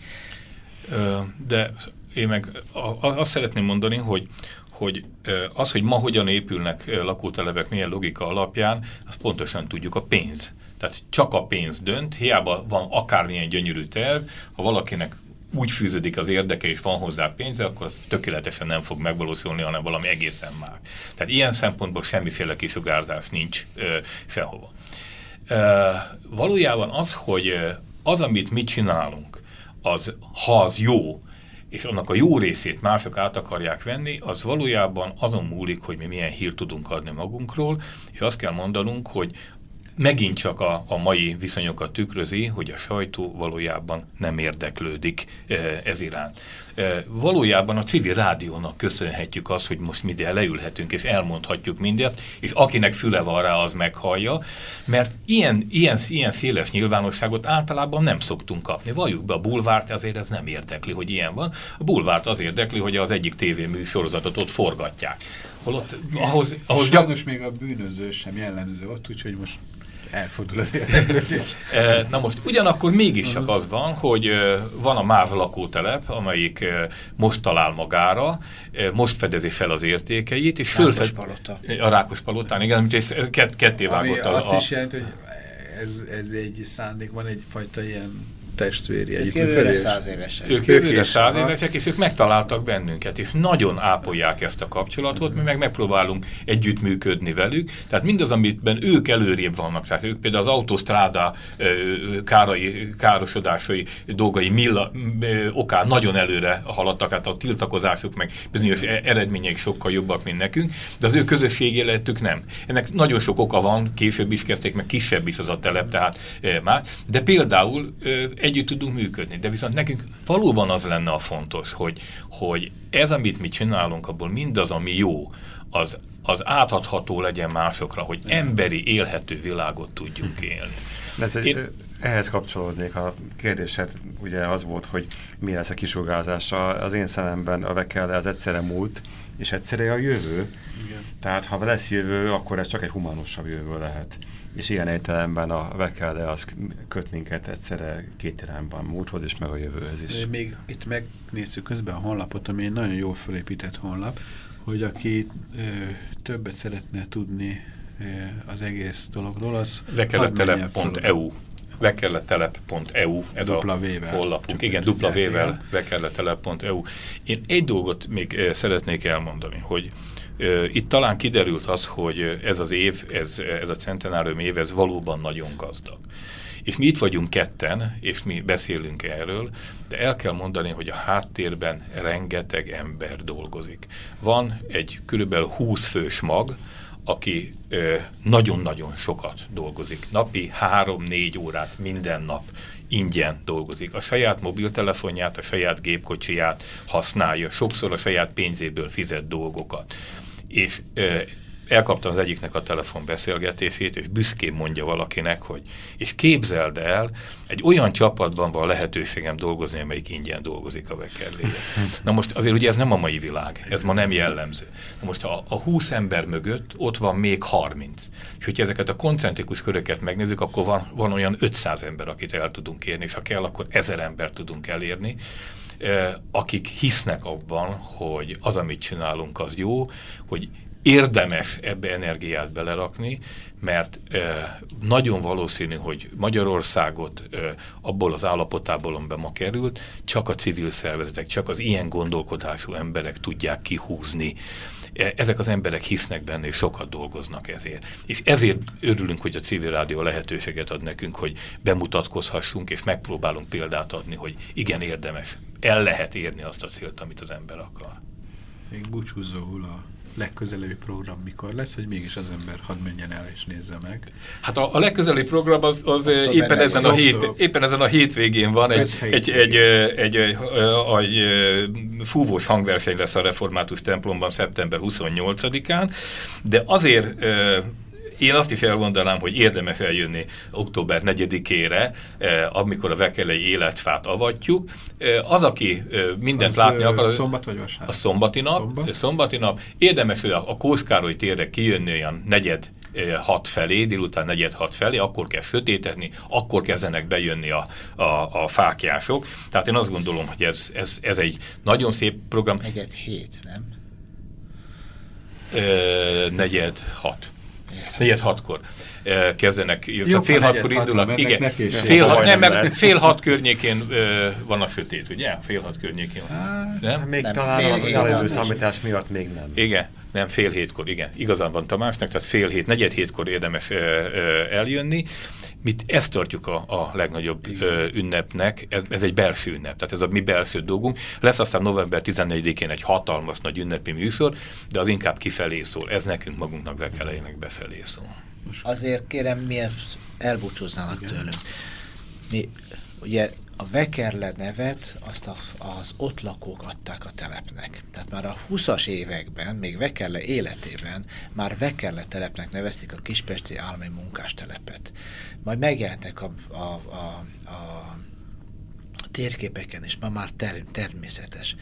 De én meg azt szeretném mondani, hogy hogy az, hogy ma hogyan épülnek lakótelepek, milyen logika alapján, azt pontosan tudjuk, a pénz. Tehát csak a pénz dönt, hiába van akármilyen gyönyörű terv, ha valakinek úgy fűződik az érdeke, és van hozzá pénze, akkor az tökéletesen nem fog megvalósulni, hanem valami egészen más. Tehát ilyen szempontból semmiféle kisugárzás nincs ö, sehova. Ö, valójában az, hogy az, amit mi csinálunk, az, ha az jó, és annak a jó részét mások át akarják venni, az valójában azon múlik, hogy mi milyen hírt tudunk adni magunkról, és azt kell mondanunk, hogy megint csak a, a mai viszonyokat tükrözi, hogy a sajtó valójában nem érdeklődik e, ez iránt. E, valójában a civil rádiónak köszönhetjük azt, hogy most mi leülhetünk és elmondhatjuk mindezt, és akinek füle van rá, az meghallja, mert ilyen, ilyen, ilyen széles nyilvánosságot általában nem szoktunk kapni. Valljuk be a bulvárt, azért ez nem érdekli, hogy ilyen van. A bulvárt az érdekli, hogy az egyik tévémű sorozatot ott forgatják. Holott ahhoz, ahhoz Sajnos még a bűnöző sem jellemző ott, úgyhogy most elfordul az érdeklődés. Na most ugyanakkor mégis csak az van, hogy van a MÁV lakótelep, amelyik most talál magára, most fedezi fel az értékeit, és fölfed... A Rákos Palotán, igen, amit ketté vágott. Ami a, azt is jelenti, hogy ez, ez egy szándék, van egyfajta ilyen testvéri Ők jövőre száz évesek. Ők jövőre száz évesek, és ők megtaláltak bennünket, és nagyon ápolják ezt a kapcsolatot, mi meg megpróbálunk együttműködni velük, tehát mindaz, amitben ők előrébb vannak, tehát ők például az autosztráda kárai, károsodásai dolgai milla, okán nagyon előre haladtak, tehát a tiltakozásuk meg bizonyos e- eredményeik sokkal jobbak, mint nekünk, de az ő közösség életük nem. Ennek nagyon sok oka van, később is kezdték, meg kisebb is az a telep, tehát már, de például együtt tudunk működni. De viszont nekünk valóban az lenne a fontos, hogy, hogy ez, amit mi csinálunk, abból mindaz, ami jó, az, az átadható legyen másokra, hogy emberi, élhető világot tudjunk élni. Ez egy, Én... Ehhez kapcsolódnék a kérdés, hát ugye az volt, hogy mi lesz a kisugárzása. Az én szememben a vekkel az egyszerre múlt, és egyszerre a jövő. Igen. Tehát ha lesz jövő, akkor ez csak egy humánusabb jövő lehet. És ilyen értelemben a vekelde az köt minket egyszerre két irányban, múlthoz és meg a jövőhöz is. Még itt megnézzük közben a honlapot, ami egy nagyon jól felépített honlap, hogy aki ö, többet szeretne tudni ö, az egész dologról, az vekeletele.eu vekelletelep.eu, ez dupla a honlapunk. Igen, dupla V-vel vekelletelep.eu. Én egy dolgot még szeretnék elmondani, hogy itt talán kiderült az, hogy ez az év, ez, ez a centenárium év, ez valóban nagyon gazdag. És mi itt vagyunk ketten, és mi beszélünk erről, de el kell mondani, hogy a háttérben rengeteg ember dolgozik. Van egy körülbelül 20 fős mag, aki nagyon-nagyon sokat dolgozik. Napi három-négy órát minden nap ingyen dolgozik. A saját mobiltelefonját, a saját gépkocsiját használja, sokszor a saját pénzéből fizet dolgokat. És elkaptam az egyiknek a telefonbeszélgetését, és büszkén mondja valakinek, hogy és képzeld el, egy olyan csapatban van lehetőségem dolgozni, amelyik ingyen dolgozik a Beckerléje. Na most azért ugye ez nem a mai világ, ez ma nem jellemző. Na most a, a 20 ember mögött ott van még 30. És hogyha ezeket a koncentrikus köröket megnézzük, akkor van, van olyan 500 ember, akit el tudunk érni, és ha kell, akkor 1000 ember tudunk elérni akik hisznek abban, hogy az, amit csinálunk, az jó, hogy érdemes ebbe energiát belerakni, mert nagyon valószínű, hogy Magyarországot abból az állapotából, amiben ma került, csak a civil szervezetek, csak az ilyen gondolkodású emberek tudják kihúzni. Ezek az emberek hisznek benne, és sokat dolgoznak ezért. És ezért örülünk, hogy a civil rádió lehetőséget ad nekünk, hogy bemutatkozhassunk, és megpróbálunk példát adni, hogy igen, érdemes, el lehet érni azt a célt, amit az ember akar. Még búcsúzóul a legközelebbi program mikor lesz, hogy mégis az ember hadd menjen el és nézze meg? Hát a, a legközelebbi program az, az éppen, ezen a hét, éppen ezen a hétvégén van, egy, egy, egy, egy, egy, egy fúvós hangverseny lesz a Református templomban szeptember 28-án, de azért én azt is elmondanám, hogy érdemes eljönni október 4-ére, eh, amikor a vekelei életfát avatjuk. Eh, az, aki eh, mindent az látni akar... Szombat vagy vasárnap? A szombati nap. Szombat? Szombati nap. Érdemes, hogy a, a Kószkároly térre kijönni olyan negyed hat felé, délután negyed hat felé, akkor kell sötétedni, akkor kezdenek bejönni a, a, a fákjások. Tehát én azt gondolom, hogy ez, ez, ez egy nagyon szép program. Negyed hét, nem? Ö, negyed hat negyed hatkor kezdenek, Jó, fél hatkor indulnak. Igen, fél hat, nem, mert fél hat környékén van a sötét, ugye? Fél hat környékén van. Hát, nem? Még nem, talán a számítás miatt még nem. Igen, nem, fél hétkor, igen. Igazán van Tamásnak, tehát fél hét, negyed hétkor érdemes eljönni. Mit ezt tartjuk a, a legnagyobb ö, ünnepnek, ez, ez egy belső ünnep, tehát ez a mi belső dolgunk. Lesz aztán november 14-én egy hatalmas nagy ünnepi műsor, de az inkább kifelé szól, ez nekünk magunknak vekelejének befelé szól. Azért kérem, miért elbúcsúznának tőlünk. Mi ugye a Vekerle nevet azt a, az ott lakók adták a telepnek. Tehát már a 20-as években, még Vekerle életében már Vekerle telepnek nevezték a Kispesti állami munkástelepet. Majd megjelentek a, a, a, a térképeken is, ma már ter természetes.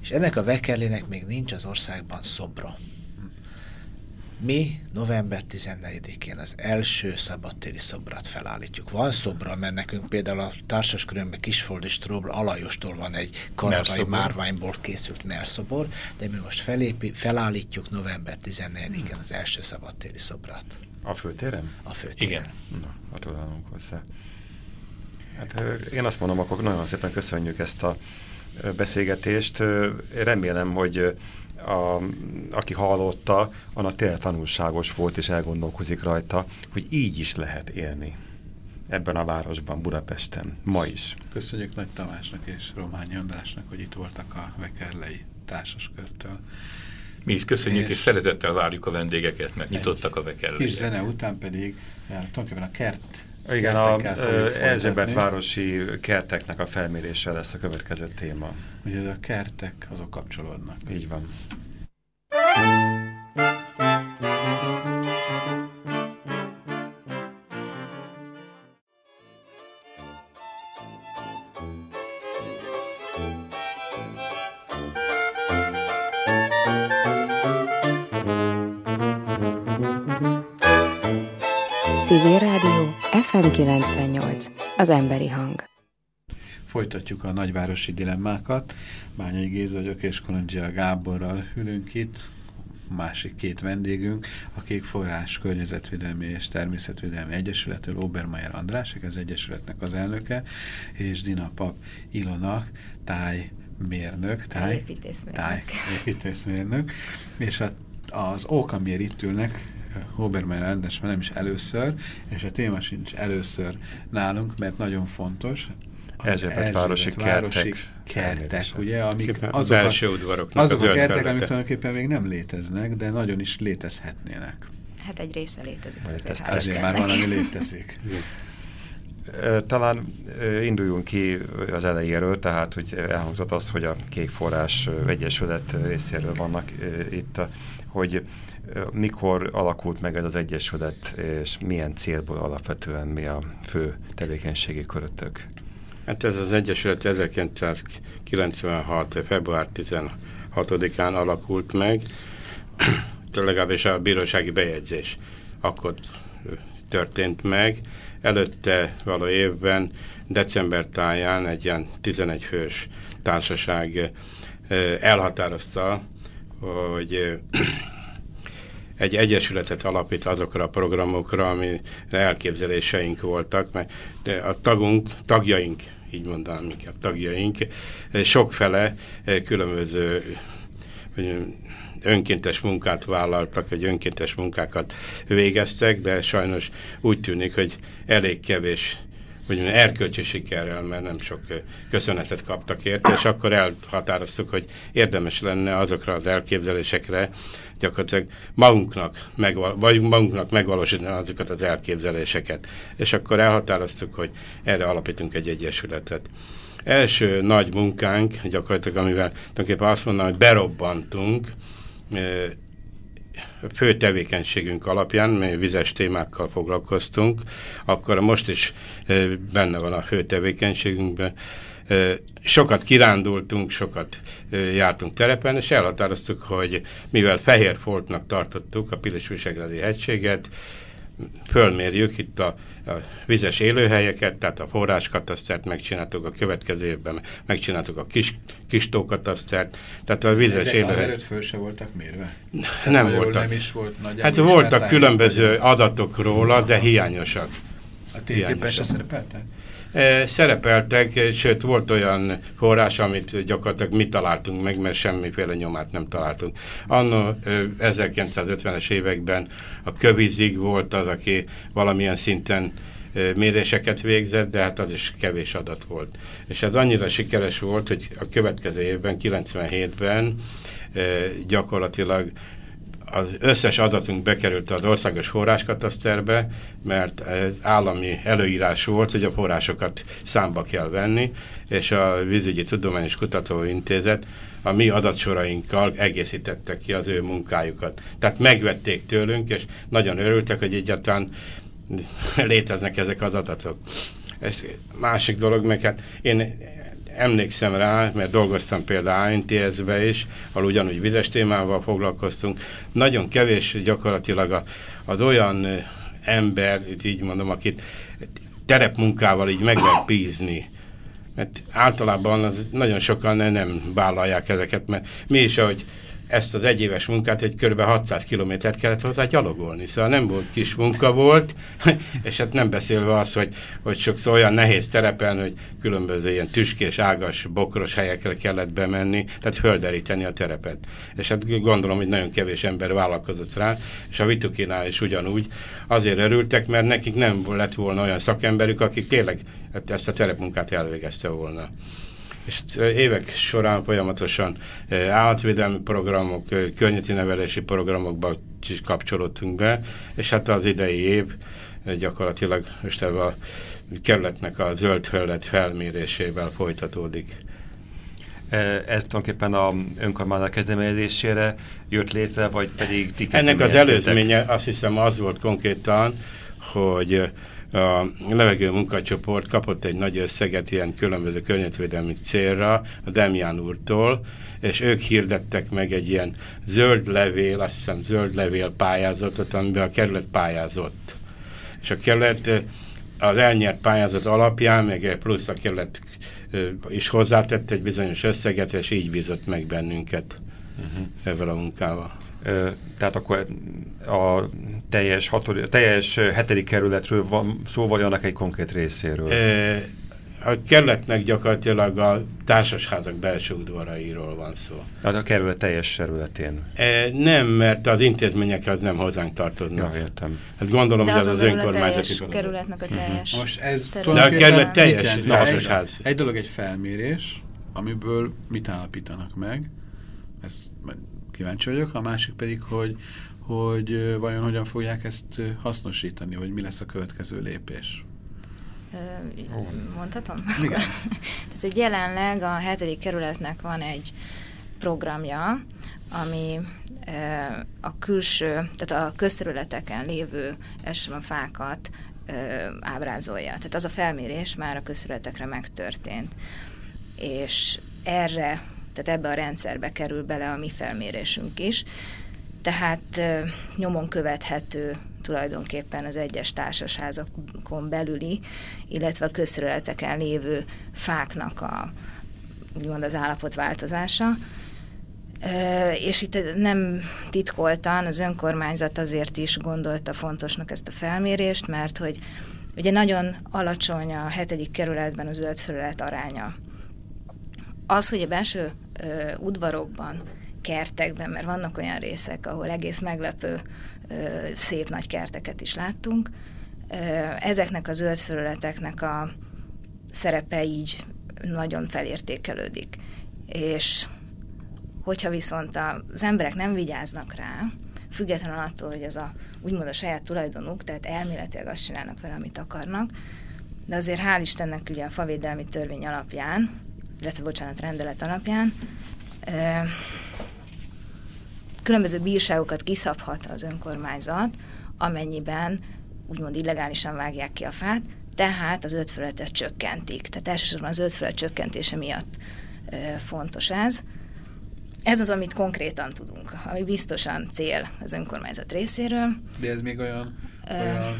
És ennek a Vekerlének még nincs az országban szobra. Mi november 14-én az első szabadtéri szobrát felállítjuk. Van szobra, mert nekünk például a társas körömben Kisfold és Tróbla Alajostól van egy kanarai márványból készült merszobor, de mi most felépi, felállítjuk november 14-én az első szabadtéri szobrát. A főtéren? A főtéren. Igen. Na, gratulálunk hozzá. Hát, én azt mondom, akkor nagyon szépen köszönjük ezt a beszélgetést. Remélem, hogy a, aki hallotta, annak tényleg tanulságos volt, és elgondolkozik rajta, hogy így is lehet élni ebben a városban, Budapesten, ma is. Köszönjük Nagy Tamásnak és Rományi Andrásnak, hogy itt voltak a Vekerlei társaskörtől. Mi is köszönjük, és, és szeretettel várjuk a vendégeket, mert nyitottak a Vekerlei. Kis zene után pedig tulajdonképpen a kert igen, a Erzsébetvárosi kerteknek a felmérése lesz a következő téma. Ugye a kertek, azok kapcsolódnak. Így van. Civil Rádió FM 98. Az emberi hang. Folytatjuk a nagyvárosi dilemmákat. Bányai Géza vagyok és Kolondzsia Gáborral ülünk itt, másik két vendégünk, a Kék Forrás Környezetvédelmi és Természetvédelmi Egyesülető Obermeyer András, az Egyesületnek az elnöke, és Dina Pap Ilona, táj mérnök, táj, építészmérnök. táj építészmérnök, és a, az ok, amiért itt ülnek, Obermeyer András már nem is először, és a téma sincs először nálunk, mert nagyon fontos, Erzsébet városi kertek. kertek, ugye, amik azok a, belső udvaroknak azok a, a kertek, amik tulajdonképpen még nem léteznek, de nagyon is létezhetnének. Hát egy része létezik. Azért, azért már valami létezik. Talán induljunk ki az elejéről, tehát hogy elhangzott az, hogy a Kék Forrás Egyesület részéről vannak itt, hogy mikor alakult meg ez az Egyesület, és milyen célból alapvetően mi a fő tevékenységi körötök? Hát ez az Egyesület 1996. február 16-án alakult meg, legalábbis a bírósági bejegyzés akkor történt meg. Előtte való évben, december táján egy ilyen 11 fős társaság elhatározta, hogy egy egyesületet alapít azokra a programokra, ami elképzeléseink voltak, mert a tagunk, tagjaink, így mondanám inkább tagjaink, sokfele különböző önkéntes munkát vállaltak, vagy önkéntes munkákat végeztek, de sajnos úgy tűnik, hogy elég kevés hogy erkölcsi sikerrel, mert nem sok köszönetet kaptak érte, és akkor elhatároztuk, hogy érdemes lenne azokra az elképzelésekre gyakorlatilag magunknak, megval vagy magunknak megvalósítani azokat az elképzeléseket. És akkor elhatároztuk, hogy erre alapítunk egy egyesületet. Első nagy munkánk, gyakorlatilag amivel tulajdonképpen azt mondanám, hogy berobbantunk, fő tevékenységünk alapján, mely vizes témákkal foglalkoztunk, akkor most is benne van a fő tevékenységünkben. Sokat kirándultunk, sokat jártunk terepen, és elhatároztuk, hogy mivel fehér foltnak tartottuk a Pilis-Visegrádi hegységet, fölmérjük itt a, a vizes élőhelyeket, tehát a forráskatasztert megcsináltuk, a következő évben megcsináltuk a kis, kis tókatasztert, tehát a vizes Ezek élőhely... Azelőtt föl se voltak mérve? Nem Magyarul voltak. Nem is volt nagy Hát voltak különböző adatok róla, de hiányosak. A térképen se szerepeltek? Szerepeltek, sőt volt olyan forrás, amit gyakorlatilag mi találtunk meg, mert semmiféle nyomát nem találtunk. Anno 1950-es években a kövizig volt az, aki valamilyen szinten méréseket végzett, de hát az is kevés adat volt. És ez annyira sikeres volt, hogy a következő évben, 97-ben gyakorlatilag az összes adatunk bekerült az országos forráskataszterbe, mert állami előírás volt, hogy a forrásokat számba kell venni, és a Vízügyi Tudományos Kutatóintézet a mi adatsorainkkal egészítettek ki az ő munkájukat. Tehát megvették tőlünk, és nagyon örültek, hogy egyáltalán léteznek ezek az adatok. És másik dolog, meg hát én emlékszem rá, mert dolgoztam például ANTS-be is, ahol ugyanúgy vizes témával foglalkoztunk. Nagyon kevés gyakorlatilag az olyan ember, így mondom, akit terepmunkával így meg lehet bízni. Mert általában az nagyon sokan nem vállalják ezeket, mert mi is, ahogy ezt az egyéves munkát egy kb. 600 kilométert kellett hozzá gyalogolni. Szóval nem volt kis munka volt, és hát nem beszélve az, hogy, hogy sokszor olyan nehéz terepen, hogy különböző ilyen tüskés, ágas, bokros helyekre kellett bemenni, tehát földeríteni a terepet. És hát gondolom, hogy nagyon kevés ember vállalkozott rá, és a Vitukinál is ugyanúgy azért örültek, mert nekik nem lett volna olyan szakemberük, akik tényleg ezt a terepmunkát elvégezte volna és évek során folyamatosan állatvédelmi programok, környezeti nevelési programokba is kapcsolódtunk be, és hát az idei év gyakorlatilag most ebben a kerületnek a zöld felület felmérésével folytatódik. Ez tulajdonképpen a önkormányzat kezdeményezésére jött létre, vagy pedig ti Ennek az előzménye azt hiszem az volt konkrétan, hogy a levegő munkacsoport kapott egy nagy összeget ilyen különböző környezetvédelmi célra a Demián úrtól, és ők hirdettek meg egy ilyen zöld levél, azt hiszem zöld levél pályázatot, amiben a kerület pályázott. és a kerület az elnyert pályázat alapján, meg plusz a kerület is hozzátett egy bizonyos összeget, és így bízott meg bennünket uh-huh. ezzel a munkával. Tehát akkor a teljes, hatod, teljes hetedik kerületről van szó, vagy annak egy konkrét részéről? E, a kerületnek gyakorlatilag a társasházak belső udvarairól van szó. Hát a kerület teljes területén? E, nem, mert az intézmények az nem hozzánk tartoznak. Ja, értem. Hát gondolom, De hogy az az önkormányzati a kerületnek a Mhm. teljes Most ez De a kerület teljes egy, társasház. egy dolog egy felmérés, amiből mit állapítanak meg, ezt kíváncsi vagyok, a másik pedig, hogy, hogy vajon hogyan fogják ezt hasznosítani, vagy mi lesz a következő lépés. Mondhatom? Igen. Tehát, hogy jelenleg a hetedik kerületnek van egy programja, ami a külső, tehát a közterületeken lévő elsősorban fákat ábrázolja. Tehát az a felmérés már a közterületekre megtörtént. És erre, tehát ebbe a rendszerbe kerül bele a mi felmérésünk is. Tehát nyomon követhető tulajdonképpen az egyes társasházakon belüli, illetve a közterületeken lévő fáknak a, úgymond az állapotváltozása. És itt nem titkoltan az önkormányzat azért is gondolta fontosnak ezt a felmérést, mert hogy ugye nagyon alacsony a hetedik kerületben az zöld felület aránya. Az, hogy a belső udvarokban, kertekben, mert vannak olyan részek, ahol egész meglepő szép nagy kerteket is láttunk, ezeknek a zöld felületeknek a szerepe így nagyon felértékelődik. És hogyha viszont az emberek nem vigyáznak rá, függetlenül attól, hogy ez a úgymond a saját tulajdonuk, tehát elméletileg azt csinálnak vele, amit akarnak, de azért hál' Istennek ugye a favédelmi törvény alapján, illetve bocsánat, rendelet alapján, különböző bírságokat kiszabhat az önkormányzat, amennyiben úgymond illegálisan vágják ki a fát, tehát az ötfeletet csökkentik. Tehát elsősorban az ötfelet csökkentése miatt ö, fontos ez. Ez az, amit konkrétan tudunk, ami biztosan cél az önkormányzat részéről. De ez még olyan, olyan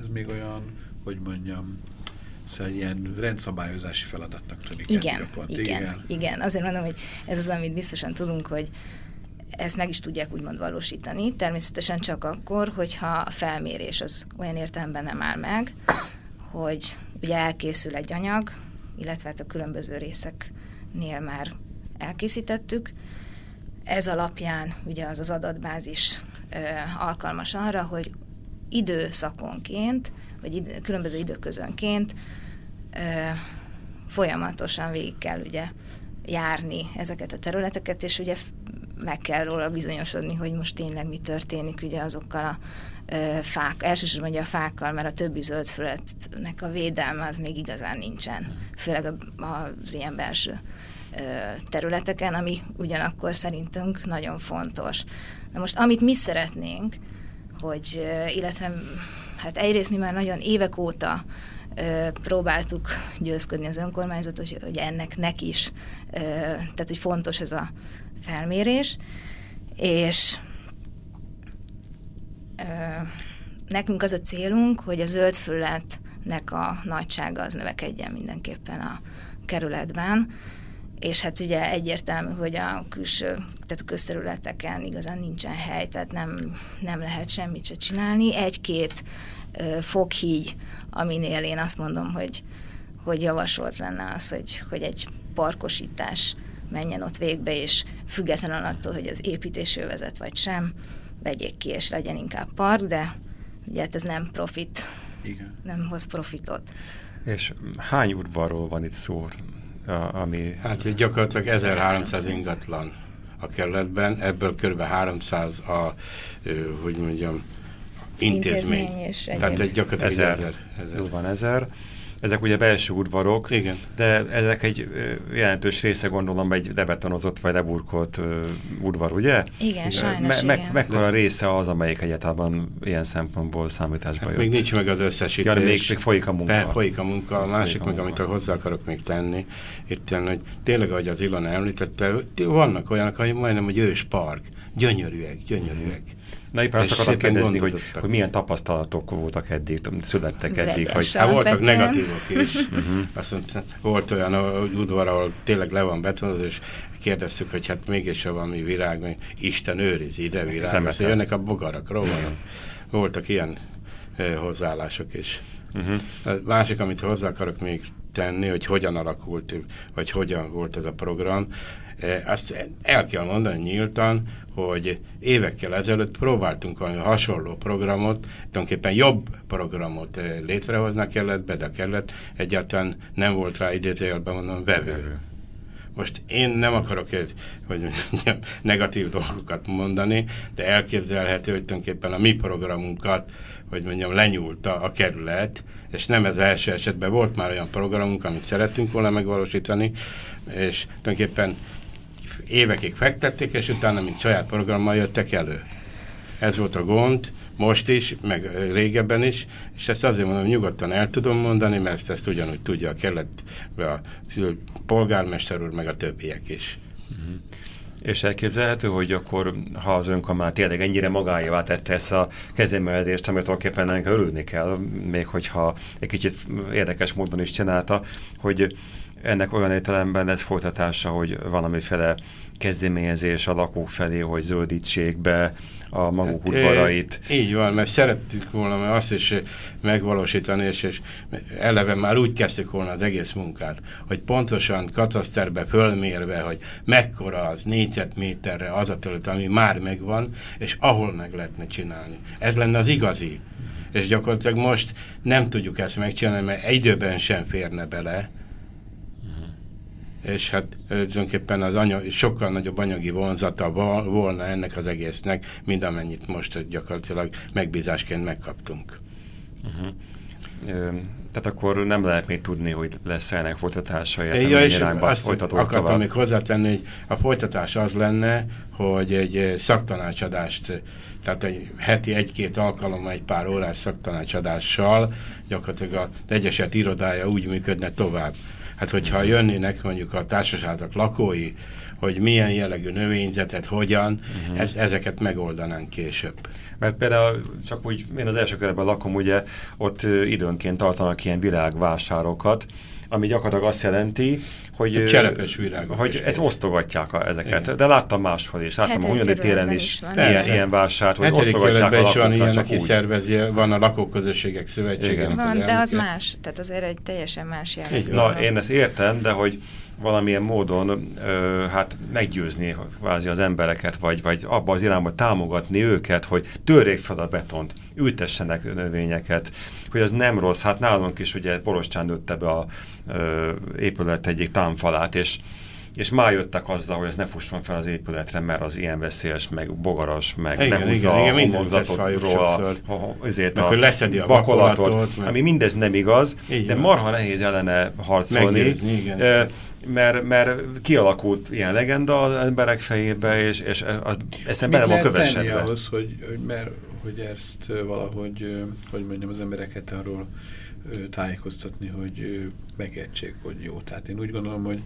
ez még olyan, hogy mondjam, szóval ilyen rendszabályozási feladatnak tűnik. Igen, pont. igen, igen, igen. Azért mondom, hogy ez az, amit biztosan tudunk, hogy ezt meg is tudják úgymond valósítani. Természetesen csak akkor, hogyha a felmérés az olyan értelemben nem áll meg, hogy ugye elkészül egy anyag, illetve hát a különböző részeknél már elkészítettük. Ez alapján ugye az az adatbázis ö, alkalmas arra, hogy időszakonként, vagy idő, különböző időközönként ö, folyamatosan végig kell ugye járni ezeket a területeket, és ugye meg kell róla bizonyosodni, hogy most tényleg mi történik ugye azokkal a ö, fák, elsősorban ugye a fákkal, mert a többi zöldfületnek a védelme az még igazán nincsen, főleg a, az ilyen belső ö, területeken, ami ugyanakkor szerintünk nagyon fontos. Na most, amit mi szeretnénk, hogy, illetve hát egyrészt mi már nagyon évek óta próbáltuk győzködni az önkormányzatot, hogy, hogy ennek neki is, tehát hogy fontos ez a felmérés, és nekünk az a célunk, hogy a zöld fölletnek a nagysága az növekedjen mindenképpen a kerületben, és hát ugye egyértelmű, hogy a külső, tehát a közterületeken igazán nincsen hely, tehát nem, nem lehet semmit se csinálni. Egy-két foghíj, aminél én azt mondom, hogy, hogy javasolt lenne az, hogy, hogy egy parkosítás menjen ott végbe, és függetlenül attól, hogy az építésű vezet vagy sem, vegyék ki, és legyen inkább park, de ugye hát ez nem profit, Igen. nem hoz profitot. És hány udvarról van itt szó, ami... Hát itt gyakorlatilag 1300 ingatlan a kerületben, ebből kb. 300 a, hogy mondjam, intézmény. Intézmény és Tehát egy gyakorlatilag Ezer. ezer. ezer. Ezer. Ezek ugye belső udvarok, Igen. de ezek egy jelentős része gondolom egy lebetonozott vagy leburkolt udvar, ugye? Igen, sajnos, me, igen. Mekkora része az, amelyik egyáltalán ilyen szempontból számításba Hát jött? még nincs meg az összesítés. Ja, de még- még folyik a munka. Be, folyik a munka. A másik a meg, munka. amit hozzá akarok még tenni, itt hogy tényleg, ahogy az Ilona említette, vannak olyanok, hogy majdnem, hogy ős park, gyönyörűek, gyönyörűek. Na éppen azt akartam kérdezni, hogy, hogy milyen tapasztalatok voltak eddig, születtek eddig. Hogy... Hát voltak negatívok is. uh-huh. Azt mondta, volt olyan udvar, ahol tényleg le van betonoz, és kérdeztük, hogy hát mégis ha valami virág, még Isten őriz ide virág, azt jönnek a bogarak, rovarok. Voltak ilyen eh, hozzáállások is. Uh-huh. A másik, amit hozzá akarok még tenni, hogy hogyan alakult, vagy hogyan volt ez a program, azt el kell mondani nyíltan, hogy évekkel ezelőtt próbáltunk valami hasonló programot, tulajdonképpen jobb programot létrehozni kellett, be de kellett, egyáltalán nem volt rá idézőjelben mondom vevő. Most én nem akarok egy, hogy mondjam, negatív dolgokat mondani, de elképzelhető, hogy tulajdonképpen a mi programunkat, hogy mondjam, lenyúlta a kerület, és nem ez első esetben volt már olyan programunk, amit szerettünk volna megvalósítani, és tulajdonképpen évekig fektették, és utána, mint saját programmal jöttek elő. Ez volt a gond, most is, meg régebben is, és ezt azért mondom, nyugodtan el tudom mondani, mert ezt, ezt ugyanúgy tudja a kelet, a polgármester úr, meg a többiek is. Uh-huh. És elképzelhető, hogy akkor, ha az önkormány tényleg ennyire magáévá tette ezt a kezdeményezést, amit tulajdonképpen ennek örülni kell, még hogyha egy kicsit érdekes módon is csinálta, hogy ennek olyan értelemben lesz folytatása, hogy valamiféle kezdeményezés a lakók felé, hogy zöldítsék be a maguk hát, udvarait. Így van, mert szerettük volna mert azt is megvalósítani, és, és eleve már úgy kezdtük volna az egész munkát, hogy pontosan kataszterbe fölmérve, hogy mekkora az négyzetméterre az a terület, ami már megvan, és ahol meg lehetne csinálni. Ez lenne az igazi. És gyakorlatilag most nem tudjuk ezt megcsinálni, mert időben sem férne bele, és hát tulajdonképpen az anyag, sokkal nagyobb anyagi vonzata volna ennek az egésznek, mint amennyit most gyakorlatilag megbízásként megkaptunk. Uh-huh. Tehát akkor nem lehet még tudni, hogy lesz ennek folytatása, illetve ja, és azt akartam tovább. még hozzátenni, hogy a folytatás az lenne, hogy egy szaktanácsadást, tehát egy heti egy-két alkalommal egy pár órás szaktanácsadással gyakorlatilag a Egyeset irodája úgy működne tovább Hát hogyha jönnének mondjuk a társaságok lakói, hogy milyen jellegű növényzetet, hogyan, uh-huh. ez, ezeket megoldanánk később. Mert például csak úgy, én az első körben lakom, ugye ott időnként tartanak ilyen virágvásárokat, ami gyakorlatilag azt jelenti, hogy, cserepes virágok hogy ez osztogatják a, ezeket. Igen. De láttam máshol is, láttam a Hunyadi téren is, is ilyen, ilyen vásárt, hogy osztogatják a is van ilyen, aki úgy. szervezi, van a lakóközösségek szövetsége. Van, de az más, tehát azért egy teljesen más jellegű. Na, én ezt értem, de hogy valamilyen módon ö, hát meggyőzni vázi az embereket, vagy, vagy abba az irányba támogatni őket, hogy törjék fel a betont, ültessenek növényeket, hogy ez nem rossz. Hát nálunk is ugye Borostyán nőtte be a ö, épület egyik támfalát, és és már jöttek azzal, hogy ez ne fusson fel az épületre, mert az ilyen veszélyes, meg bogaras, meg igen, nem húzza igen, a homlokzatodról azért a, leszedi a vakolatot, meg... ami mindez nem igaz, igen. de marha nehéz ellene harcolni. Megnézni, igen mert, mert kialakult ilyen legenda az emberek fejébe, és, és ezt bele van kövesedve. ahhoz, hogy, hogy, mert, hogy ezt valahogy, hogy mondjam, az embereket arról tájékoztatni, hogy megértsék, hogy jó. Tehát én úgy gondolom, hogy,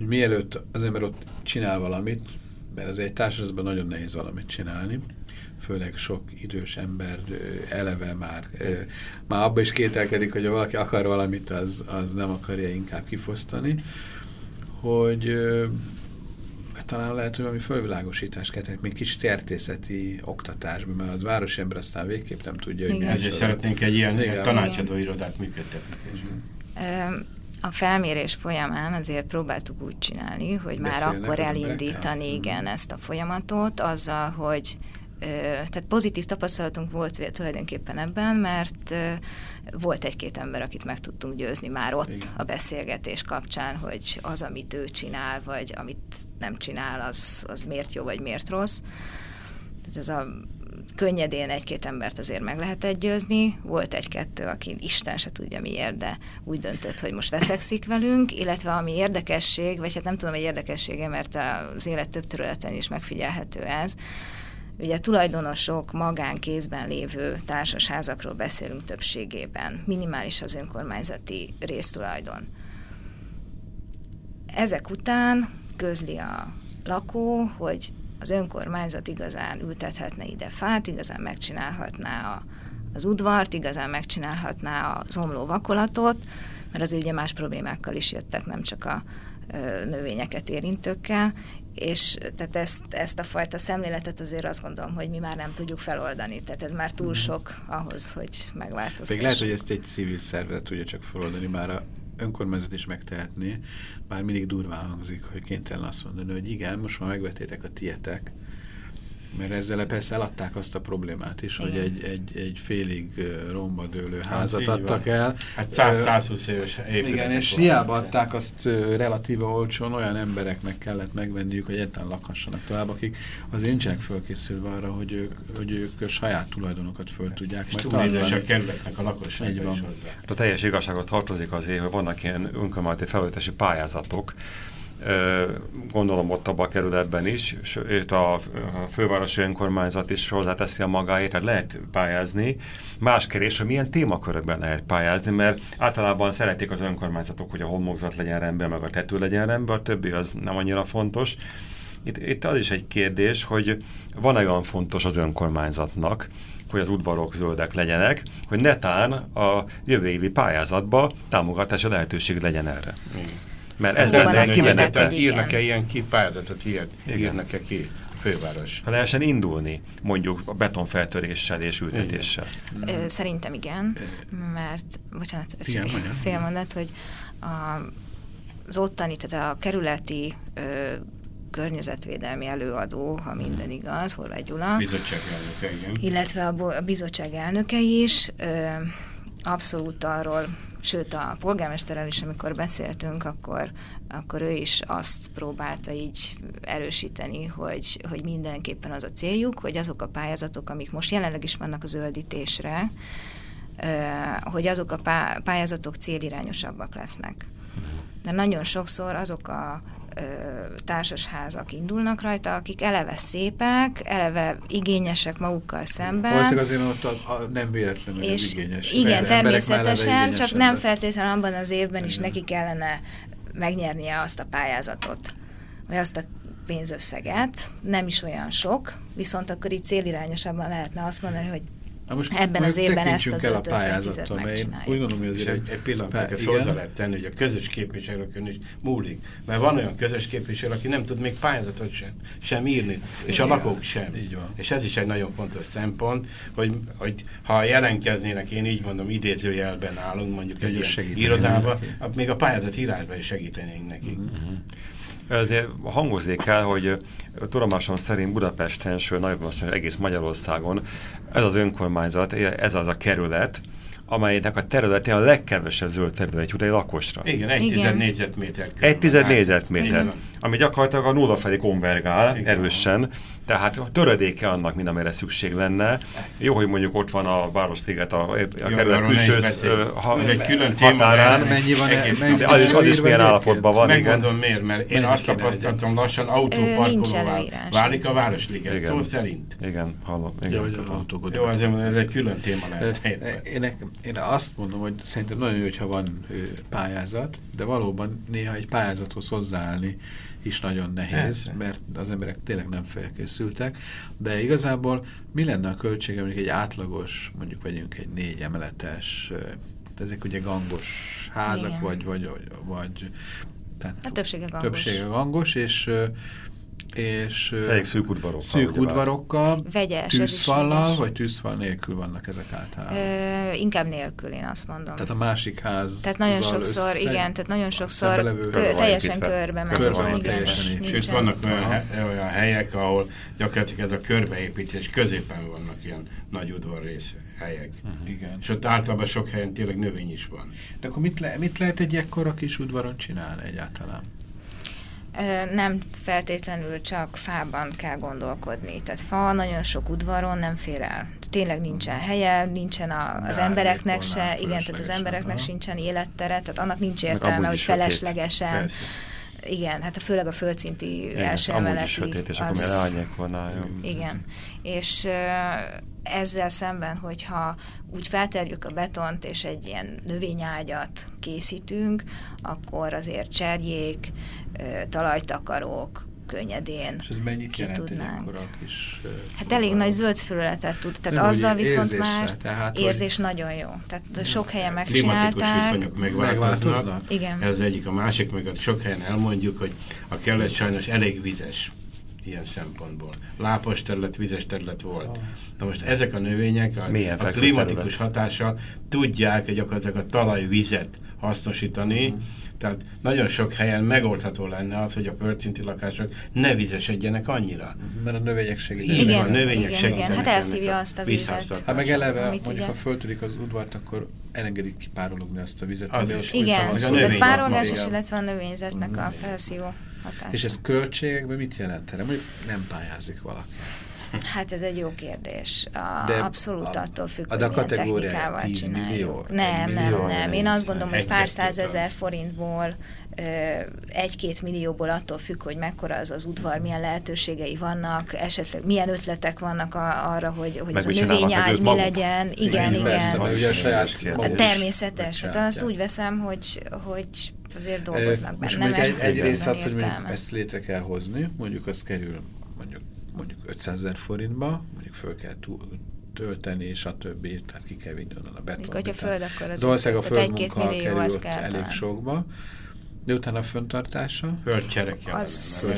hogy mielőtt az ember ott csinál valamit, mert ez egy társadalomban nagyon nehéz valamit csinálni, főleg sok idős ember eleve már, már abban is kételkedik, hogy ha valaki akar valamit, az, az nem akarja inkább kifosztani, hogy talán lehet, hogy valami fölvilágosítás kell, még kis tertészeti oktatásban, mert az városi ember aztán végképp nem tudja, hogy Igen. Ezért szeretnénk egy ilyen, ilyen tanácsadó irodát működtetni. A felmérés folyamán azért próbáltuk úgy csinálni, hogy Beszélnek már akkor elindítani igen, ezt a folyamatot, azzal, hogy tehát pozitív tapasztalatunk volt tulajdonképpen ebben, mert volt egy-két ember, akit meg tudtunk győzni már ott Igen. a beszélgetés kapcsán, hogy az, amit ő csinál, vagy amit nem csinál, az, az miért jó, vagy miért rossz. Tehát ez a könnyedén egy-két embert azért meg lehetett győzni. Volt egy-kettő, aki Isten se tudja miért, de úgy döntött, hogy most veszekszik velünk, illetve ami érdekesség, vagy hát nem tudom, hogy érdekessége, mert az élet több területen is megfigyelhető ez, Ugye tulajdonosok magánkézben lévő társasházakról beszélünk többségében. Minimális az önkormányzati résztulajdon. Ezek után közli a lakó, hogy az önkormányzat igazán ültethetne ide fát, igazán megcsinálhatná a, az udvart, igazán megcsinálhatná a zomló vakolatot, mert azért ugye más problémákkal is jöttek, nem csak a ö, növényeket érintőkkel, és tehát ezt, ezt a fajta szemléletet azért azt gondolom, hogy mi már nem tudjuk feloldani, tehát ez már túl sok ahhoz, hogy megváltoztassuk. Még lehet, hogy ezt egy civil szervezet tudja csak feloldani, már a önkormányzat is megtehetné, bár mindig durván hangzik, hogy kénytelen azt mondani, hogy igen, most már megvetétek a tietek, mert ezzel persze eladták azt a problémát is, Igen. hogy egy, egy, egy félig romba dőlő hát házat hát, adtak van. el. Hát 100-120 éves Igen, és hiába adták azt relatíve olcsón, olyan embereknek kellett megvenniük, hogy egyáltalán lakhassanak tovább, akik az nincsenek fölkészülve arra, hogy ők, hogy ők saját tulajdonokat föl tudják és majd tartani. a kerületnek a lakossága is hozzá. A teljes igazságot tartozik azért, hogy vannak ilyen önkormányzati felültési pályázatok, gondolom ott abban a kerületben is, sőt a fővárosi önkormányzat is hozzáteszi a magáét, tehát lehet pályázni. Más kérdés, hogy milyen témakörökben lehet pályázni, mert általában szeretik az önkormányzatok, hogy a homlokzat legyen rendben, meg a tető legyen rendben, a többi az nem annyira fontos. Itt, itt az is egy kérdés, hogy van -e olyan fontos az önkormányzatnak, hogy az udvarok zöldek legyenek, hogy netán a jövő évi pályázatba támogatási lehetőség legyen erre. Mm. Mert ez lenne kimenete. Írnak-e ilyen ki pályázatot, ilyet írnak-e ki? főváros. Ha lehessen indulni, mondjuk a betonfeltöréssel és ültetéssel. Igen. Szerintem igen, mert, bocsánat, ez igen, csak fél mondat, hogy a, az ottani, tehát a kerületi ö, környezetvédelmi előadó, ha minden igaz, Horváth Gyula. Bizottság elnöke, igen. Illetve a, a bizottság elnöke is ö, abszolút arról sőt a polgármesterrel is, amikor beszéltünk, akkor, akkor ő is azt próbálta így erősíteni, hogy, hogy mindenképpen az a céljuk, hogy azok a pályázatok, amik most jelenleg is vannak a zöldítésre, hogy azok a pályázatok célirányosabbak lesznek. De nagyon sokszor azok a társasházak indulnak rajta, akik eleve szépek, eleve igényesek magukkal szemben. Valószínűleg azért, ott a, a nem véletlenül és igényes. Igen, természetesen, csak nem feltétlenül abban az évben is neki kellene megnyernie azt a pályázatot, vagy azt a pénzösszeget, nem is olyan sok, viszont akkor itt célirányosabban lehetne azt mondani, hogy Na most Ebben az évben ezt az el a pályázatot, mert én úgy gondolom, hogy azért egy, egy pillanat ezt hozzá lehet tenni, hogy a közös képviselőkön is múlik. Mert van olyan közös képviselő, aki nem tud még pályázatot sem, sem írni, igen. és a lakók sem. Így van. És ez is egy nagyon fontos szempont, hogy, hogy ha jelentkeznének, én így mondom, idézőjelben állunk mondjuk egy, egy irodába, még a pályázat írásban is segítenénk nekik. Uh -huh. Ezért hangozzék el, hogy tudomásom szerint Budapesten, sőt nagyobb egész Magyarországon ez az önkormányzat, ez az a kerület, amelynek a területén a legkevesebb zöld terület jut egy lakosra. Igen, egy Igen. tized négyzetméter. Egy tized négyzetméter, ami gyakorlatilag a nulla felé konvergál Igen. erősen, tehát töredéke annak, mint amire szükség lenne. Jó, hogy mondjuk ott van a Városliget, a, a kerület külső ha, egy külön határán. Mennyi van, mennyi, az, is, az is milyen állapotban van. Megmondom miért, mert én azt tapasztaltam lassan autóparkolóval válik a Városliget, igen. szó szerint. Igen, hallom. Igen. Jó, hogy Jó, azért ez egy külön téma lehet. Én, én azt mondom, hogy szerintem nagyon jó, hogyha van pályázat, de valóban néha egy pályázathoz hozzáállni is nagyon nehéz, Persze. mert az emberek tényleg nem felkészültek, de igazából mi lenne a költsége, mondjuk egy átlagos, mondjuk vegyünk egy négy emeletes, ezek ugye gangos házak, Igen. vagy, vagy, vagy tehát a többsége gangos. Többsége gangos, és és Elég szűk udvarokkal. Szűk udvarokkal, Vegyes, tűzfallal, vagy tűzfal nélkül vannak ezek általában? Ö, inkább nélkül, én azt mondom. Tehát a másik ház Tehát nagyon sokszor, össze, igen, tehát nagyon sokszor kö, teljesen körbe megy. Körbe van teljesen Sőt, vannak olyan, he, olyan helyek, ahol gyakorlatilag ez a körbeépítés középen vannak ilyen nagy udvarrész helyek. Uh -huh. Igen. És ott általában sok helyen tényleg növény is van. De akkor mit, le, mit lehet egy ekkora kis udvaron csinálni egyáltalán? Nem feltétlenül csak fában kell gondolkodni. Tehát fa nagyon sok udvaron nem fér el. Tényleg nincsen helye, nincsen a, az embereknek se, igen, tehát az embereknek ha. sincsen élettere, tehát annak nincs értelme, hogy feleslegesen. Persze. Igen, hát a főleg a földszinti igen, első emeleti. sötét, és az, akkor van álljon. Igen, és ezzel szemben, hogyha úgy felterjük a betont, és egy ilyen növényágyat készítünk, akkor azért cserjék, talajtakarók, könnyedén És ez mennyit ki jelent egy tudnánk. akkora kis... ö, Hát elég nagy zöld felületet tud, tehát Nem, hogy azzal viszont érzésre, már tehát, hogy- érzés nagyon jó. Tehát sok helyen Klimatikus megcsinálták. viszonyok megváltoznak. Igen. Ez egyik, a másik, meg a sok helyen elmondjuk, hogy a kelet sajnos elég vizes ilyen szempontból. Lápos terület, vizes terület volt. Na most ezek a növények a, Milyen a klimatikus terület? hatással tudják gyakorlatilag a talajvizet hasznosítani, tehát nagyon sok helyen megoldható lenne az, hogy a földszinti lakások ne vizesedjenek annyira. Mert a növények segítenek. Igen, a növények igen, segítenek igen. Hát elszívja azt a vizet. Hát meg eleve, mondjuk ugye- ha föltörik az udvart, akkor engedik kipárologni azt a vizet. Az ami is. ott Igen, a tehát növény párolgás is, illetve a növényzetnek a felszívó hatása. És ez költségekben mit jelentene? Mondjuk nem pályázik valaki. Hát ez egy jó kérdés. A, De abszolút a- attól függ, hogy a milyen technikával 10 csináljuk. millió, nem, egy nem, millió, nem. Én azt gondolom, hogy pár százezer forintból, egy-két millióból attól függ, hogy mekkora az az udvar, milyen lehetőségei vannak, esetleg milyen ötletek vannak a, arra, hogy, hogy ez a növényágy mi legyen. Igen, igen. Persze, mert ugye a saját kérdés. Hát természetes, tehát azt úgy veszem, hogy, hogy azért dolgoznak Most benne, mondjuk egy, mert egy rész van az, hogy ezt létre kell hozni, mondjuk az kerül mondjuk, mondjuk 500 ezer forintba, mondjuk föl kell tölteni, stb. Tehát ki kell vinni onnan a beton. Mondjuk, hogyha föld, akkor az De valószínűleg a tehát egy-két földmunka millió kerül az ott kell elég talán. sokba, de utána a föntartása. Földcsere kellene, Az,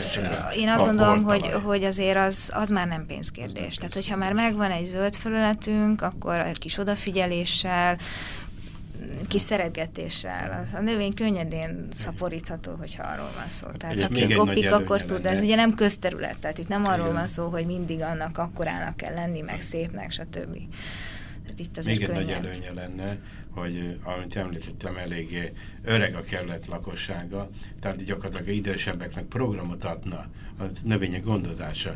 én azt A gondolom, hogy, hogy azért az, az már nem pénzkérdés. Tehát, hogyha már megvan egy zöld felületünk, akkor egy kis odafigyeléssel, kis szeretgetéssel, az a növény könnyedén szaporítható, hogyha arról van szó. Tehát ha még akkor tud, ez ugye nem közterület, tehát itt nem arról van szó, hogy mindig annak akkorának kell lenni, meg szépnek, stb. Tehát itt azért Még egy nagy előnye lenne, hogy eh, amit említettem, eléggé öreg a kerület lakossága, tehát gyakorlatilag idősebbeknek programot adna a növények gondozása.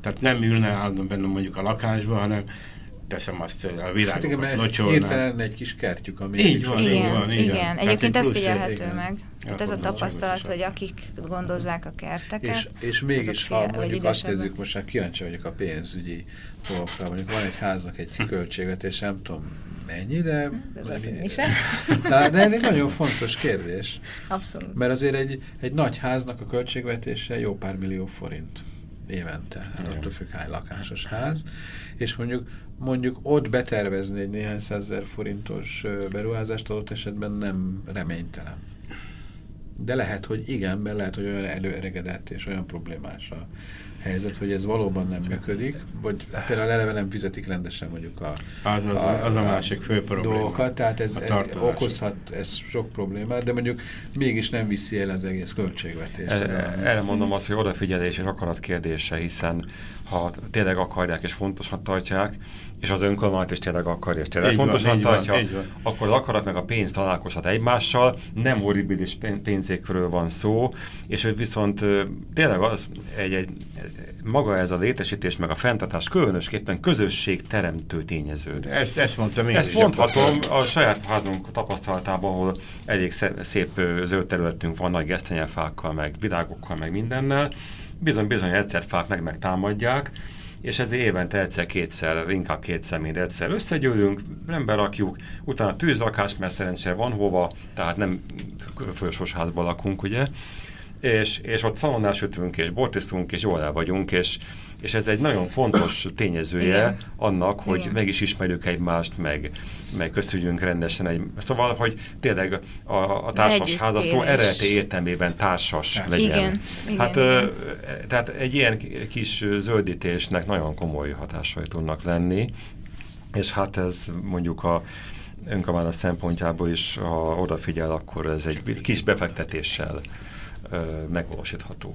Tehát nem ülne állandóan benne mondjuk a lakásba, hanem teszem azt, a Hát locsolnál. hirtelen lenne egy kis kertjük, ami Így van, így Igen, van, igen. igen. Egyébként egy ez figyelhető igen. meg. Tehát ez a tapasztalat, hogy akik gondozzák a kerteket, És, és mégis, ha mondjuk azt nézzük, most már kíváncsi vagyok a pénzügyi dolgokra, mondjuk van egy háznak egy költségvetés, nem tudom mennyi, de... Hm, Ez az, mi- sem. de, de ez egy nagyon fontos kérdés, Abszolút. mert azért egy, egy nagy háznak a költségvetése jó pár millió forint évente, hát attól függ hány lakásos ház, és mondjuk mondjuk ott betervezni egy néhány százezer forintos beruházást adott esetben nem reménytelen. De lehet, hogy igen, mert lehet, hogy olyan előregedett és olyan problémás a helyzet, hogy ez valóban nem működik, vagy például eleve nem fizetik rendesen mondjuk a, Az, az, a, az a másik fő probléma. dolgokat, tehát ez, ez okozhat ez sok problémát, de mondjuk mégis nem viszi el az egész költségvetést. E- Erre mondom azt, hogy odafigyelés és akarat kérdése, hiszen ha tényleg akarják és fontosan tartják, és az önkormányzat is tényleg akarja és tényleg Így így van, tartja, van. akkor az akarat meg a pénz találkozhat egymással, nem horribilis pén- pénzékről van szó, és hogy viszont tényleg az egy, egy, maga ez a létesítés meg a fenntartás különösképpen közösség teremtő tényező. Ezt, ezt mondtam én Ezt mondhatom a saját házunk tapasztalatában, ahol elég szép, zöld területünk van, nagy gesztenyelfákkal, meg virágokkal, meg mindennel. Bizony-bizony egyszer fák meg megtámadják, és ezért évente egyszer-kétszer, inkább kétszer, mint egyszer. Összegyűlünk, rendbe rakjuk, utána tűzrakás, mert szerencsére van hova, tehát nem folyosós házban lakunk, ugye, és, és ott szalonnál sütünk, és bort iszunk, és jól el vagyunk, és, és ez egy nagyon fontos tényezője Igen. annak, hogy Igen. meg is ismerjük egymást, meg, meg köszönjünk rendesen egy... Szóval, hogy tényleg a, a társas háza szó eredeti értelmében társas legyen. Igen, igen, hát, igen. Tehát egy ilyen kis zöldítésnek nagyon komoly hatásai tudnak lenni, és hát ez mondjuk a önkormányzat szempontjából is, ha odafigyel, akkor ez egy kis befektetéssel megvalósítható.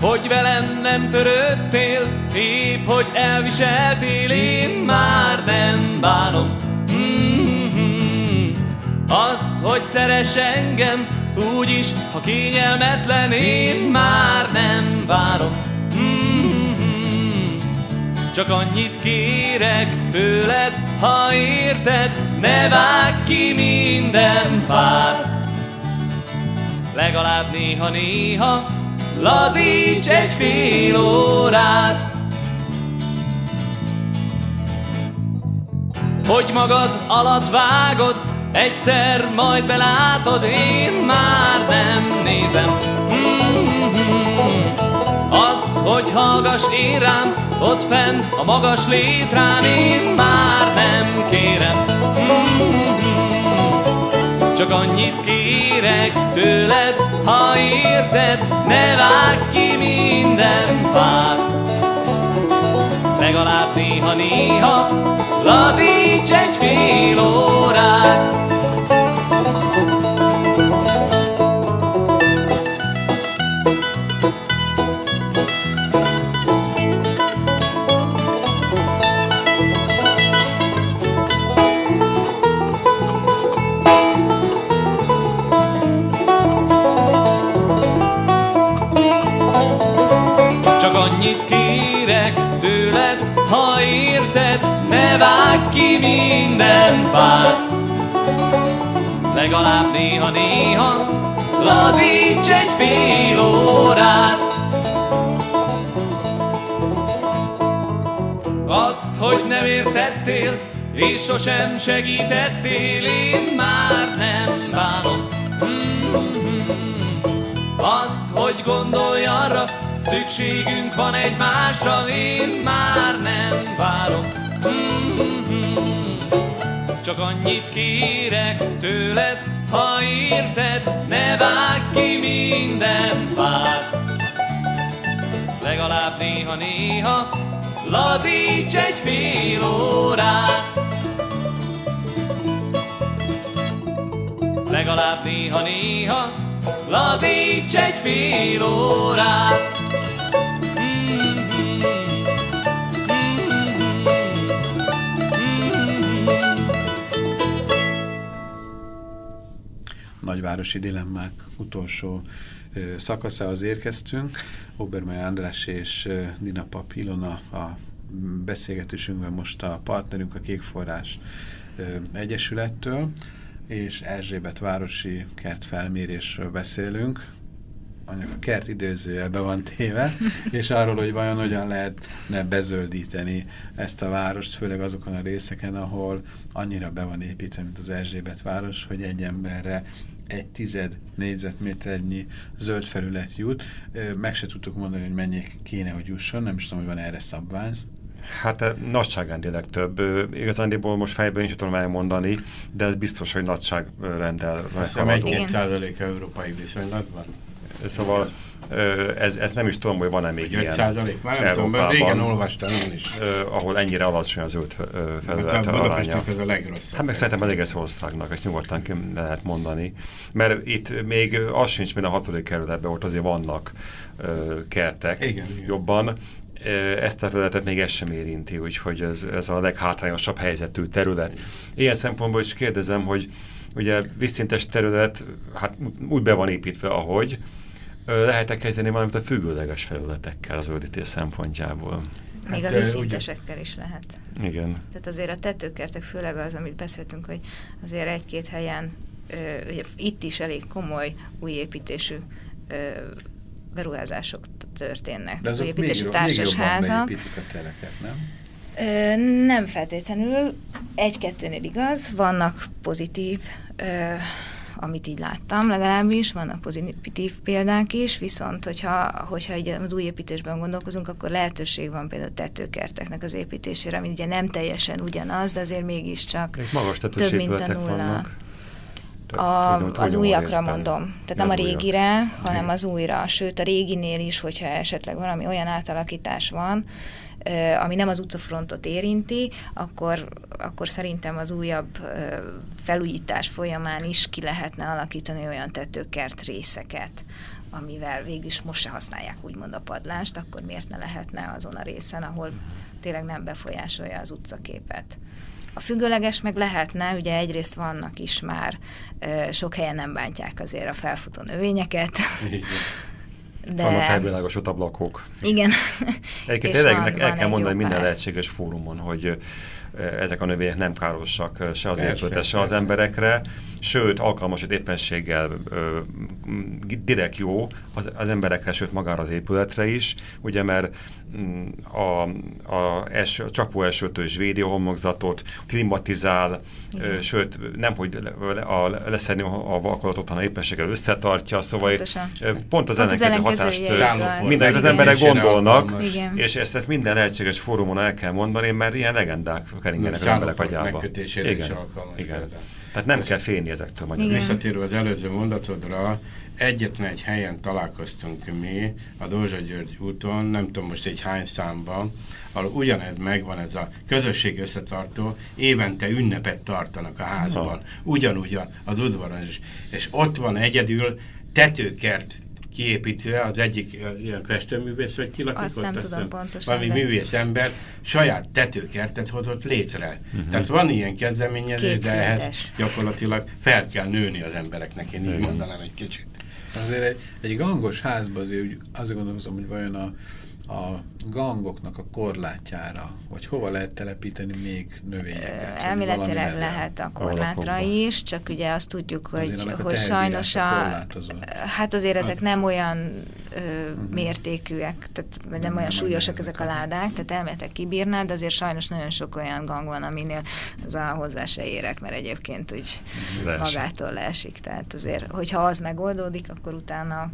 Hogy velem nem törődtél, épp hogy elviseltél, én már nem bánom. Mm-hmm. Azt, hogy szeres engem, úgyis, ha kényelmetlen, én már nem várom. Mm-hmm. Csak annyit kérek tőled, ha érted, ne vágj ki minden fát. Legalább néha-néha lazíts egy fél órát. Hogy magad alatt vágod Egyszer majd belátod, én már nem nézem mm-hmm. Hogy hallgass én írám, ott fenn a magas létrán Én már nem kérem. Csak annyit kérek tőled, ha érted, ne vágj ki minden fát Legalább néha-néha lazíts egy fél órát ha érted, ne vágj ki minden fát. Legalább néha-néha lazíts egy fél órát. Azt, hogy nem értettél, és sosem segítettél, én már nem szükségünk van egymásra, én már nem várom. Mm-hmm. Csak annyit kérek tőled, ha érted, ne vágj ki minden fát. Legalább néha-néha lazíts egy fél órát. Legalább néha-néha lazíts egy fél órát. Nagyvárosi dilemmák utolsó szakaszához érkeztünk. Obermely András és Nina Pap Ilona a beszélgetésünkben most a partnerünk a Kékforrás Egyesülettől, és Erzsébet városi kertfelmérésről beszélünk, annak a kert időzője be van téve, és arról, hogy vajon hogyan lehetne bezöldíteni ezt a várost, főleg azokon a részeken, ahol annyira be van építve, mint az Erzsébet város, hogy egy emberre egy tized négyzetméternyi zöld felület jut. Meg se tudtuk mondani, hogy mennyi kéne, hogy jusson, nem is tudom, hogy van erre szabvány. Hát eh, nagyságrendileg több. Igazándiból most én sem tudom elmondani, de ez biztos, hogy nagyságrendel hiszem egy-két százalék európai viszonylatban. Szóval ö, ez, ez nem is tudom, hogy van-e még Vagy 5 ilyen százalék? Már nem tudom, mert régen olvastam én is. ahol ennyire alacsony az zöld fe- ö, Hát felület a aránya. Ez a legrosszabb. Hát meg szerintem az egész országnak, ezt nyugodtan ki lehet mondani. Mert itt még az sincs, mint a hatodik kerületben, ott azért vannak kertek Igen, igen. jobban. Ö, Ezt a területet még ez sem érinti, úgyhogy ez, ez a leghátrányosabb helyzetű terület. Ilyen szempontból is kérdezem, hogy ugye vízszintes terület, hát úgy be van építve, ahogy, Ö, lehet-e kezdeni valamit a függőleges felületekkel az zöldítés szempontjából? Még Hát, a ö, vízszintesekkel is lehet. Igen. Tehát azért a tetőkertek, főleg az, amit beszéltünk, hogy azért egy-két helyen ö, ugye itt is elég komoly újépítésű ö, beruházások történnek. De azok még, ro- még társasházak. beépítik a teleket, nem? Ö, nem feltétlenül. Egy-kettőnél igaz, vannak pozitív, ö, amit így láttam legalábbis, vannak pozitív példák is, viszont hogyha, hogyha így az új építésben gondolkozunk, akkor lehetőség van például tetőkerteknek az építésére, ami ugye nem teljesen ugyanaz, de azért mégiscsak Még magas több, mint a nulla. vannak. A, az újakra mondom. Tehát nem a régire, hanem az újra. Sőt, a réginél is, hogyha esetleg valami olyan átalakítás van, ami nem az utcafrontot érinti, akkor, akkor szerintem az újabb felújítás folyamán is ki lehetne alakítani olyan tetőkert részeket, amivel végül is most se használják úgymond a padlást, akkor miért ne lehetne azon a részen, ahol tényleg nem befolyásolja az utcaképet. A függőleges meg lehetne, ugye egyrészt vannak is már, sok helyen nem bántják azért a felfutó növényeket, de... Vannak felvilágosult ablakok. Igen. Egyébként tényleg el kell egy mondani minden pár. lehetséges fórumon, hogy ezek a növények nem károsak se az épületre, se az emberekre, sőt, alkalmas éppenséggel ö, direkt jó az, az emberekre, sőt magára az épületre is, ugye, mert a, a, es, a csapó esőtől is védi a homlokzatot, klimatizál, ö, sőt, nem hogy le- a, leszedni a vakolatot, hanem éppenséggel összetartja, szóval Pontosan. ö, pont az Pont az ellenkező hatást mindenek az Igen. emberek gondolnak. Igen. és ezt, ezt minden lehetséges fórumon el kell mondani, mert ilyen legendák keringenek az emberek agyába. Igen, igen. Tehát nem kell félni ezektől magyarul. Igen. Visszatérve az előző mondatodra, egyetlen egy helyen találkoztunk mi, a Dózsa György úton, nem tudom most egy hány számban, ahol ugyanez megvan, ez a közösség összetartó, évente ünnepet tartanak a házban, ugyanúgy az udvaron is. És ott van egyedül tetőkert kiépítve, az egyik ilyen festőművész, vagy kilakik Azt nem azt tudom pontosan, Valami de- művész ember saját tetőkertet hozott létre. Uh-huh. Tehát van ilyen kezdeményezés, de ehhez gyakorlatilag fel kell nőni az embereknek, én így mondanám egy kicsit. Azért egy, egy gangos házban azért úgy, azért gondolkozom, hogy vajon a, a gangoknak a korlátjára, vagy hova lehet telepíteni még növényeket. Elméletileg lehet a korlátra is, csak ugye azt tudjuk, hogy, Azért annak a hogy sajnos a, hát azért ezek nem olyan ö, mértékűek, tehát nem, Nem, olyan nem súlyosak ezek a ládák, tehát elméletek kibírnád, de azért sajnos nagyon sok olyan gang van, aminél az a hozzá se érek, mert egyébként úgy Leesik. magától leesik. Tehát azért, hogyha az megoldódik, akkor utána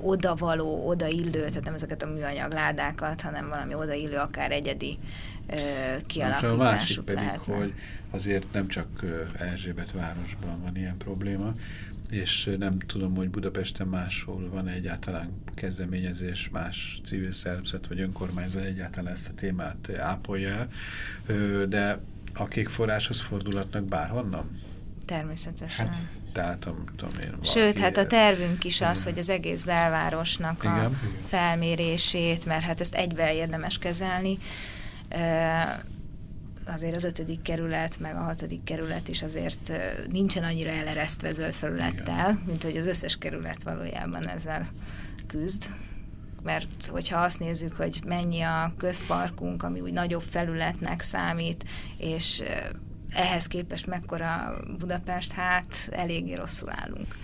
odavaló, odaillő, tehát nem ezeket a műanyag ládákat, hanem valami odaillő, akár egyedi ö, És a másik kialakításuk pedig, lehetne. hogy azért nem csak Erzsébet városban van ilyen probléma, és nem tudom, hogy Budapesten máshol van -e egyáltalán kezdeményezés, más civil szervezet vagy önkormányzat egyáltalán ezt a témát ápolja el, de a kék forráshoz fordulhatnak bárhonnan? Természetesen. Hát, Tehát, nem tudom én, Sőt, hát a tervünk is az, hogy az egész belvárosnak a Igen. felmérését, mert hát ezt egybe érdemes kezelni. Azért az ötödik kerület, meg a hatodik kerület is azért nincsen annyira eleresztve zöld felülettel, mint hogy az összes kerület valójában ezzel küzd. Mert hogyha azt nézzük, hogy mennyi a közparkunk, ami úgy nagyobb felületnek számít, és ehhez képest mekkora Budapest, hát eléggé rosszul állunk.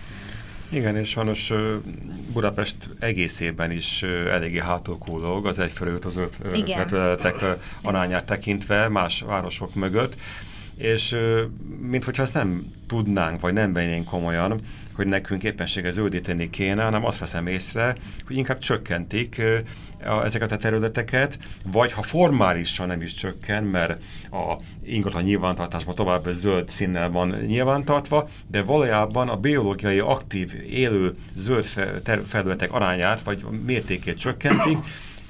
Igen, és sajnos Budapest egészében is eléggé hátul kullog az egyfelől utazó ö, Igen. területek ö, arányát tekintve más városok mögött, és minthogyha ezt nem tudnánk, vagy nem vennénk komolyan, hogy nekünk éppenséggel zöldíteni kéne, hanem azt veszem észre, hogy inkább csökkentik ezeket a területeket, vagy ha formálisan nem is csökken, mert a ingatlan nyilvántartásban tovább zöld színnel van nyilvántartva, de valójában a biológiai aktív élő zöld felületek arányát vagy mértékét csökkentik,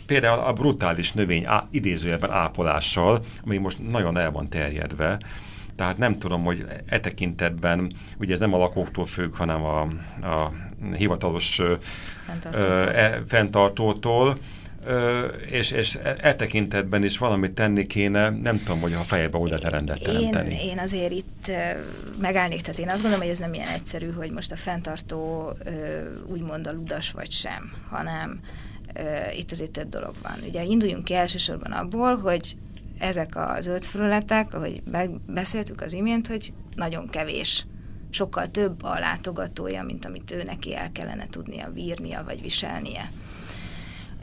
például a brutális növény á, idézőjelben ápolással, ami most nagyon el van terjedve, tehát nem tudom, hogy e tekintetben, ugye ez nem a lakóktól függ, hanem a, a hivatalos Fenntartótól. ö, e, fenntartótól, Ö, és, és e, e tekintetben is valamit tenni kéne, nem tudom, hogy a fejebe oda rendet Én, teremteni. én azért itt megállnék, tehát én azt gondolom, hogy ez nem ilyen egyszerű, hogy most a fenntartó ö, úgymond a ludas vagy sem, hanem itt azért több dolog van. Ugye induljunk ki elsősorban abból, hogy ezek a zöld felületek, ahogy beszéltük az imént, hogy nagyon kevés sokkal több a látogatója, mint amit ő neki el kellene tudnia bírnia vagy viselnie.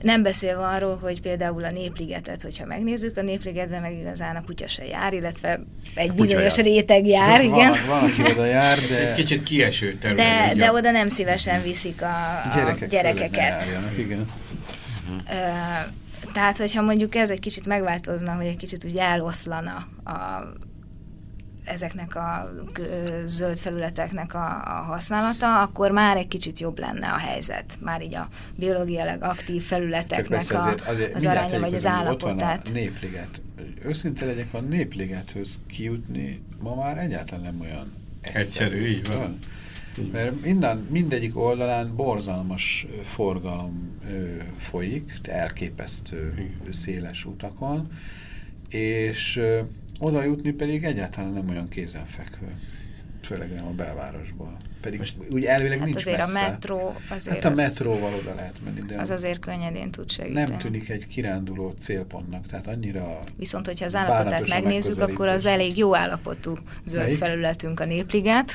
Nem beszélve arról, hogy például a népligetet, hogyha megnézzük, a népligetben meg igazán a kutya se jár, illetve egy bizonyos jár. réteg jár, igen. Van, van, aki oda jár, Egy de kicsit kieső terület. De, de oda nem szívesen viszik a, a gyerekek gyerekeket. járjanak, Igen. Ö, Tehát, hogyha mondjuk ez egy kicsit megváltozna, hogy egy kicsit úgy eloszlana a, ezeknek a zöld felületeknek a, a használata, akkor már egy kicsit jobb lenne a helyzet. Már így a biológiailag aktív felületeknek a, azért, azért az aránya vagy az hogy Ott van állapotát. a népliget. Őszinte legyek, a népligethez kijutni ma már egyáltalán nem olyan egyszerű. Egyszerű, így van. Tudod? Mert minden, mindegyik oldalán borzalmas forgalom ö, folyik, elképesztő Igen. széles utakon, és ö, oda jutni pedig egyáltalán nem olyan kézenfekvő. főleg nem a belvárosból. Pedig Most, úgy elvileg hát nincs azért messze. a metró, azért hát a metróval oda lehet menni, de az azért könnyedén tud segíteni. nem tűnik egy kiránduló célpontnak, tehát annyira Viszont, hogyha az állapotát megnézzük, akkor az elég jó állapotú zöld Melyik? felületünk a Népliget.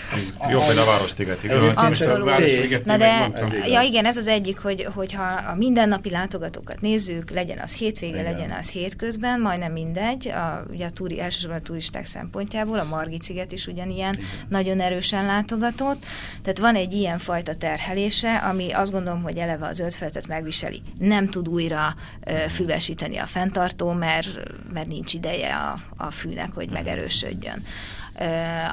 Jobb, mint a Városliget, igaz? Abszolút. Na de, ja igen, ez az egyik, hogy, hogyha a mindennapi látogatókat nézzük, legyen az hétvége, Igen. legyen az hétközben, majdnem mindegy, a, ugye a turi, elsősorban a turisták szempontjából, a Margit sziget is ugyanilyen nagyon erősen látogatott, tehát van egy ilyen fajta terhelése, ami azt gondolom, hogy eleve az zöld felületet megviseli. Nem tud újra füvesíteni a fenntartó, mert, mert nincs ideje a, a fűnek, hogy megerősödjön.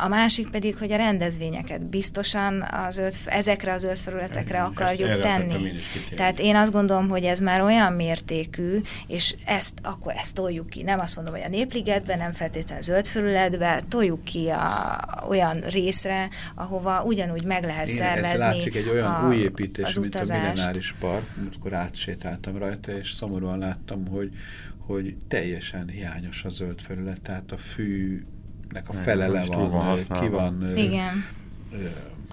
A másik pedig, hogy a rendezvényeket biztosan a zöld, ezekre a zöld felületekre Ezt akarjuk akartam tenni. Tehát én azt gondolom, hogy ez már olyan mértékű, és ezt akkor ezt toljuk ki. Nem azt mondom, hogy a népligetben, nem feltétlenül zöld felületbe, toljuk ki a, olyan részre, ahova ugyanúgy meg lehet Én, szervezni ez látszik egy olyan a, új építés, az mint a utazást. millenáris park, amikor átsétáltam rajta, és szomorúan láttam, hogy, hogy teljesen hiányos a zöld felület, tehát a fűnek a Nem, fele le is túl van van, használva. ki van Igen.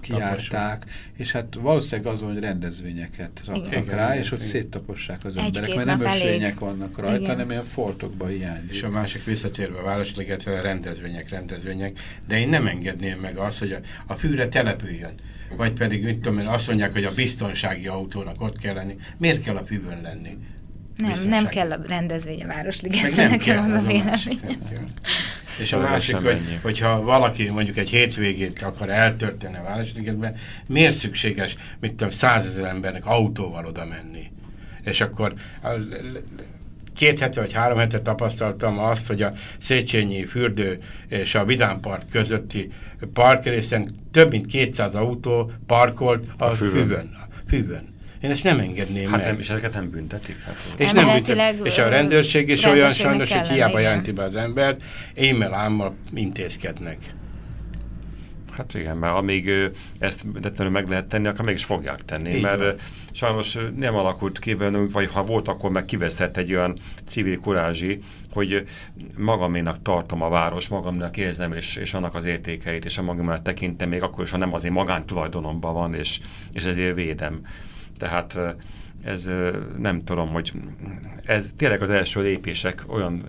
kiárták, és hát valószínűleg az van, hogy rendezvényeket raknak Igen. rá, és ott igen. széttapossák az emberek, mert nem ösvények vannak rajta, Igen. hanem ilyen fortokba hiányzik. És a másik visszatérve a Városligetre, rendezvények, rendezvények, de én nem engedném meg azt, hogy a, a fűre települjön. Vagy pedig, mit tudom én, azt mondják, hogy a biztonsági autónak ott kell lenni. Miért kell a fűvön lenni? Nem, nem kell a rendezvény a Meg Városligetben, nekem az a az a másik, vélemény. nem kell. És a másik, hogy, ennyi. hogyha valaki mondjuk egy hétvégét akar eltörténni a Városligetben, miért szükséges, mit tudom, százezer embernek autóval oda menni? És akkor két hete vagy három hete tapasztaltam azt, hogy a Széchenyi fürdő és a Vidám Park közötti parkrészen több mint 200 autó parkolt a, A fűvön. fűvön. fűvön. Én ezt nem engedném Hát meg. nem, és ezeket nem büntetik? Hát, És, nem Emeletileg, büntet, és a rendőrség is olyan sajnos, hogy hiába jelenti be az embert, émmel ámmal intézkednek. Hát igen, mert amíg ezt büntetlenül meg lehet tenni, akkor mégis fogják tenni, Így mert van. sajnos nem alakult ki bennünk, vagy ha volt, akkor meg kiveszett egy olyan civil kurázsi, hogy magaménak tartom a város, magamnak érzem, és, és annak az értékeit, és a magamat tekintem, még akkor is, ha nem az én magántulajdonomban van, és, és ezért védem. Tehát ez nem tudom, hogy ez tényleg az első lépések olyan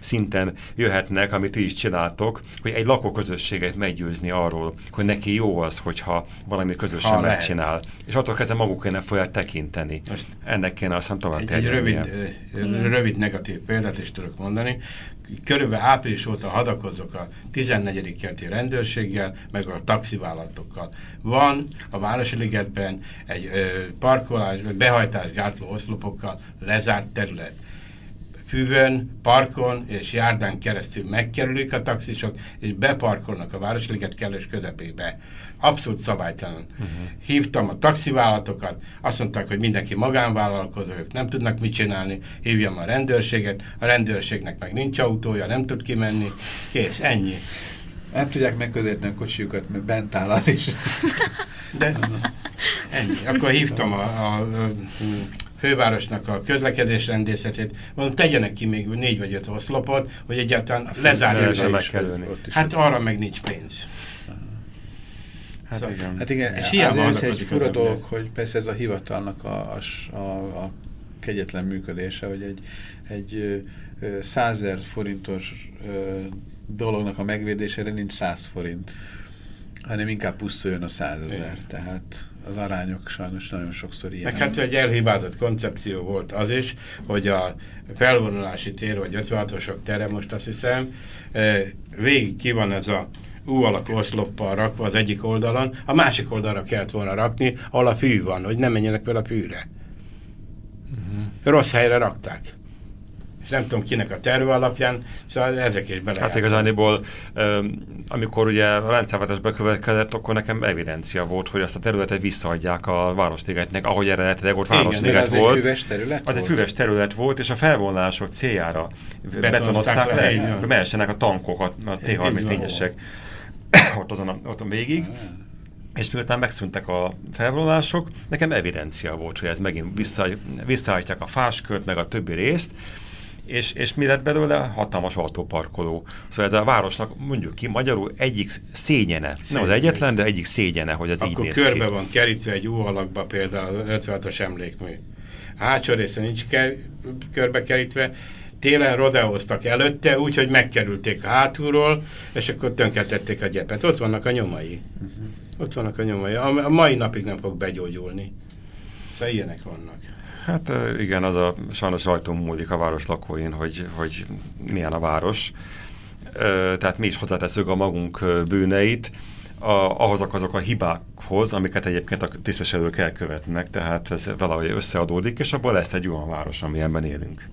szinten jöhetnek, amit ti is csináltok, hogy egy lakóközösséget meggyőzni arról, hogy neki jó az, hogyha valami közösen Ha lehet. megcsinál. És attól kezdve maguk kéne fogják tekinteni. Most Ennek kéne aztán tovább Egy, egy rövid, rövid negatív példát is tudok mondani. Körülbelül április óta hadakozok a 14. kerti rendőrséggel, meg a taxivállalatokkal. Van a Városligetben egy ö, parkolás, behajtás gátló oszlopokkal lezárt terület. Fűvön, parkon és járdán keresztül megkerülik a taxisok, és beparkolnak a Városliget kellős közepébe. Abszolút szabálytalan. Uh-huh. Hívtam a taxivállalatokat, azt mondták, hogy mindenki magánvállalkozó, ők nem tudnak mit csinálni, hívjam a rendőrséget, a rendőrségnek meg nincs autója, nem tud kimenni, kész, ennyi. Nem tudják megközelíteni a kocsiukat, mert bent áll az is. De ennyi. Akkor hívtam a, a, a fővárosnak a közlekedésrendészetét, mondom, tegyenek ki még négy vagy öt oszlopot, hogy egyáltalán lezárják. lehessen a- megkerülni. Ott is Hát arra meg nincs pénz. Hát Szóval- igen. Hát igen, És hiába ez egy fura dolog, hogy persze ez a hivatalnak a, a, a, a kegyetlen működése, hogy egy, egy ö, ö, 100 000 forintos ö, dolognak a megvédésére nincs 100 forint, hanem inkább pusztuljon a 100 ezer. Tehát az arányok sajnos nagyon sokszor ilyen. Meg hát egy elhibázott koncepció volt az is, hogy a felvonulási tér, vagy 56-osok tere, most azt hiszem, végig ki van ez a U alakú oszloppal rakva az egyik oldalon, a másik oldalra kellett volna rakni, ahol a fű van, hogy nem menjenek fel a fűre. Rossz helyre rakták. És nem tudom kinek a terve alapján, szóval ezek is bele. Hát igazániból, amikor ugye a rendszerváltás bekövetkezett, akkor nekem evidencia volt, hogy azt a területet visszaadják a Városligetnek, ahogy eredetileg ott Városliget az egy volt. füves terület Az egy volt? füves terület volt, és a felvonulások céljára betonozták le, hogy mehessenek a tankok, a, a Így van. T-34-esek ott azon a, ott a végig. És miután megszűntek a felvonulások, nekem evidencia volt, hogy ez megint vissza, visszaállítják a fáskört, meg a többi részt, és, és mi lett belőle? Hatalmas autóparkoló. Szóval ez a városnak mondjuk ki magyarul egyik szégyene. szégyene. Nem az egyetlen, de egyik szégyene, hogy ez Akkor így néz körbe ki. van kerítve egy óalakba például az 56-os emlékmű. A hátsó része nincs ker, körbe kerítve, télen rodeóztak előtte, úgyhogy megkerülték a hátulról, és akkor tönkretették a gyepet. Ott vannak a nyomai. Uh-huh. Ott vannak a nyomai. A, a mai napig nem fog begyógyulni. Szóval ilyenek vannak. Hát igen, az a sajnos rajtunk múlik a város lakóin, hogy, hogy milyen a város. Tehát mi is hozzáteszünk a magunk bűneit, a, ahhoz azok a hibákhoz, amiket egyébként a tisztviselők elkövetnek, tehát ez valahogy összeadódik, és abból lesz egy olyan város, amilyenben élünk.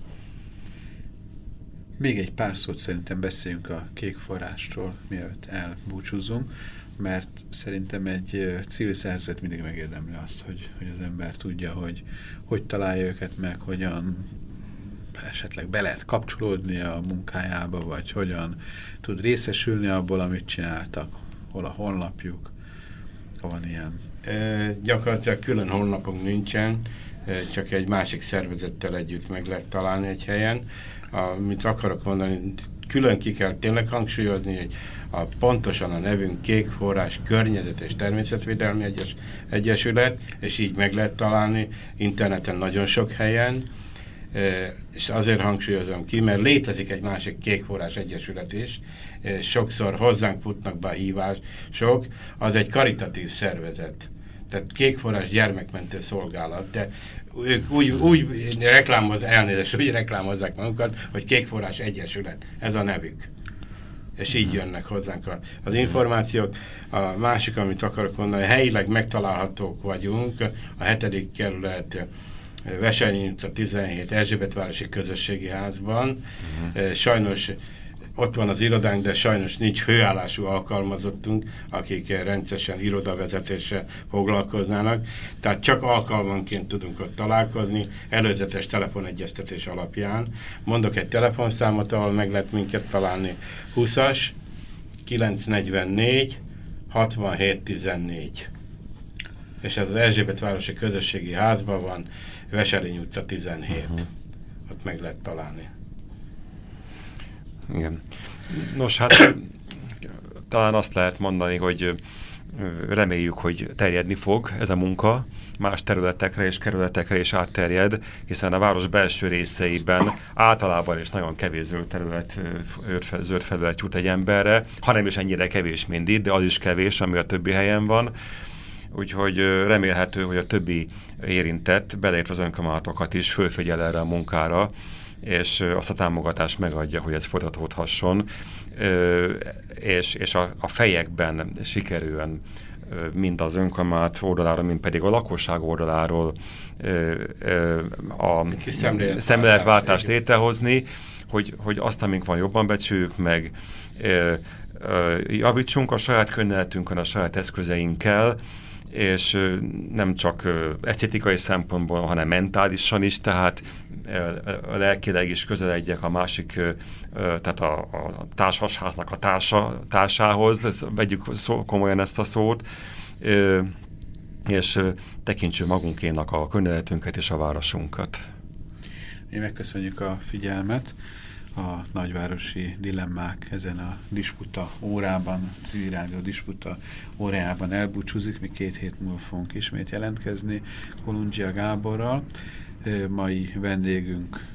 Még egy pár szót szerintem beszéljünk a kék forrástól, mielőtt elbúcsúzunk, mert szerintem egy civil szerzet mindig megérdemli azt, hogy, hogy az ember tudja, hogy hogy találja őket meg, hogyan esetleg be lehet kapcsolódni a munkájába, vagy hogyan tud részesülni abból, amit csináltak, hol a honlapjuk, ha van ilyen. E, gyakorlatilag külön honlapunk nincsen, csak egy másik szervezettel együtt meg lehet találni egy helyen. Amit akarok mondani, külön ki kell tényleg hangsúlyozni, hogy a, pontosan a nevünk Kék Forrás Környezet és Természetvédelmi Egyes, Egyesület, és így meg lehet találni interneten nagyon sok helyen, e, és azért hangsúlyozom ki, mert létezik egy másik Kékforrás Egyesület is, és sokszor hozzánk futnak be a hívások, az egy karitatív szervezet. Tehát Kékforrás gyermekmentő szolgálat, de ők úgy, úgy reklámoz, elnézést, úgy reklámozzák magukat, hogy Kékforrás Egyesület, ez a nevük. És így jönnek hozzánk a, az információk. A másik, amit akarok mondani, helyileg megtalálhatók vagyunk, a hetedik kerület Veselnyi utca 17 Erzsébetvárosi Közösségi Házban. Uh-huh. Sajnos ott van az irodánk, de sajnos nincs főállású alkalmazottunk, akik rendszeresen irodavezetéssel foglalkoznának. Tehát csak alkalmanként tudunk ott találkozni, előzetes telefonegyeztetés alapján. Mondok egy telefonszámot, ahol meg lehet minket találni. 20-as 944 6714. És ez az Erzsébet Városi Közösségi Házban van, Veselény utca 17. Uh-huh. Ott meg lehet találni. Igen. Nos, hát talán azt lehet mondani, hogy reméljük, hogy terjedni fog ez a munka, más területekre és kerületekre is átterjed, hiszen a város belső részeiben általában is nagyon kevés zöld terület, jut egy emberre, hanem is ennyire kevés, mint itt, de az is kevés, ami a többi helyen van. Úgyhogy remélhető, hogy a többi érintett, beleértve az önkormányzatokat is fölfigyel erre a munkára, és azt a támogatást megadja, hogy ez folytatódhasson, és, és a, a fejekben sikerüljön mind az önkormányzat oldaláról, mind pedig a lakosság oldaláról a szemléletváltást létrehozni, hogy, hogy azt, amink van, jobban becsüljük meg, javítsunk a saját könnyeltünkön, a saját eszközeinkkel, és nem csak esztétikai szempontból, hanem mentálisan is, tehát lelkileg is közeledjek a másik, tehát a, a társasháznak a társa, társához, vegyük szó, komolyan ezt a szót, és tekintsük magunkénak a környezetünket és a városunkat. Mi megköszönjük a figyelmet a nagyvárosi dilemmák ezen a disputa órában, civil rádió disputa órájában elbúcsúzik, mi két hét múlva fogunk ismét jelentkezni Kolundzsia Gáborral. Mai vendégünk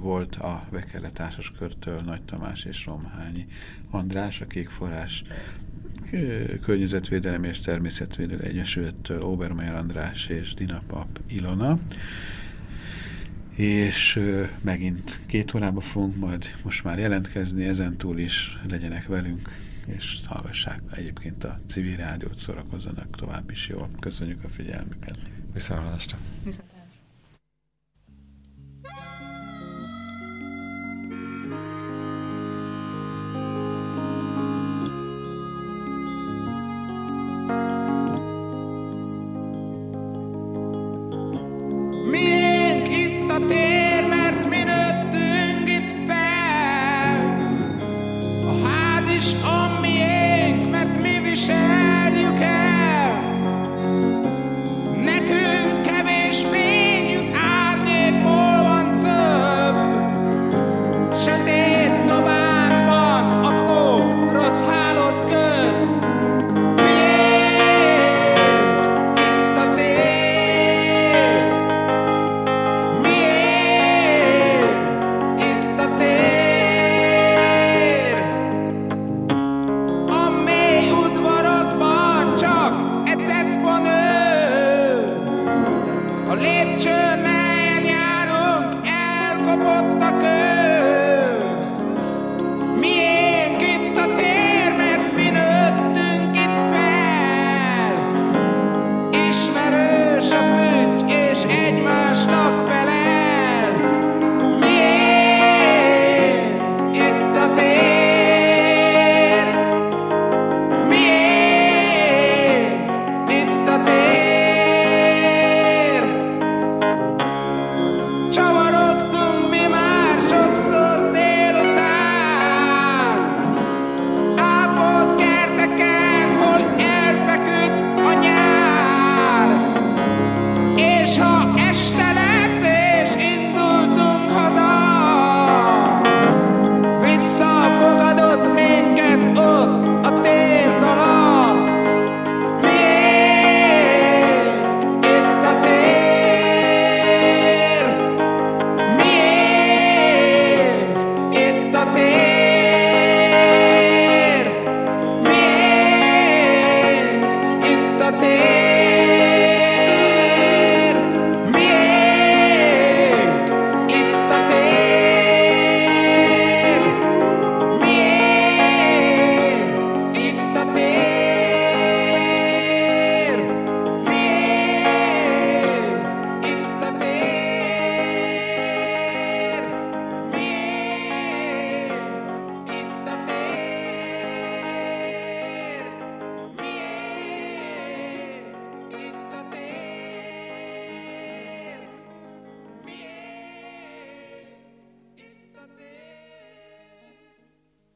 volt a Vekele Társaskörtől Nagy Tamás és Romhányi András, a Kékforrás Környezetvédelem és Természetvédelem Egyesülettől Obermeyer András és Dinapap Ilona és megint két órába fogunk majd most már jelentkezni, ezentúl is legyenek velünk, és hallgassák egyébként a civil rádiót, szórakozzanak tovább is jól. Köszönjük a figyelmüket. Viszont.